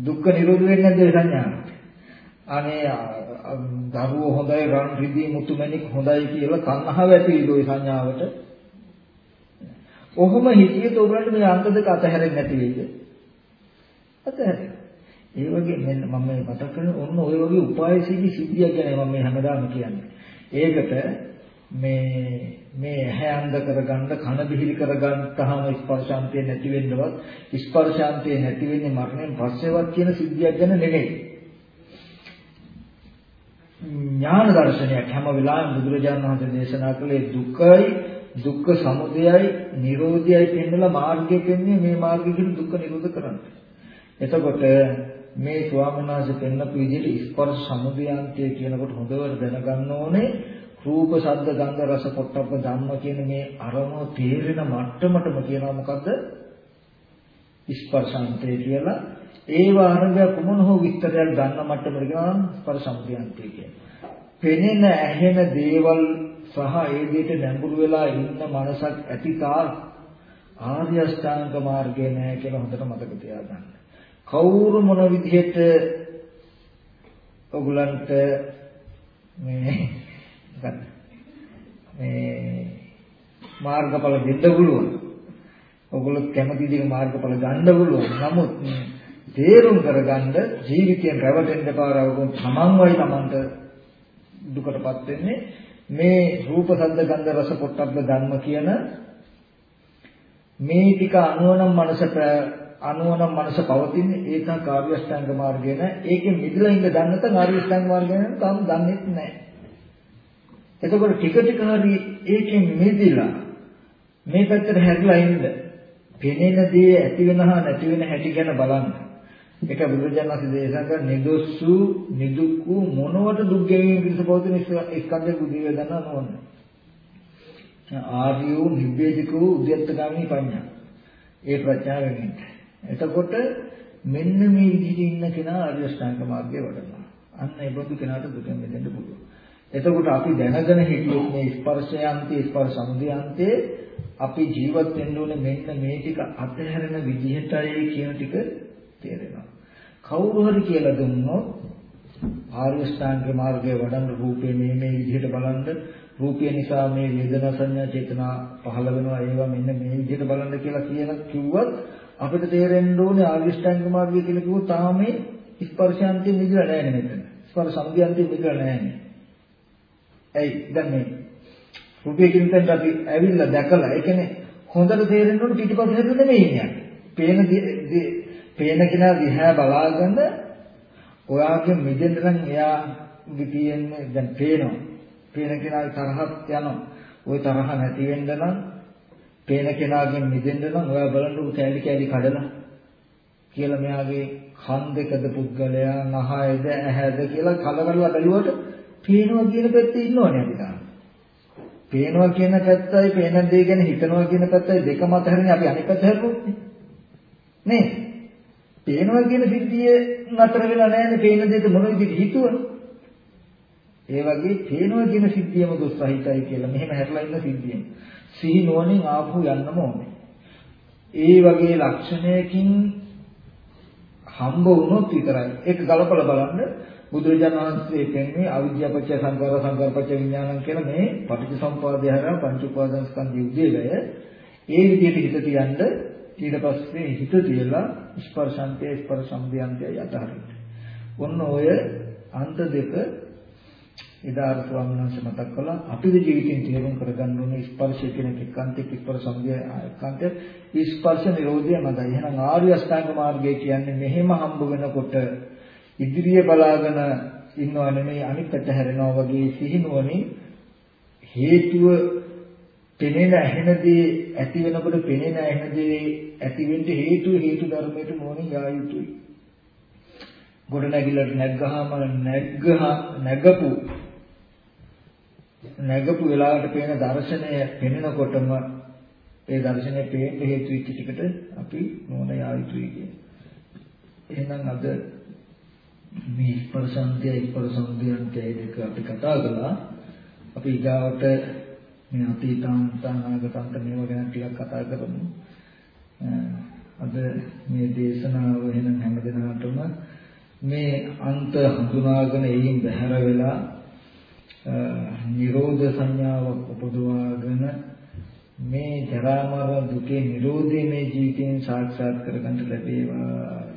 දුක්ඛ නිරෝධ වෙන්නේ නැද්ද ඒ සංඥාව? අනේ දරුවෝ හොඳයි රන් රිදී මුතුමැණික් හොඳයි කියලා කන්නහව ඇති විද ওই සංඥාවට. ඔහොම හිතියත් ඔයගලන්ට මේ අන්ත දෙක අතහැරෙන්නේ නැති වෙයිද? අතහැරෙනවා. ඒ වගේ මෙන්න මම මේ මතක් කරන ඔන්න ඔය වගේ උපායශීලී සිද්ධියක් ගැන මම මේ හැමදාම කියන්නේ. ඒකට මේ මේ ඇහැ අන්ධ කරගන්න කන බිහිලි කරගන්න තහම ස්පර්ශාන්තය නැති වෙන්නවත් ස්පර්ශාන්තය නැති වෙන්නේ මරණයෙන් පස්සේවත් කියන සිද්ධියක් ගැන නෙමෙයි. ඥාන දර්ශනයක් හැම වෙලාවෙම බුදුරජාණන් වහන්සේ දේශනා කළේ දුකයි දුක්ඛ සමුදයයි නිරෝධයයි පෙන්වලා මාර්ගය පෙන්වන්නේ මේ මාර්ගය කියන දුක්ඛ නිරෝධ කරන්න. එතකොට මේ ස්වාමීන් වහන්සේ පෙන්නපු විදිහට ස්පර්ශ සමුදයන්තය කියනකොට හොඳට දැනගන්න ඕනේ රූප, ශබ්ද, ගන්ධ, රස, පොට්ටබ්බ ධම්ම කියන මේ අරමුණු තේරෙන මට්ටමටම කියනවා මොකද්ද? ස්පර්ශාන්තය කියලා. ඒ වාරණය කුමන හෝ විස්තරයක් ගන්න මට්ටමට කියනවා ස්පර්ශ සමුදයන්තය කියලා. පෙනෙන ඇහෙන දේවල් සහ ඒ දෙයට නැඹුරු වෙලා ඉන්න මනසක් ඇති තාක් ආර්ය අෂ්ටාංග මාර්ගය නෑ කියලා හොඳට මතක තියාගන්න. කවුරු මොන විදිහට ඔගලන්ට මේ මේ මාර්ගඵල දෙන්න පුළුවන්. ඔගොල්ලෝ කැමති දේ මාර්ගඵල ගන්න පුළුවන්. නමුත් තේරුම් කරගන්න ජීවිතයෙන් රැවටෙන්න පාරවකෝ තමන්වයි තමන්ට දුකටපත් වෙන්නේ මේ රූප සද්ද ගන්ධ රස පොට්ටබ්බ ධර්ම කියන මේ ටික අනුවනම් මනසට අනුවනම් මනස පවතින්නේ ඒක කාර්ය අෂ්ටාංග මාර්ගය නෑ ඒකෙන් මිදලා ඉන්න දන්න නැත්නම් ආර්ය අෂ්ටාංග මාර්ගය නම් තාම දන්නේ නැහැ එතකොට ටික ටික හරි ඒකෙන් මිදලා මේ පැත්තට හැරිලා ඉන්න පෙනෙන දේ ඇති වෙන හා නැති වෙන හැටි ගැන බලන්න ඒක බුදුරජාණන් දේශනා කර නිදොස්සු නිදුක්කු මොනවට දුක් ගෙවීම පිණිස පවතින ස්කන්ධ බුද්ධිය දන්නා නොවන. ආර්යෝ නිබ්බේධිකෝ උද්‍යත්තගාමී පඤ්ඤා. ඒ ප්‍රඥාවෙන්. එතකොට මෙන්න මේ විදිහට ඉන්න කෙනා ආර්ය ශ්‍රාංක මාර්ගයේ වඩනවා. අන්න ඒ බඳු කෙනාට දුකෙන් මිදෙන්න පුළුවන්. එතකොට අපි දැනගෙන හිටියොත් මේ ස්පර්ශයන්ති ස්පර්ශ සමුදයන්තේ අපි ජීවත් වෙන්න ඕනේ මෙන්න මේ ටික අතහැරෙන විදිහටයි කියන ටික තේරෙනවා. කවුරු හරි කියලා දුන්නොත් ආර්ය ශ්‍රාංක මාර්ගයේ වඩන රූපේ මේ මේ විදිහට බලන්න රූපය නිසා මේ වේදනා සංඥා චේතනා පහළ වෙනවා ඒවා මෙන්න මේ විදිහට බලන්න කියලා කියන කිව්වත් අපිට තේරෙන්න ඕනේ ආර්ය ශ්‍රාංක මාර්ගය කියලා කිව්වොත් තාම මේ ස්පර්ශාන්තිය මිදලා නැහැ මෙතන. ස්පර්ශ සම්පියන්තිය මිදලා නැහැ. ඇයි දැන් මේ රූපය කියන තැනට අපි ඇවිල්ලා දැකලා ඒ කියන්නේ හොඳට තේරෙන්න ඕනේ පිටිපස්සට නෙමෙයි ඉන්නේ. පේන පේන කෙනා දිහා බලාගෙන ඔයාගේ මිදෙන්න නම් එයාගේ තියෙන්නේ දැන් පේනවා. පේන කෙනාගේ තරහක් යනවා. ওই තරහ නැති වෙන්න නම් පේන කෙනාගෙන් මිදෙන්න නම් ඔයා බලන්න කෑලි කෑලි කඩලා කියලා මෙයාගේ කන් දෙකද පුද්ගලයා නහයද ඇහැද කියලා කලකරලා බැලුවට පේනවා කියන පැත්තේ ඉන්නවනේ අපි තාම. පේනවා කියන පැත්තයි පේන දේ ගැන හිතනවා කියන පැත්තයි දෙකම අතරින් අපි අනිත් පැත්ත හැරුවොත් නේ. පේනවා කියන සිද්ධිය නතර වෙලා නැහැ පේන දෙයට මොන විදිහට හිතුවනේ. ඒ වගේ පේනවා කියන සිද්ධියම දුස් සහිතයි කියලා මෙහෙම හැරලා ඉන්න සිද්ධියම. සිහි නුවණින් ආපහු යන්නම ඕනේ. ඒ වගේ ලක්ෂණයකින් හම්බ වුණොත් විතරයි. ඒක ගලපලා බලන්න බුදුරජාණන් වහන්සේ කියන්නේ අවිද්‍යාපච්චය සංකාර සංකාරපච්චය විඥානං කියලා මේ පටිච්චසමුපාදය හරහා පංච උපාදාන ස්කන්ධ යුද්ධයය ඒ විදිහට හිත තියන්න ඊට පස්සේ හිත තියලා ස්පර්ශාන්තය ස්පර්ශ සම්භයන්තය යතහරින්න. ඔන්න ඔය අන්ත දෙක එදා අර ස්වාමීන් වහන්සේ මතක් කළා අපේ ජීවිතෙන් තේරුම් කරගන්න ඕනේ ස්පර්ශය කියන එක්කාන්තයක් ස්පර්ශ සම්භය එක්කාන්තය ස්පර්ශ නිරෝධය මතයි. එහෙනම් ආර්ය අෂ්ටාංග මාර්ගය කියන්නේ මෙහෙම හම්බ වෙනකොට ඉදිරිය බලාගෙන ඉන්නව නෙමෙයි අනිත් පැත්ත හැරෙනවා වගේ සිහිනුවණින් හේතුව පෙනෙන ඇහෙනදී ඇති වෙනකොට පෙනෙන ඇහෙනදී ඇති වෙන්න හේතු හේතු ධර්මයට මොනින් යා යුතුයි. ගොඩ නැගිල්ලට නැග්ගහම නැග්ගහ නැගපු නැගපු වෙලාවට පේන දර්ශනය පෙනෙනකොටම ඒ දර්ශනය පේන්න හේතු වෙච්ච ටිකට අපි මොන යා යුතුයි කියන්නේ. එහෙනම් අද මේ ස්පර්ශන්තය ස්පර්ශන්තයන්ට දෙක අපි කතා කළා. අපි ඊගාවට මේ අතීතාන්ත අනාගතාන්ත මේවා ගැන ටිකක් කතා කරමු. අද මේ දේශනාව එහෙනම් හැමදෙනාටම මේ අන්ත හඳුනාගෙන එයින් බැහැර වෙලා නිරෝධ සංඥාවක් උපදවාගෙන මේ ජරා මරණ දුකේ නිරෝධය මේ ජීවිතයෙන් සාක්ෂාත් කරගන්න ලැබේවා.